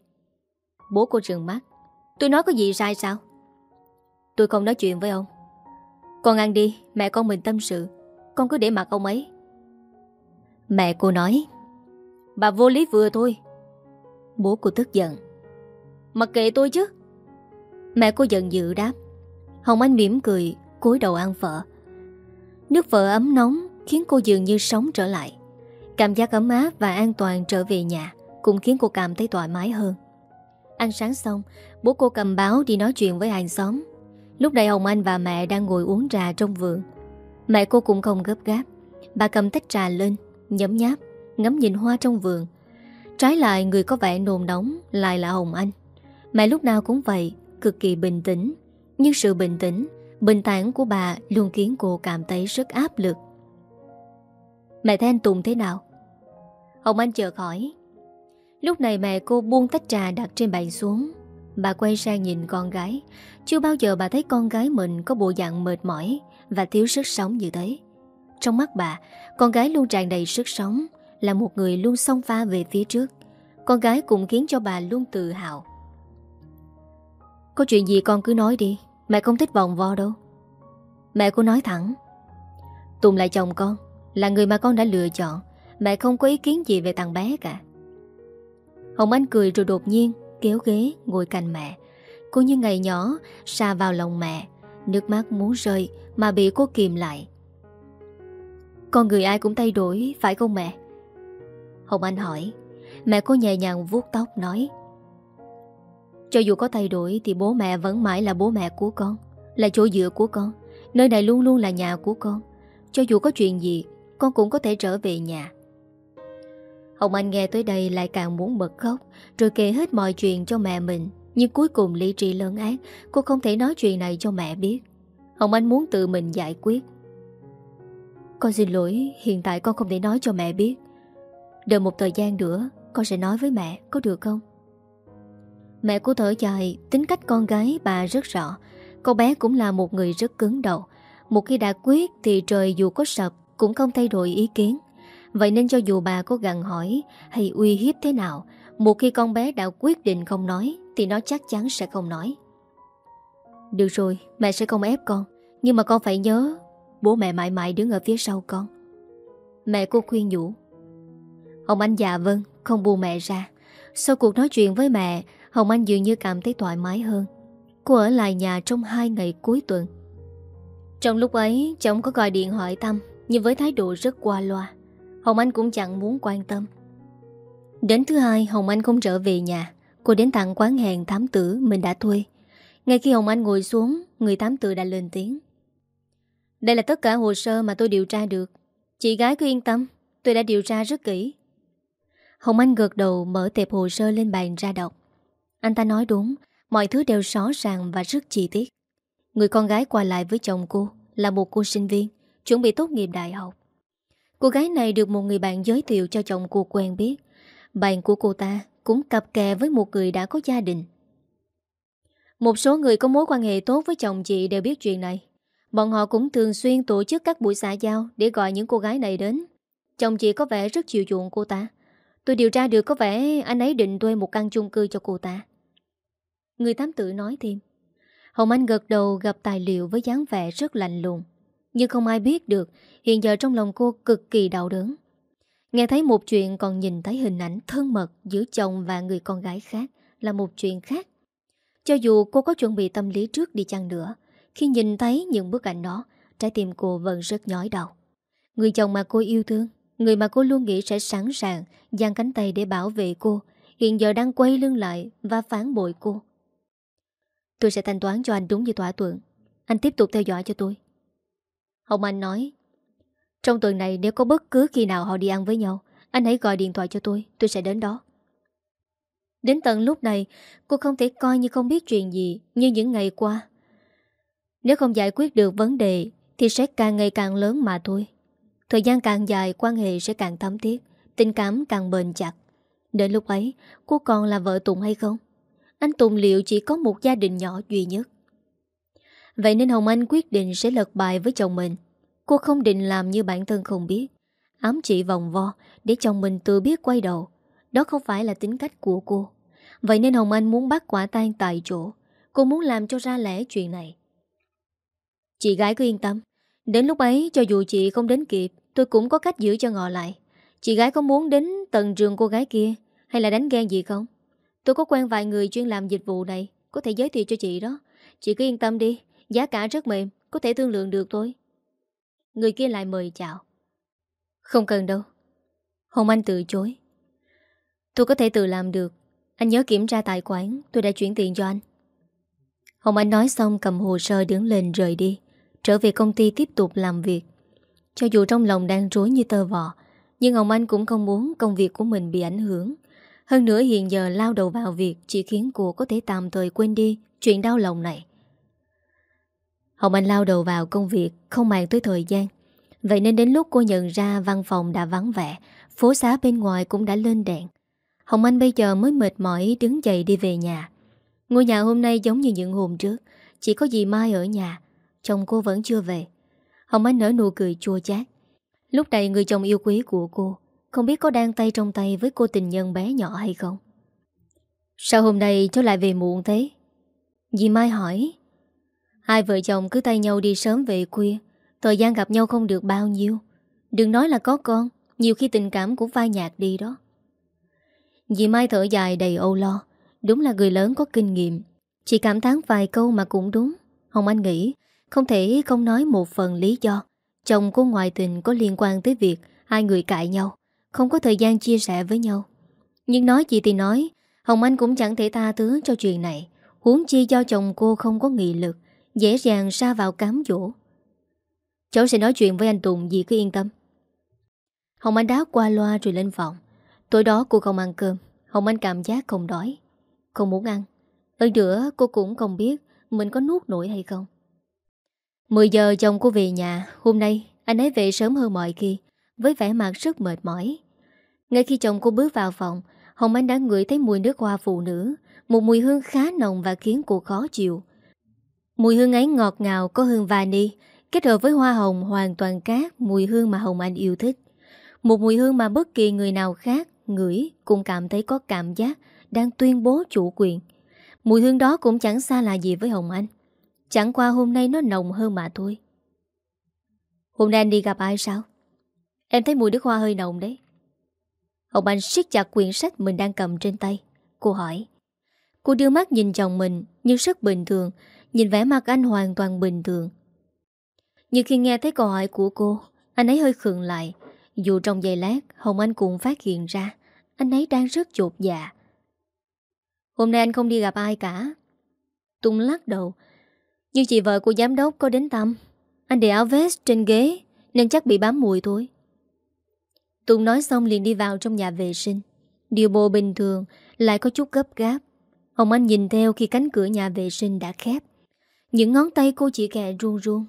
Bố cô trừng mắt. Tôi nói có gì sai sao? Tôi không nói chuyện với ông. Con ăn đi, mẹ con mình tâm sự. Con cứ để mặc ông ấy. Mẹ cô nói, Bà vô lý vừa thôi. Bố cô tức giận. Mặc kệ tôi chứ. Mẹ cô giận dữ đáp. Hồng Anh mỉm cười, cúi đầu ăn phở. Nước vợ ấm nóng Khiến cô dường như sống trở lại. Cảm giác ấm áp và an toàn trở về nhà Cũng khiến cô cảm thấy thoải mái hơn. Ăn sáng xong, Bố cô cầm báo đi nói chuyện với hàng xóm. Lúc này Hồng Anh và mẹ đang ngồi uống trà trong vườn. Mẹ cô cũng không gấp gáp. Bà cầm tách trà lên, Nhấm nháp, Ngắm nhìn hoa trong vườn. Trái lại, người có vẻ nồn nóng Lại là Hồng Anh. Mẹ lúc nào cũng vậy, Cực kỳ bình tĩnh. Nhưng sự bình tĩnh Bình tản của bà luôn khiến cô cảm thấy rất áp lực. Mẹ thấy anh Tùng thế nào? Hồng Anh chợt hỏi. Lúc này mẹ cô buông tách trà đặt trên bàn xuống. Bà quay sang nhìn con gái. Chưa bao giờ bà thấy con gái mình có bộ dạng mệt mỏi Và thiếu sức sống như thế. Trong mắt bà, Con gái luôn tràn đầy sức sống, Là một người luôn song pha về phía trước. Con gái cũng khiến cho bà luôn tự hào. Có chuyện gì con cứ nói đi. Mẹ không thích vòng vo đâu. Mẹ cô nói thẳng. Tùng là chồng con, Là người mà con đã lựa chọn. Mẹ không có ý kiến gì về thằng bé cả. Hồng Anh cười rồi đột nhiên Kéo ghế ngồi cạnh mẹ. Cô như ngày nhỏ, Xa vào lòng mẹ. Nước mắt muốn rơi Mà bị cô kìm lại. Con người ai cũng thay đổi, Phải không mẹ? Hồng Anh hỏi. Mẹ cô nhẹ nhàng vuốt tóc nói cho dù có thay đổi Thì bố mẹ vẫn mãi là bố mẹ của con, Là chỗ dựa của con, Nơi này luôn luôn là nhà của con. Cho dù có chuyện gì, Con cũng có thể trở về nhà. Hồng Anh nghe tới đây lại càng muốn bật khóc, Rồi kể hết mọi chuyện cho mẹ mình. Nhưng cuối cùng lý trí lớn ác Cô không thể nói chuyện này cho mẹ biết. Hồng Anh muốn tự mình giải quyết. Con xin lỗi, Hiện tại con không thể nói cho mẹ biết. Đợi một thời gian nữa, Con sẽ nói với mẹ, có được không? Mẹ của thở dài, Tính cách con gái bà rất rõ. Cô bé cũng là một người rất cứng đầu. Một khi đã quyết thì trời dù có sập Cũng không thay đổi ý kiến. Vậy nên cho dù bà có gặn hỏi Hay uy hiếp thế nào, Một khi con bé đã quyết định không nói Thì nó chắc chắn sẽ không nói. Được rồi, mẹ sẽ không ép con. Nhưng mà con phải nhớ, Bố mẹ mãi mãi đứng ở phía sau con. Mẹ cô khuyên nhủ. Ông Anh già vâng Không buông mẹ ra. Sau cuộc nói chuyện với mẹ Hồng Anh dường như cảm thấy thoải mái hơn. Cô ở lại nhà trong hai ngày cuối tuần. Trong lúc ấy, Chồng có gọi điện hỏi thăm, Nhưng với thái độ rất qua loa. Hồng Anh cũng chẳng muốn quan tâm. Đến thứ hai, Hồng Anh không trở về nhà. Cô đến tặng quán hàng thám tử, mình đã thuê. Ngay khi Hồng Anh ngồi xuống, Người thám tử đã lên tiếng. Đây là tất cả hồ sơ mà tôi điều tra được. Chị gái cứ yên tâm, Tôi đã điều tra rất kỹ. Hồng Anh gật đầu, mở tệp hồ sơ lên bàn ra đọc. Anh ta nói đúng, Mọi thứ đều rõ ràng và rất chi tiết. Người con gái qua lại với chồng cô Là một cô sinh viên, Chuẩn bị tốt nghiệp đại học. Cô gái này được một người bạn giới thiệu cho chồng cô quen biết. Bạn của cô ta cũng cặp kè với một người đã có gia đình. Một số người có mối quan hệ tốt với chồng chị đều biết chuyện này. Bọn họ cũng thường xuyên tổ chức các buổi xã giao để gọi những cô gái này đến. Chồng chị có vẻ rất chiều chuộng cô ta. Tôi điều tra được có vẻ anh ấy định thuê một căn chung cư cho cô ta. Người tám tử nói thêm Hồng Anh gật đầu gặp tài liệu với dáng vẻ rất lạnh lùng Nhưng không ai biết được Hiện giờ trong lòng cô cực kỳ đau đớn Nghe thấy một chuyện còn nhìn thấy hình ảnh thân mật giữa chồng và người con gái khác là một chuyện khác. Cho dù cô có chuẩn bị tâm lý trước đi chăng nữa, khi nhìn thấy những bức ảnh đó, trái tim cô vẫn rất nhói đau. Người chồng mà cô yêu thương, người mà cô luôn nghĩ sẽ sẵn sàng dang cánh tay để bảo vệ cô, hiện giờ đang quay lưng lại và phản bội cô. Tôi sẽ thanh toán cho anh đúng như thỏa thuận. Anh tiếp tục theo dõi cho tôi. Hồng Anh nói, trong tuần này nếu có bất cứ khi nào họ đi ăn với nhau, Anh hãy gọi điện thoại cho tôi Tôi sẽ đến đó. Đến tận lúc này, Cô không thể coi như không biết chuyện gì Như những ngày qua. Nếu không giải quyết được vấn đề Thì sẽ càng ngày càng lớn mà thôi. Thời gian càng dài, quan hệ sẽ càng thấm thiết, Tình cảm càng bền chặt. Đến lúc ấy, cô còn là vợ Tùng hay không? Anh Tùng liệu chỉ có một gia đình nhỏ duy nhất. Vậy nên Hồng Anh quyết định sẽ lật bài với chồng mình. Cô không định làm như bản thân không biết, Ám chỉ vòng vo Để chồng mình tự biết quay đầu. Đó không phải là tính cách của cô. Vậy nên Hồng Anh muốn bắt quả tang tại chỗ. Cô muốn làm cho ra lẽ chuyện này. Chị gái cứ yên tâm. Đến lúc ấy, cho dù chị không đến kịp, Tôi cũng có cách giữ cho ngọ lại. Chị gái có muốn đến tận trường cô gái kia Hay là đánh ghen gì không? Tôi có quen vài người chuyên làm dịch vụ này, Có thể giới thiệu cho chị đó. Chị cứ yên tâm đi, Giá cả rất mềm, Có thể thương lượng được thôi. Người kia lại mời chào. Không cần đâu. Hồng Anh từ chối. Tôi có thể tự làm được. Anh nhớ kiểm tra tài khoản, Tôi đã chuyển tiền cho anh. Hồng Anh nói xong cầm hồ sơ đứng lên rời đi, Trở về công ty tiếp tục làm việc. Cho dù trong lòng đang rối như tơ vò, Nhưng Hồng Anh cũng không muốn công việc của mình bị ảnh hưởng. Hơn nữa hiện giờ lao đầu vào việc Chỉ khiến cô có thể tạm thời quên đi Chuyện đau lòng này. Hồng Anh lao đầu vào công việc Không màng tới thời gian. Vậy nên đến lúc cô nhận ra văn phòng đã vắng vẻ, Phố xá bên ngoài cũng đã lên đèn. Hồng Anh bây giờ mới mệt mỏi Đứng dậy đi về nhà. Ngôi nhà hôm nay giống như những hôm trước, Chỉ có dì Mai ở nhà, Chồng cô vẫn chưa về. Hồng Anh nở nụ cười chua chát. Lúc này người chồng yêu quý của cô không biết có đang tay trong tay với cô tình nhân bé nhỏ hay không? Sao hôm nay cháu lại về muộn thế? Dì Mai hỏi. Hai vợ chồng cứ tay nhau đi sớm về khuya, Thời gian gặp nhau không được bao nhiêu. Đừng nói là có con, Nhiều khi tình cảm cũng phai nhạt đi đó. Dì Mai thở dài đầy âu lo. Đúng là người lớn có kinh nghiệm. Chỉ cảm thán vài câu mà cũng đúng. Hồng Anh nghĩ, Không thể không nói một phần lý do. Chồng cô ngoại tình có liên quan tới việc Hai người cãi nhau. Không có thời gian chia sẻ với nhau. Nhưng nói gì thì nói, Hồng Anh cũng chẳng thể tha thứ cho chuyện này. Huống chi do chồng cô không có nghị lực, Dễ dàng xa vào cám dỗ. Cháu sẽ nói chuyện với anh Tùng Dì cứ yên tâm. Hồng Anh đá qua loa rồi lên phòng. Tối đó cô không ăn cơm. Hồng Anh cảm giác không đói, Không muốn ăn. Hơn nữa cô cũng không biết Mình có nuốt nổi hay không. 10 giờ chồng cô về nhà. Hôm nay, anh ấy về sớm hơn mọi khi. Với vẻ mặt rất mệt mỏi. Ngay khi chồng cô bước vào phòng, Hồng Anh đã ngửi thấy mùi nước hoa phụ nữ, Một mùi hương khá nồng và khiến cô khó chịu. Mùi hương ấy ngọt ngào, có hương vani, Kết hợp với hoa hồng hoàn toàn khác Mùi hương mà Hồng Anh yêu thích. Một mùi hương mà bất kỳ người nào khác Ngửi cũng cảm thấy có cảm giác Đang tuyên bố chủ quyền. Mùi hương đó cũng chẳng xa là gì với Hồng Anh. Chẳng qua hôm nay nó nồng hơn mà thôi. Hôm nay anh đi gặp ai sao? Em thấy mùi nước hoa hơi nồng đấy. Hồng Anh siết chặt quyển sách mình đang cầm trên tay. Cô hỏi. Cô đưa mắt nhìn chồng mình, Nhưng rất bình thường. Nhìn vẻ mặt anh hoàn toàn bình thường. Nhưng khi nghe thấy câu hỏi của cô, Anh ấy hơi khượng lại. Dù trong giây lát, Hồng Anh cũng phát hiện ra, Anh ấy đang rất chột dạ. Hôm nay anh không đi gặp ai cả. Tùng lắc đầu. Nhưng chị vợ của giám đốc có đến tâm Anh để áo vest trên ghế, Nên chắc bị bám mùi thôi. Tùng nói xong liền đi vào trong nhà vệ sinh. Điều bộ bình thường, Lại có chút gấp gáp. Hồng Anh nhìn theo khi cánh cửa nhà vệ sinh đã khép. Những ngón tay cô chỉ kẹ run run.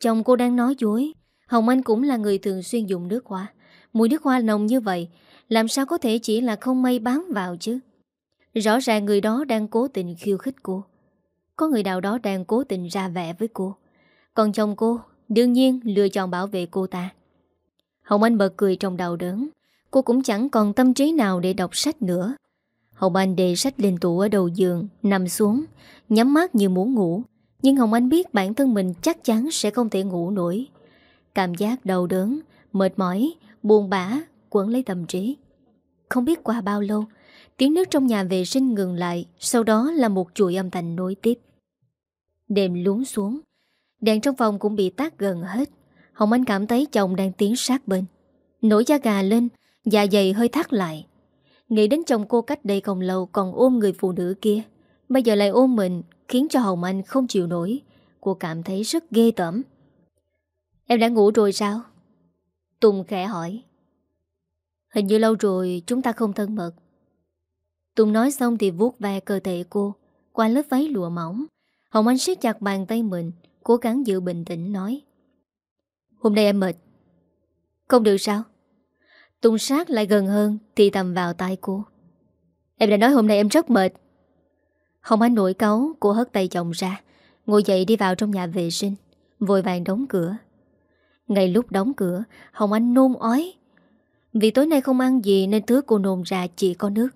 Chồng cô đang nói dối. Hồng Anh cũng là người thường xuyên dùng nước hoa. Mùi nước hoa nồng như vậy, Làm sao có thể chỉ là không may bám vào chứ? Rõ ràng người đó đang cố tình khiêu khích cô. Có người nào đó đang cố tình ra vẻ với cô. Còn chồng cô, Đương nhiên lựa chọn bảo vệ cô ta. Hồng Anh bật cười trong đầu đớn Cô cũng chẳng còn tâm trí nào để đọc sách nữa Hồng Anh để sách lên tủ ở đầu giường Nằm xuống Nhắm mắt như muốn ngủ nhưng Hồng Anh biết bản thân mình chắc chắn sẽ không thể ngủ nổi. Cảm giác đau đớn, mệt mỏi, buồn bã, quấn lấy tâm trí. Không biết qua bao lâu, tiếng nước trong nhà vệ sinh ngừng lại, sau đó là một chuỗi âm thanh nối tiếp. Đêm lún xuống, đèn trong phòng cũng bị tắt gần hết. Hồng Anh cảm thấy chồng đang tiến sát bên. Nổi da gà lên, dạ dày hơi thắt lại. Nghĩ đến chồng cô cách đây không lâu còn ôm người phụ nữ kia. Bây giờ lại ôm mình Khiến cho Hồng Anh không chịu nổi Cô cảm thấy rất ghê tởm Em đã ngủ rồi sao? Tùng khẽ hỏi Hình như lâu rồi chúng ta không thân mật Tùng nói xong thì vuốt ve cơ thể cô Qua lớp váy lụa mỏng Hồng Anh siết chặt bàn tay mình Cố gắng giữ bình tĩnh nói Hôm nay em mệt. Không được sao? Tùng sát lại gần hơn Thì tầm vào tay cô. Em đã nói hôm nay em rất mệt. Hồng Anh nổi cáu, Cô hất tay chồng ra, Ngồi dậy đi vào trong nhà vệ sinh, Vội vàng đóng cửa. Ngay lúc đóng cửa, Hồng Anh nôn ói. Vì tối nay không ăn gì nên thứ cô nôn ra chỉ có nước.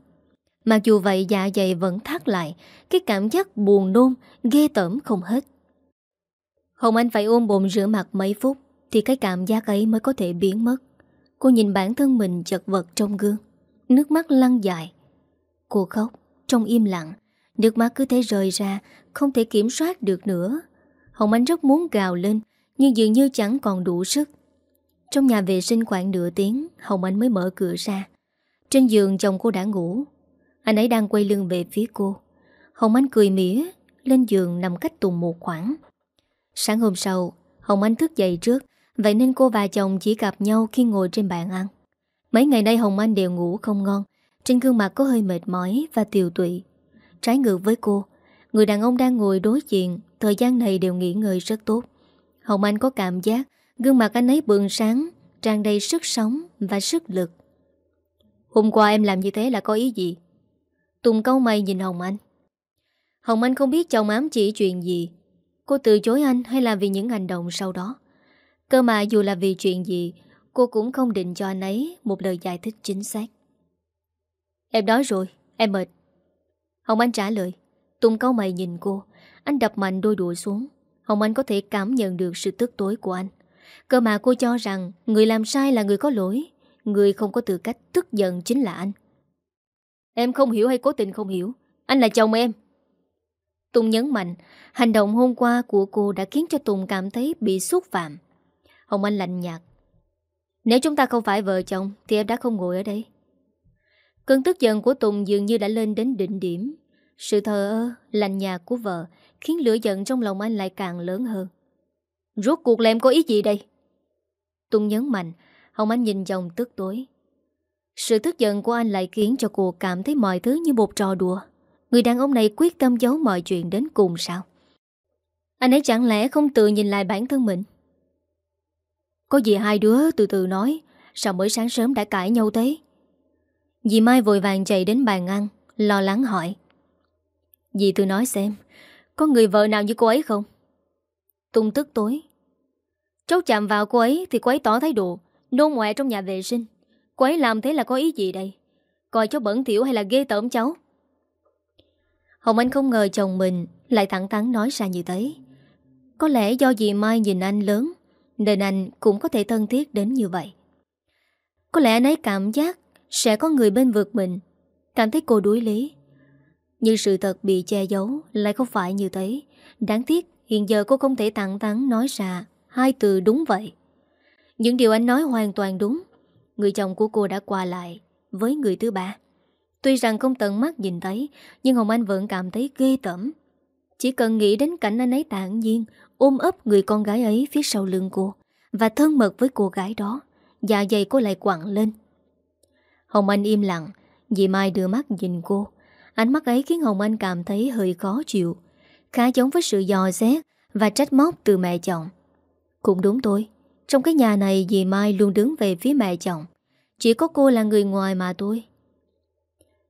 Mặc dù vậy dạ dày vẫn thắt lại, Cái cảm giác buồn nôn, Ghê tởm không hết. Hồng Anh phải ôm bồn rửa mặt mấy phút. Thì cái cảm giác ấy mới có thể biến mất. Cô nhìn bản thân mình chật vật trong gương, Nước mắt lăn dài. Cô khóc, Trong im lặng, Nước mắt cứ thế rời ra, Không thể kiểm soát được nữa. Hồng Anh rất muốn gào lên, Nhưng dường như chẳng còn đủ sức. Trong nhà vệ sinh khoảng nửa tiếng, Hồng Anh mới mở cửa ra. Trên giường chồng cô đã ngủ. Anh ấy đang quay lưng về phía cô. Hồng Anh cười mỉa, Lên giường nằm cách Tùng một khoảng. Sáng hôm sau, Hồng Anh thức dậy trước Vậy nên cô và chồng chỉ gặp nhau khi ngồi trên bàn ăn. Mấy ngày nay Hồng Anh đều ngủ không ngon, Trên gương mặt có hơi mệt mỏi và tiều tụy. Trái ngược với cô, Người đàn ông đang ngồi đối diện, Thời gian này đều nghỉ ngơi rất tốt. Hồng Anh có cảm giác Gương mặt anh ấy bừng sáng, tràn đầy sức sống và sức lực. Hôm qua em làm như thế là có ý gì? Tùng câu mày nhìn Hồng Anh. Hồng Anh không biết chồng ám chỉ chuyện gì. Cô từ chối anh hay là vì những hành động sau đó? Cơ mà dù là vì chuyện gì Cô cũng không định cho anh ấy Một lời giải thích chính xác. Em đói rồi, em mệt. Hồng Anh trả lời Tùng câu mày nhìn cô. Anh đập mạnh đôi đũa xuống. Hồng Anh có thể cảm nhận được sự tức tối của anh. Cơ mà cô cho rằng Người làm sai là người có lỗi. Người không có tư cách tức giận chính là anh. Em không hiểu hay cố tình không hiểu. Anh là chồng em. Tùng nhấn mạnh Hành động hôm qua của cô đã khiến cho Tùng cảm thấy bị xúc phạm. Hồng Anh lạnh nhạt. Nếu chúng ta không phải vợ chồng Thì em đã không ngồi ở đây. Cơn tức giận của Tùng dường như đã lên đến đỉnh điểm. Sự thờ ơ, lạnh nhạt của vợ Khiến lửa giận trong lòng anh lại càng lớn hơn. Rốt cuộc là em có ý gì đây? Tùng nhấn mạnh Hồng Anh nhìn chồng tức tối. Sự tức giận của anh lại khiến cho cô cảm thấy mọi thứ như một trò đùa. Người đàn ông này quyết tâm giấu mọi chuyện đến cùng sao? Anh ấy chẳng lẽ không tự nhìn lại bản thân mình? Có gì hai đứa từ từ nói, Sao mới sáng sớm đã cãi nhau thế? Dì Mai vội vàng chạy đến bàn ăn, Lo lắng hỏi. Dì tôi nói xem, Có người vợ nào như cô ấy không? Tung tức tối. Cháu chạm vào cô ấy thì cô ấy tỏ thái độ Nôn ngoại trong nhà vệ sinh. Cô ấy làm thế là có ý gì đây? Coi cháu bẩn thiểu hay là ghê tởm cháu? Hồng Anh không ngờ chồng mình Lại thẳng thắn nói ra như thế. Có lẽ do dì Mai nhìn anh lớn nên anh cũng có thể thân thiết đến như vậy. Có lẽ anh ấy cảm giác Sẽ có người bên vượt mình, Cảm thấy cô đuối lý. Nhưng sự thật bị che giấu Lại không phải như thế. Đáng tiếc, hiện giờ cô không thể thẳng thắn nói ra Hai từ đúng vậy. Những điều anh nói hoàn toàn đúng. Người chồng của cô đã qua lại Với người thứ ba. Tuy rằng không tận mắt nhìn thấy, Nhưng Hồng Anh vẫn cảm thấy ghê tẩm Chỉ cần nghĩ đến cảnh anh ấy tạng nhiên Ôm ấp người con gái ấy phía sau lưng cô Và thân mật với cô gái đó. Dạ dày cô lại quặn lên. Hồng Anh im lặng, Dì Mai đưa mắt nhìn cô. Ánh mắt ấy khiến Hồng Anh cảm thấy hơi khó chịu, Khá giống với sự dò xét Và trách móc từ mẹ chồng. Cũng đúng thôi, Trong cái nhà này dì Mai luôn đứng về phía mẹ chồng, Chỉ có cô là người ngoài mà tôi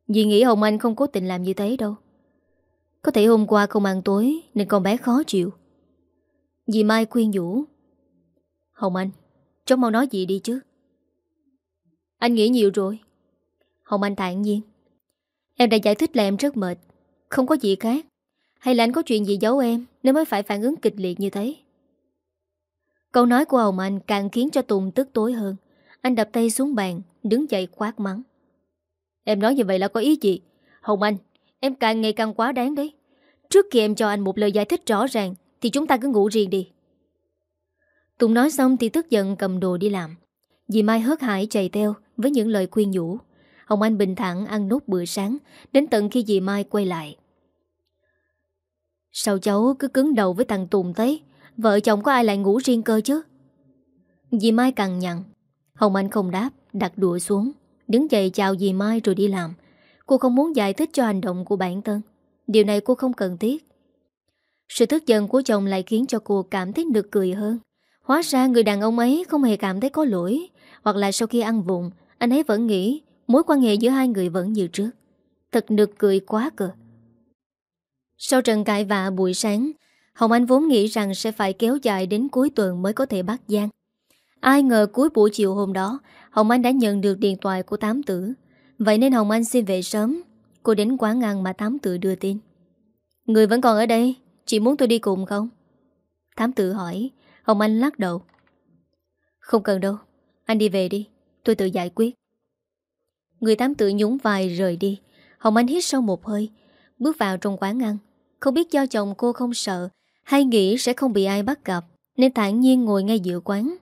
Dì nghĩ Hồng Anh không cố tình làm như thế đâu. Có thể hôm qua không ăn tối Nên con bé khó chịu. Dì Mai khuyên nhủ. Hồng Anh, Cháu mau nói gì đi chứ. Anh nghĩ nhiều rồi. Hồng Anh thản nhiên. Em đã giải thích là em rất mệt. Không có gì khác. Hay là anh có chuyện gì giấu em Nên mới phải phản ứng kịch liệt như thế? Câu nói của Hồng Anh càng khiến cho Tùng tức tối hơn. Anh đập tay xuống bàn, Đứng dậy quát mắng. Em nói như vậy là có ý gì? Hồng Anh, Em càng ngày càng quá đáng đấy. Trước khi em cho anh một lời giải thích rõ ràng thì chúng ta cứ ngủ riêng đi. Tùng nói xong thì tức giận cầm đồ đi làm. Dì Mai hớt hải chạy theo Với những lời khuyên nhủ. Hồng Anh bình thản ăn nốt bữa sáng, Đến tận khi dì Mai quay lại. Sao cháu cứ cứng đầu với thằng Tùng thế? Vợ chồng có ai lại ngủ riêng cơ chứ? Dì Mai cằn nhằn. Hồng Anh không đáp, Đặt đũa xuống. Đứng dậy chào dì Mai rồi đi làm. Cô không muốn giải thích cho hành động của bản thân. Điều này cô không cần thiết. Sự tức giận của chồng lại khiến cho cô cảm thấy được cười hơn. Hóa ra người đàn ông ấy không hề cảm thấy có lỗi. Hoặc là sau khi ăn vụng, Anh ấy vẫn nghĩ mối quan hệ giữa hai người vẫn như trước. Thật được cười quá cơ. Sau trận cãi vạ buổi sáng, Hồng Anh vốn nghĩ rằng sẽ phải kéo dài đến cuối tuần mới có thể bắt gian Ai ngờ cuối buổi chiều hôm đó, Hồng Anh đã nhận được điện thoại của Tám Tử. Vậy nên Hồng Anh xin về sớm. Cô đến quán ăn mà Tám Tử đưa tin. Người vẫn còn ở đây? Chị muốn tôi đi cùng không? Thám Tử hỏi. Hồng Anh lắc đầu. Không cần đâu. Anh đi về đi. Tôi tự giải quyết. Người Tám Tử nhún vai rời đi. Hồng Anh hít sâu một hơi. Bước vào trong quán ăn. Không biết do chồng cô không sợ, Hay nghĩ sẽ không bị ai bắt gặp, Nên thản nhiên ngồi ngay giữa quán.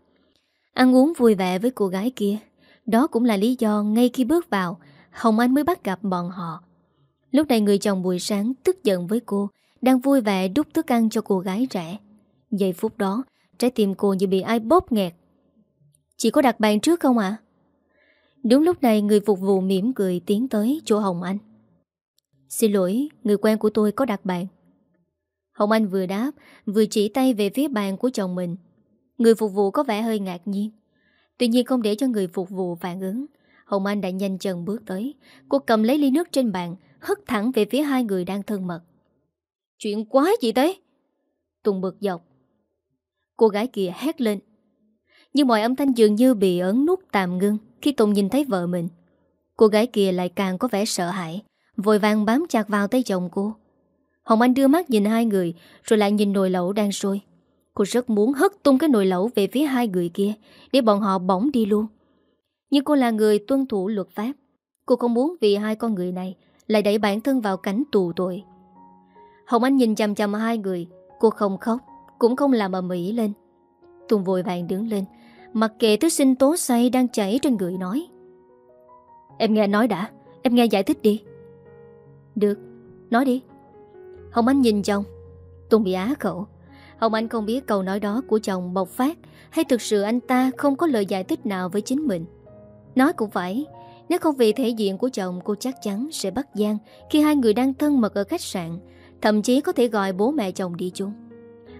Ăn uống vui vẻ với cô gái kia. Đó cũng là lý do ngay khi bước vào, Hồng Anh mới bắt gặp bọn họ. Lúc này người chồng buổi sáng tức giận với cô. Đang vui vẻ đút thức ăn cho cô gái trẻ. Giây phút đó Trái tim cô như bị ai bóp nghẹt. Chị có đặt bàn trước không ạ? Đúng lúc này người phục vụ mỉm cười tiến tới chỗ Hồng Anh. Xin lỗi, người quen của tôi có đặt bàn. Hồng Anh vừa đáp Vừa chỉ tay về phía bàn của chồng mình. Người phục vụ có vẻ hơi ngạc nhiên. Tuy nhiên không để cho người phục vụ phản ứng Hồng Anh đã nhanh chân bước tới. Cô cầm lấy ly nước trên bàn Hất thẳng về phía hai người đang thân mật. Chuyện quá gì thế Tùng bực dọc. Cô gái kia hét lên. Nhưng mọi âm thanh dường như bị ấn nút tạm ngưng Khi Tùng nhìn thấy vợ mình. Cô gái kia lại càng có vẻ sợ hãi, Vội vàng bám chặt vào tay chồng cô. Hồng Anh đưa mắt nhìn hai người, Rồi lại nhìn nồi lẩu đang sôi. Cô rất muốn hất tung cái nồi lẩu về phía hai người kia, Để bọn họ bỏng đi luôn. Nhưng cô là người tuân thủ luật pháp. Cô không muốn vì hai con người này Lại đẩy bản thân vào cảnh tù tội. Hồng Anh nhìn chầm chầm hai người. Cô không khóc Cũng không làm ầm ĩ lên. Tùng vội vàng đứng lên Mặc kệ thứ sinh tố say đang chảy trên người nói. Em nghe nói đã Em nghe giải thích đi. Được, nói đi. Hồng Anh nhìn chồng. Tùng bị á khẩu. Hồng Anh không biết câu nói đó của chồng bộc phát Hay thực sự anh ta không có lời giải thích nào với chính mình. Nói cũng phải Nếu không vì thể diện của chồng Cô chắc chắn sẽ bắt gian Khi hai người đang thân mật ở khách sạn Thậm chí có thể gọi bố mẹ chồng đi chung.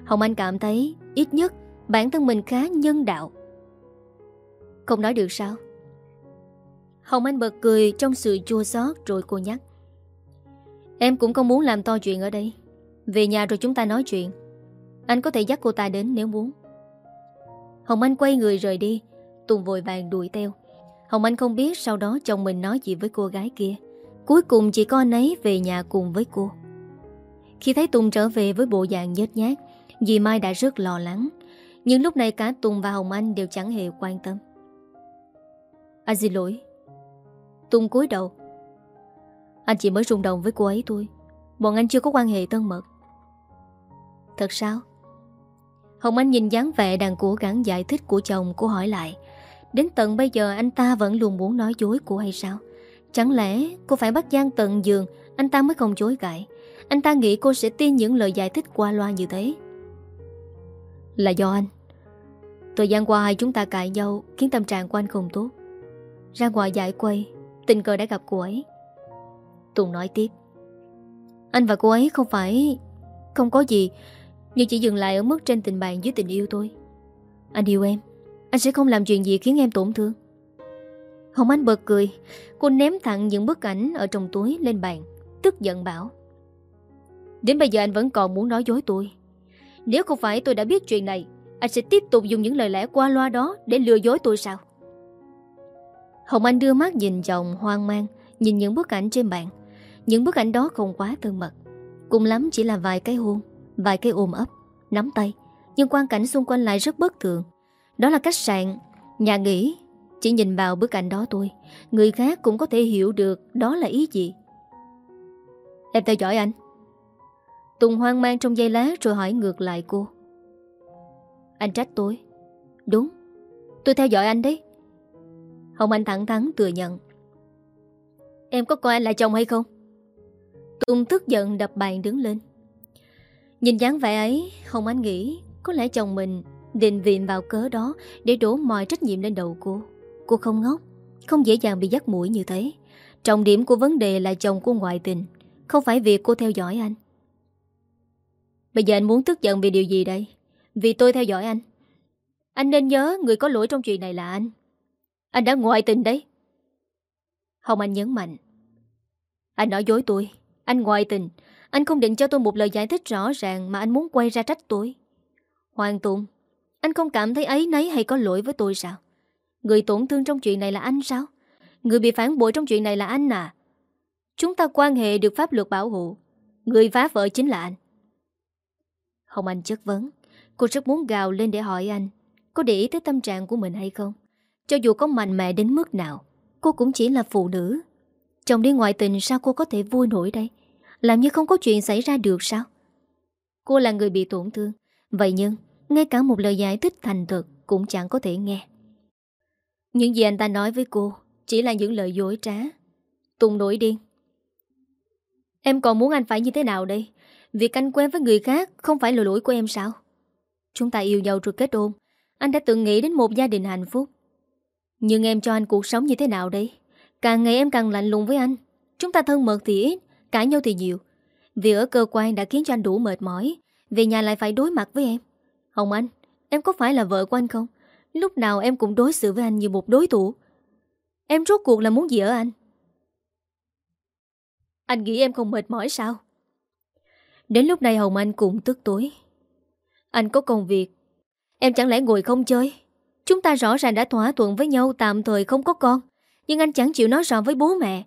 Hồng Anh cảm thấy Ít nhất bản thân mình khá nhân đạo. Không nói được sao? Hồng Anh bật cười trong sự chua xót rồi cô nhắc. Em cũng không muốn làm to chuyện ở đây. Về nhà rồi chúng ta nói chuyện. Anh có thể dắt cô ta đến nếu muốn. Hồng Anh quay người rời đi, Tùng vội vàng đuổi theo. Hồng Anh không biết sau đó chồng mình nói gì với cô gái kia. Cuối cùng chỉ có anh ấy về nhà cùng với cô. Khi thấy Tùng trở về với bộ dạng nhớt nhát Dì Mai đã rất lo lắng. Nhưng lúc này cả Tùng và Hồng Anh đều chẳng hề quan tâm. Anh xin lỗi. Tùng cúi đầu. Anh chỉ mới rung động với cô ấy thôi. Bọn anh chưa có quan hệ thân mật. Thật sao? Hồng Anh nhìn dáng vẻ đang cố gắng giải thích của chồng Cô hỏi lại. Đến tận bây giờ anh ta vẫn luôn muốn nói dối cô hay sao? Chẳng lẽ cô phải bắt gian tận giường, Anh ta mới không chối cãi anh ta nghĩ cô sẽ tin những lời giải thích qua loa như thế. Là do anh. Thời gian qua hai chúng ta cãi nhau Khiến tâm trạng của anh không tốt. Ra ngoài giải quay, Tình cờ đã gặp cô ấy. Tùng nói tiếp. Anh và cô ấy không phải, Không có gì, Nhưng chỉ dừng lại ở mức trên tình bạn dưới tình yêu tôi Anh yêu em. Anh sẽ không làm chuyện gì khiến em tổn thương. Hồng Anh bật cười. Cô ném thẳng những bức ảnh ở trong túi lên bàn, Tức giận bảo. Đến bây giờ anh vẫn còn muốn nói dối tôi. Nếu không phải tôi đã biết chuyện này Anh sẽ tiếp tục dùng những lời lẽ qua loa đó Để lừa dối tôi sao? Hồng Anh đưa mắt nhìn chồng hoang mang Nhìn những bức ảnh trên bàn. Những bức ảnh đó không quá thân mật Cùng lắm chỉ là vài cái hôn Vài cái ôm ấp, nắm tay. Nhưng quan cảnh xung quanh lại rất bất thường. Đó là khách sạn, nhà nghỉ. Chỉ nhìn vào bức ảnh đó tôi Người khác cũng có thể hiểu được Đó là ý gì. Em theo dõi anh. Tùng hoang mang trong giây lá Rồi hỏi ngược lại cô. Anh trách tôi. Đúng, tôi theo dõi anh đấy. Hồng Anh thẳng thắn thừa nhận. Em có coi anh là chồng hay không? Tùng tức giận đập bàn đứng lên. Nhìn dáng vẻ ấy Hồng Anh nghĩ Có lẽ chồng mình định viện vào cớ đó Để đổ mọi trách nhiệm lên đầu cô. Cô không ngốc Không dễ dàng bị dắt mũi như thế. Trọng điểm của vấn đề là chồng cô ngoại tình Không phải việc cô theo dõi anh. Bây giờ anh muốn tức giận vì điều gì đây Vì tôi theo dõi anh Anh nên nhớ người có lỗi trong chuyện này là anh Anh đã ngoại tình đấy Hồng Anh nhấn mạnh Anh nói dối tôi Anh ngoại tình Anh không định cho tôi một lời giải thích rõ ràng Mà anh muốn quay ra trách tôi Hoàng Tùng, Anh không cảm thấy ấy nấy hay có lỗi với tôi sao? Người tổn thương trong chuyện này là anh sao? Người bị phản bội trong chuyện này là anh à? Chúng ta quan hệ được pháp luật bảo hộ. Người phá vỡ chính là anh. Hồng Anh chất vấn. Cô rất muốn gào lên để hỏi anh có để ý tới tâm trạng của mình hay không. Cho dù có mạnh mẽ đến mức nào, cô cũng chỉ là phụ nữ. Chồng đi ngoại tình sao cô có thể vui nổi đây? Làm như không có chuyện xảy ra được sao? Cô là người bị tổn thương. Vậy nhưng, ngay cả một lời giải thích thành thật cũng chẳng có thể nghe. Những gì anh ta nói với cô chỉ là những lời dối trá. Tùng nổi điên. Em còn muốn anh phải như thế nào đây? Việc anh quen với người khác không phải là lỗi của em sao? Chúng ta yêu nhau rồi kết hôn. Anh đã từng nghĩ đến một gia đình hạnh phúc. Nhưng em cho anh cuộc sống như thế nào đây? Càng ngày em càng lạnh lùng với anh. Chúng ta thân mật thì ít, cãi nhau thì nhiều. Vì ở cơ quan đã khiến cho anh đủ mệt mỏi. Về nhà lại phải đối mặt với em. Hồng Anh, em có phải là vợ của anh không? Lúc nào em cũng đối xử với anh như một đối thủ. Em rốt cuộc là muốn gì ở anh? Anh nghĩ em không mệt mỏi sao? Đến lúc này Hồng Anh cũng tức tối. Anh có công việc. Em chẳng lẽ ngồi không chơi? Chúng ta rõ ràng đã thỏa thuận với nhau, tạm thời không có con. Nhưng anh chẳng chịu nói rõ với bố mẹ.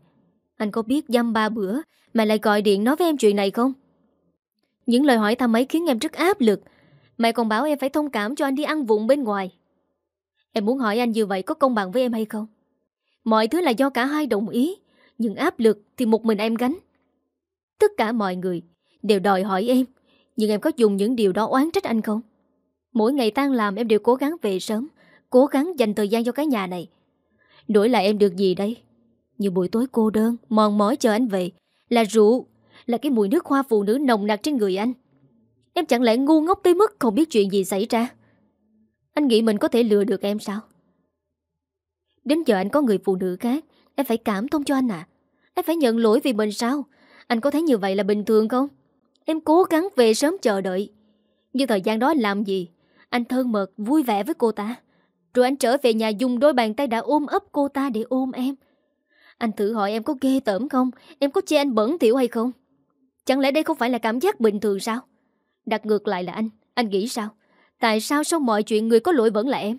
Anh có biết dăm ba bữa mà lại gọi điện nói với em chuyện này không? Những lời hỏi thăm ấy khiến em rất áp lực. Mẹ còn bảo em phải thông cảm cho anh đi ăn vụng bên ngoài. Em muốn hỏi anh như vậy có công bằng với em hay không? Mọi thứ là do cả hai đồng ý. Nhưng áp lực thì một mình em gánh. Tất cả mọi người đều đòi hỏi em. Nhưng em có dùng những điều đó oán trách anh không? Mỗi ngày tan làm em đều cố gắng về sớm, Cố gắng dành thời gian cho cái nhà này. Đổi lại em được gì đây? Như buổi tối cô đơn, Mòn mỏi chờ anh về, Là rượu, Là cái mùi nước hoa phụ nữ nồng nặc trên người anh. Em chẳng lẽ ngu ngốc tới mức Không biết chuyện gì xảy ra? Anh nghĩ mình có thể lừa được em sao? Đến giờ anh có người phụ nữ khác, Em phải cảm thông cho anh à? Em phải nhận lỗi vì mình sao? Anh có thấy như vậy là bình thường không? Em cố gắng về sớm chờ đợi. Nhưng thời gian đó làm gì? Anh thân mật, vui vẻ với cô ta. Rồi anh trở về nhà dùng đôi bàn tay đã ôm ấp cô ta để ôm em. Anh thử hỏi em có ghê tởm không? Em có chê anh bẩn thỉu hay không? Chẳng lẽ đây không phải là cảm giác bình thường sao? Đặt ngược lại là anh. Anh nghĩ sao? Tại sao sau mọi chuyện người có lỗi vẫn là em?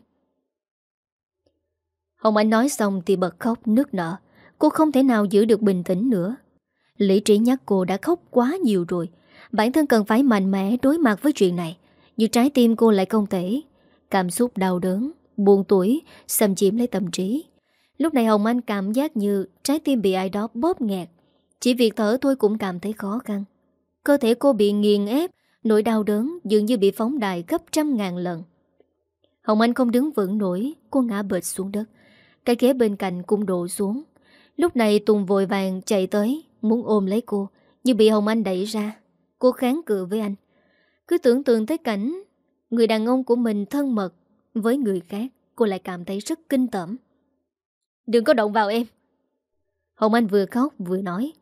Hồng Anh nói xong thì bật khóc nước nở. Cô không thể nào giữ được bình tĩnh nữa. Lý trí nhắc cô đã khóc quá nhiều rồi. Bản thân cần phải mạnh mẽ đối mặt với chuyện này. Nhưng trái tim cô lại không thể. Cảm xúc đau đớn, Buồn tuổi Xâm chiếm lấy tâm trí. Lúc này Hồng Anh cảm giác như Trái tim bị ai đó bóp nghẹt. Chỉ việc thở thôi cũng cảm thấy khó khăn. Cơ thể cô bị nghiền ép, Nỗi đau đớn dường như bị phóng đại gấp trăm ngàn lần. Hồng Anh không đứng vững nổi, Cô ngã bệt xuống đất. Cái ghế bên cạnh cũng đổ xuống. Lúc này Tùng vội vàng chạy tới, Muốn ôm lấy cô, Nhưng bị Hồng Anh đẩy ra. Cô kháng cự với anh. Cứ tưởng tượng tới cảnh, Người đàn ông của mình thân mật Với người khác, Cô lại cảm thấy rất kinh tởm. Đừng có động vào em. Hồng Anh vừa khóc vừa nói.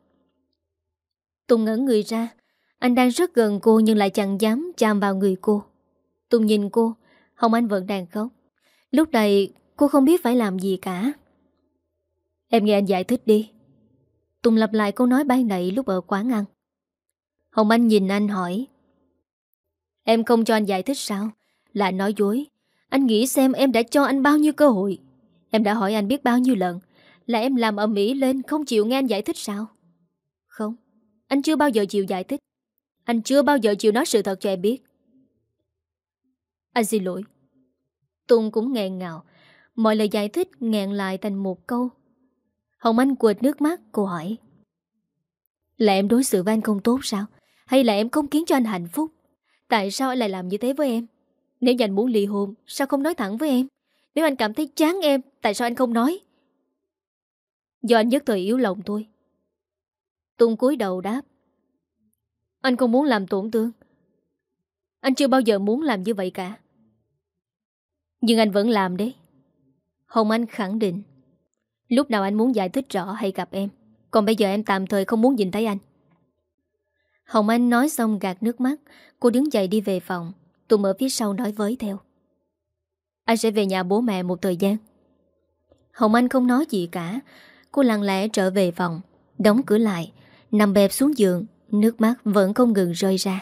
Tùng ngẩn người ra, Anh đang rất gần cô nhưng lại chẳng dám chạm vào người cô. Tùng nhìn cô, Hồng Anh vẫn đang khóc. Lúc này, cô không biết phải làm gì cả. Em nghe anh giải thích đi. Tùng lặp lại câu nói ban nãy lúc ở quán ăn. Hồng Anh nhìn anh hỏi. Em không cho anh giải thích sao? Là nói dối. Anh nghĩ xem em đã cho anh bao nhiêu cơ hội. Em đã hỏi anh biết bao nhiêu lần. Là em làm ầm ĩ lên không chịu nghe anh giải thích sao? Không. Anh chưa bao giờ chịu giải thích. Anh chưa bao giờ chịu nói sự thật cho em biết. Anh xin lỗi. Tùng cũng nghẹn ngào. Mọi lời giải thích nghẹn lại thành một câu. Hồng Anh quệt nước mắt, Cô hỏi. Là em đối xử với anh không tốt sao? Hay là em không khiến cho anh hạnh phúc? Tại sao anh lại làm như thế với em? Nếu như anh muốn ly hôn, Sao không nói thẳng với em? Nếu anh cảm thấy chán em, Tại sao anh không nói? Do anh nhất thời yếu lòng thôi. Tùng cúi đầu đáp. Anh không muốn làm tổn thương. Anh chưa bao giờ muốn làm như vậy cả. Nhưng anh vẫn làm đấy. Hồng Anh khẳng định. Lúc nào anh muốn giải thích rõ hay gặp em, Còn bây giờ em tạm thời không muốn nhìn thấy anh. Hồng Anh nói xong gạt nước mắt. Cô đứng dậy đi về phòng. Tùng ở phía sau nói với theo. Anh sẽ về nhà bố mẹ một thời gian. Hồng Anh không nói gì cả. Cô lặng lẽ trở về phòng. Đóng cửa lại. Nằm bẹp xuống giường. Nước mắt vẫn không ngừng rơi ra.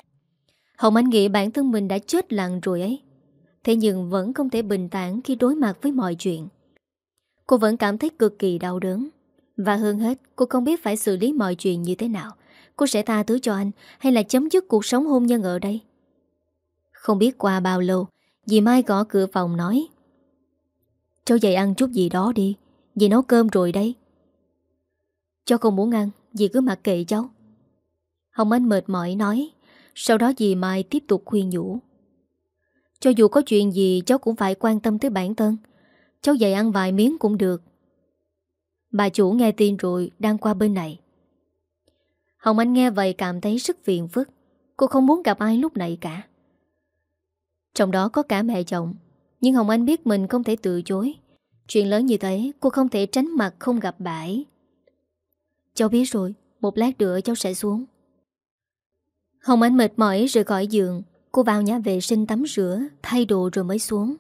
Hồng Anh nghĩ bản thân mình đã chết lặng rồi ấy. Thế nhưng vẫn không thể bình tản khi đối mặt với mọi chuyện. Cô vẫn cảm thấy cực kỳ đau đớn. Và hơn hết, cô không biết phải xử lý mọi chuyện như thế nào. Cô sẽ tha thứ cho anh Hay là chấm dứt cuộc sống hôn nhân ở đây? Không biết qua bao lâu, Dì Mai gõ cửa phòng nói. Cháu dậy ăn chút gì đó đi, Dì nấu cơm rồi đấy. Cháu không muốn ăn, Dì cứ mặc kệ cháu. Hồng Anh mệt mỏi nói, Sau đó dì Mai tiếp tục khuyên nhủ. Cho dù có chuyện gì, cháu cũng phải quan tâm tới bản thân. Cháu dậy ăn vài miếng cũng được. Bà chủ nghe tin rồi, Đang qua bên này. Hồng Anh nghe vậy cảm thấy rất phiền phức. Cô không muốn gặp ai lúc này cả. Trong đó có cả mẹ chồng, Nhưng Hồng Anh biết mình không thể từ chối. Chuyện lớn như thế, Cô không thể tránh mặt không gặp bà ấy. Cháu biết rồi, Một lát nữa cháu sẽ xuống. Hồng Anh mệt mỏi rời khỏi giường. Cô vào nhà vệ sinh tắm rửa, Thay đồ rồi mới xuống.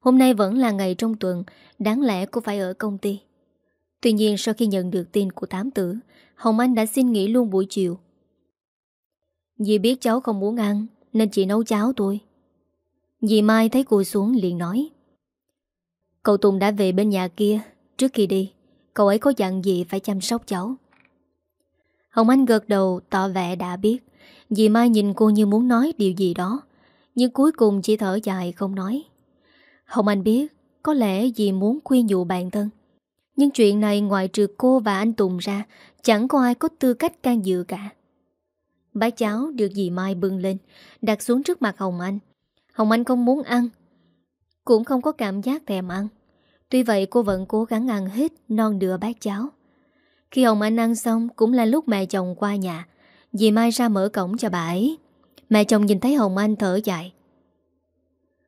Hôm nay vẫn là ngày trong tuần, Đáng lẽ cô phải ở công ty. Tuy nhiên sau khi nhận được tin của tám tử Hồng Anh đã xin nghỉ luôn buổi chiều. Dì biết cháu không muốn ăn, Nên chị nấu cháo tôi Dì Mai thấy cô xuống liền nói, Cậu Tùng đã về bên nhà kia, Trước khi đi, Cậu ấy có dặn gì phải chăm sóc cháu. Hồng Anh gật đầu, tỏ vẻ đã biết. Dì Mai nhìn cô như muốn nói điều gì đó, Nhưng cuối cùng chỉ thở dài không nói. Hồng Anh biết, Có lẽ dì muốn khuyên dụ bản thân, Nhưng chuyện này ngoại trừ cô và anh Tùng ra Chẳng có ai có tư cách can dự cả. Bát cháo được dì Mai bưng lên, Đặt xuống trước mặt Hồng Anh. Hồng Anh không muốn ăn, Cũng không có cảm giác thèm ăn. Tuy vậy cô vẫn cố gắng ăn hết Non đựa bát cháo. Khi Hồng Anh ăn xong Cũng là lúc mẹ chồng qua nhà. Dì Mai ra mở cổng cho bà ấy. Mẹ chồng nhìn thấy Hồng Anh thở dài.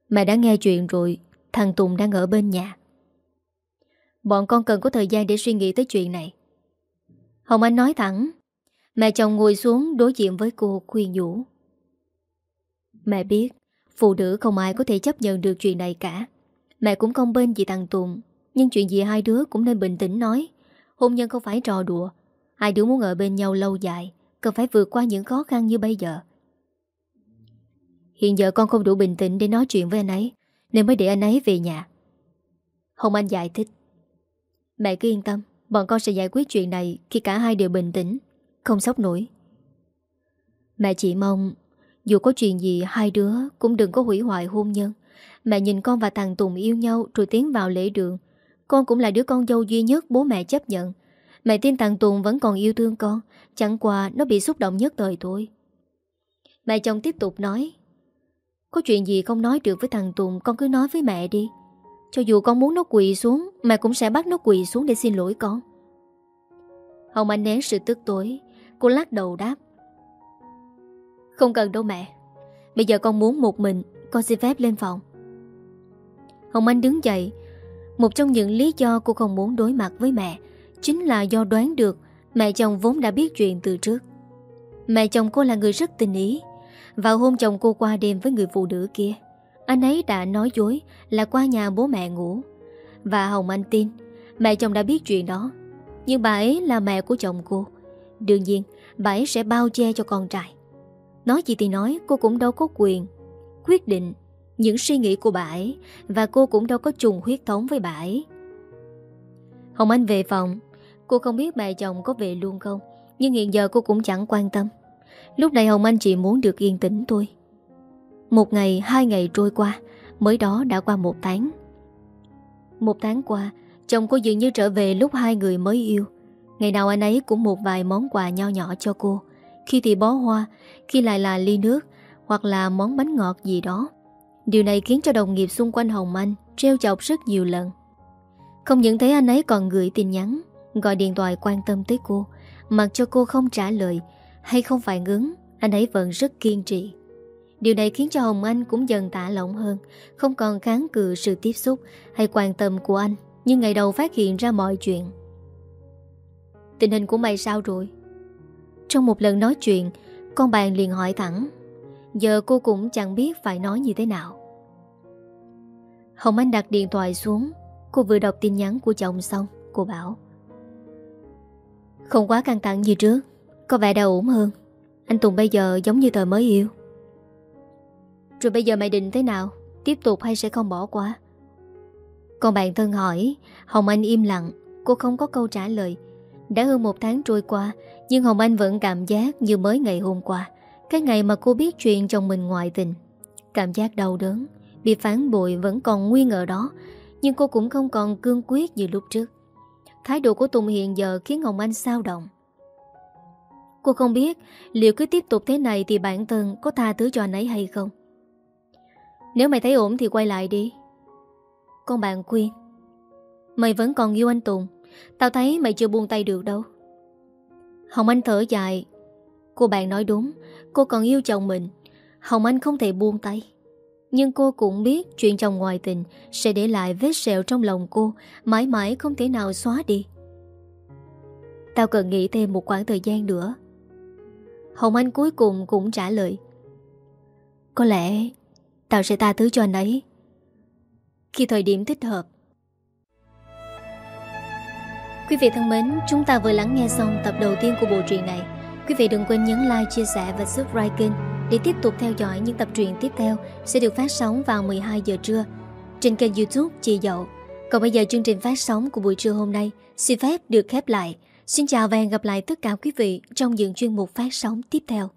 Mẹ đã nghe chuyện rồi, Thằng Tùng đang ở bên nhà. Bọn con cần có thời gian để suy nghĩ tới chuyện này. Hồng Anh nói thẳng, Mẹ chồng ngồi xuống đối diện với cô khuyên nhủ Mẹ biết, Phụ nữ không ai có thể chấp nhận được chuyện này cả. Mẹ cũng không bên gì thằng Tùng, Nhưng chuyện gì hai đứa cũng nên bình tĩnh nói. Hôn nhân không phải trò đùa. Hai đứa muốn ở bên nhau lâu dài, Cần phải vượt qua những khó khăn như bây giờ. Hiện giờ con không đủ bình tĩnh để nói chuyện với anh ấy, Nên mới để anh ấy về nhà. Hồng Anh giải thích. Mẹ cứ yên tâm Bọn con sẽ giải quyết chuyện này Khi cả hai đều bình tĩnh, Không sốc nổi. Mẹ chỉ mong, Dù có chuyện gì hai đứa Cũng đừng có hủy hoại hôn nhân. Mẹ nhìn con và thằng Tùng yêu nhau Rồi tiến vào lễ đường. Con cũng là đứa con dâu duy nhất bố mẹ chấp nhận. Mẹ tin thằng Tùng vẫn còn yêu thương con, Chẳng qua nó bị xúc động nhất thời thôi. Mẹ chồng tiếp tục nói, Có chuyện gì không nói được với thằng Tùng, Con cứ nói với mẹ đi. Cho dù con muốn nó quỳ xuống, Mẹ cũng sẽ bắt nó quỳ xuống để xin lỗi con. Hồng Anh nén sự tức tối. Cô lắc đầu đáp. Không cần đâu mẹ. Bây giờ con muốn một mình, Con xin phép lên phòng. Hồng Anh đứng dậy. Một trong những lý do cô không muốn đối mặt với mẹ Chính là do đoán được Mẹ chồng vốn đã biết chuyện từ trước. Mẹ chồng cô là người rất tình ý Vào hôm chồng cô qua đêm với người phụ nữ kia. Anh ấy đã nói dối Là qua nhà bố mẹ ngủ. Và Hồng Anh tin, Mẹ chồng đã biết chuyện đó. Nhưng bà ấy là mẹ của chồng cô. Đương nhiên, bà ấy sẽ bao che cho con trai. Nói gì thì nói, Cô cũng đâu có quyền Quyết định những suy nghĩ của bà ấy Và cô cũng đâu có trùng huyết thống với bà ấy. Hồng Anh về phòng. Cô không biết mẹ chồng có về luôn không, Nhưng hiện giờ cô cũng chẳng quan tâm. Lúc này Hồng Anh chỉ muốn được yên tĩnh thôi. Một ngày, hai ngày trôi qua Mới đó đã qua một tháng. Một tháng qua Chồng cô dường như trở về lúc hai người mới yêu. Ngày nào anh ấy cũng một vài món quà nho nhỏ cho cô. Khi thì bó hoa Khi lại là ly nước Hoặc là món bánh ngọt gì đó. Điều này khiến cho đồng nghiệp xung quanh Hồng Anh Treo chọc rất nhiều lần. Không những thế anh ấy còn gửi tin nhắn Gọi điện thoại quan tâm tới cô. Mặc cho cô không trả lời Hay không phải ngứng Anh ấy vẫn rất kiên trì. Điều này khiến cho Hồng Anh cũng dần tạ lỏng hơn, Không còn kháng cự sự tiếp xúc Hay quan tâm của anh, Nhưng ngày đầu phát hiện ra mọi chuyện. Tình hình của mày sao rồi? Trong một lần nói chuyện, Con bạn liền hỏi thẳng. Giờ cô cũng chẳng biết phải nói như thế nào. Hồng Anh đặt điện thoại xuống, Cô vừa đọc tin nhắn của chồng xong, Cô bảo. Không quá căng thẳng như trước, Có vẻ đã ổn hơn. Anh Tùng bây giờ giống như thời mới yêu. Rồi bây giờ mày định thế nào? Tiếp tục hay sẽ không bỏ qua? Còn bạn thân hỏi, Hồng Anh im lặng, Cô không có câu trả lời. Đã hơn một tháng trôi qua, Nhưng Hồng Anh vẫn cảm giác như mới ngày hôm qua, Cái ngày mà cô biết chuyện chồng mình ngoại tình. Cảm giác đau đớn, Bị phản bội vẫn còn nguyên ở đó, Nhưng cô cũng không còn cương quyết như lúc trước. Thái độ của Tùng hiện giờ khiến Hồng Anh sao động. Cô không biết liệu cứ tiếp tục thế này thì bản thân có tha thứ cho anh ấy hay không. Nếu mày thấy ổn thì quay lại đi. Con bạn khuyên. Mày vẫn còn yêu anh Tùng. Tao thấy mày chưa buông tay được đâu. Hồng Anh thở dài. Cô bạn nói đúng. Cô còn yêu chồng mình. Hồng Anh không thể buông tay. Nhưng cô cũng biết chuyện chồng ngoài tình sẽ để lại vết sẹo trong lòng cô, mãi mãi không thể nào xóa đi. Tao cần nghĩ thêm một khoảng thời gian nữa. Hồng Anh cuối cùng cũng trả lời Có lẽ Tao sẽ tha thứ cho anh ấy. Khi thời điểm thích hợp. Quý vị thân mến Chúng ta vừa lắng nghe xong tập đầu tiên của bộ truyện này. Quý vị đừng quên nhấn like, chia sẻ và subscribe kênh Để tiếp tục theo dõi những tập truyện tiếp theo Sẽ được phát sóng vào 12 giờ trưa Trên kênh youtube Chị Dậu. Còn bây giờ chương trình phát sóng của buổi trưa hôm nay Xin phép được khép lại. Xin chào và hẹn gặp lại tất cả quý vị trong những chuyên mục phát sóng tiếp theo.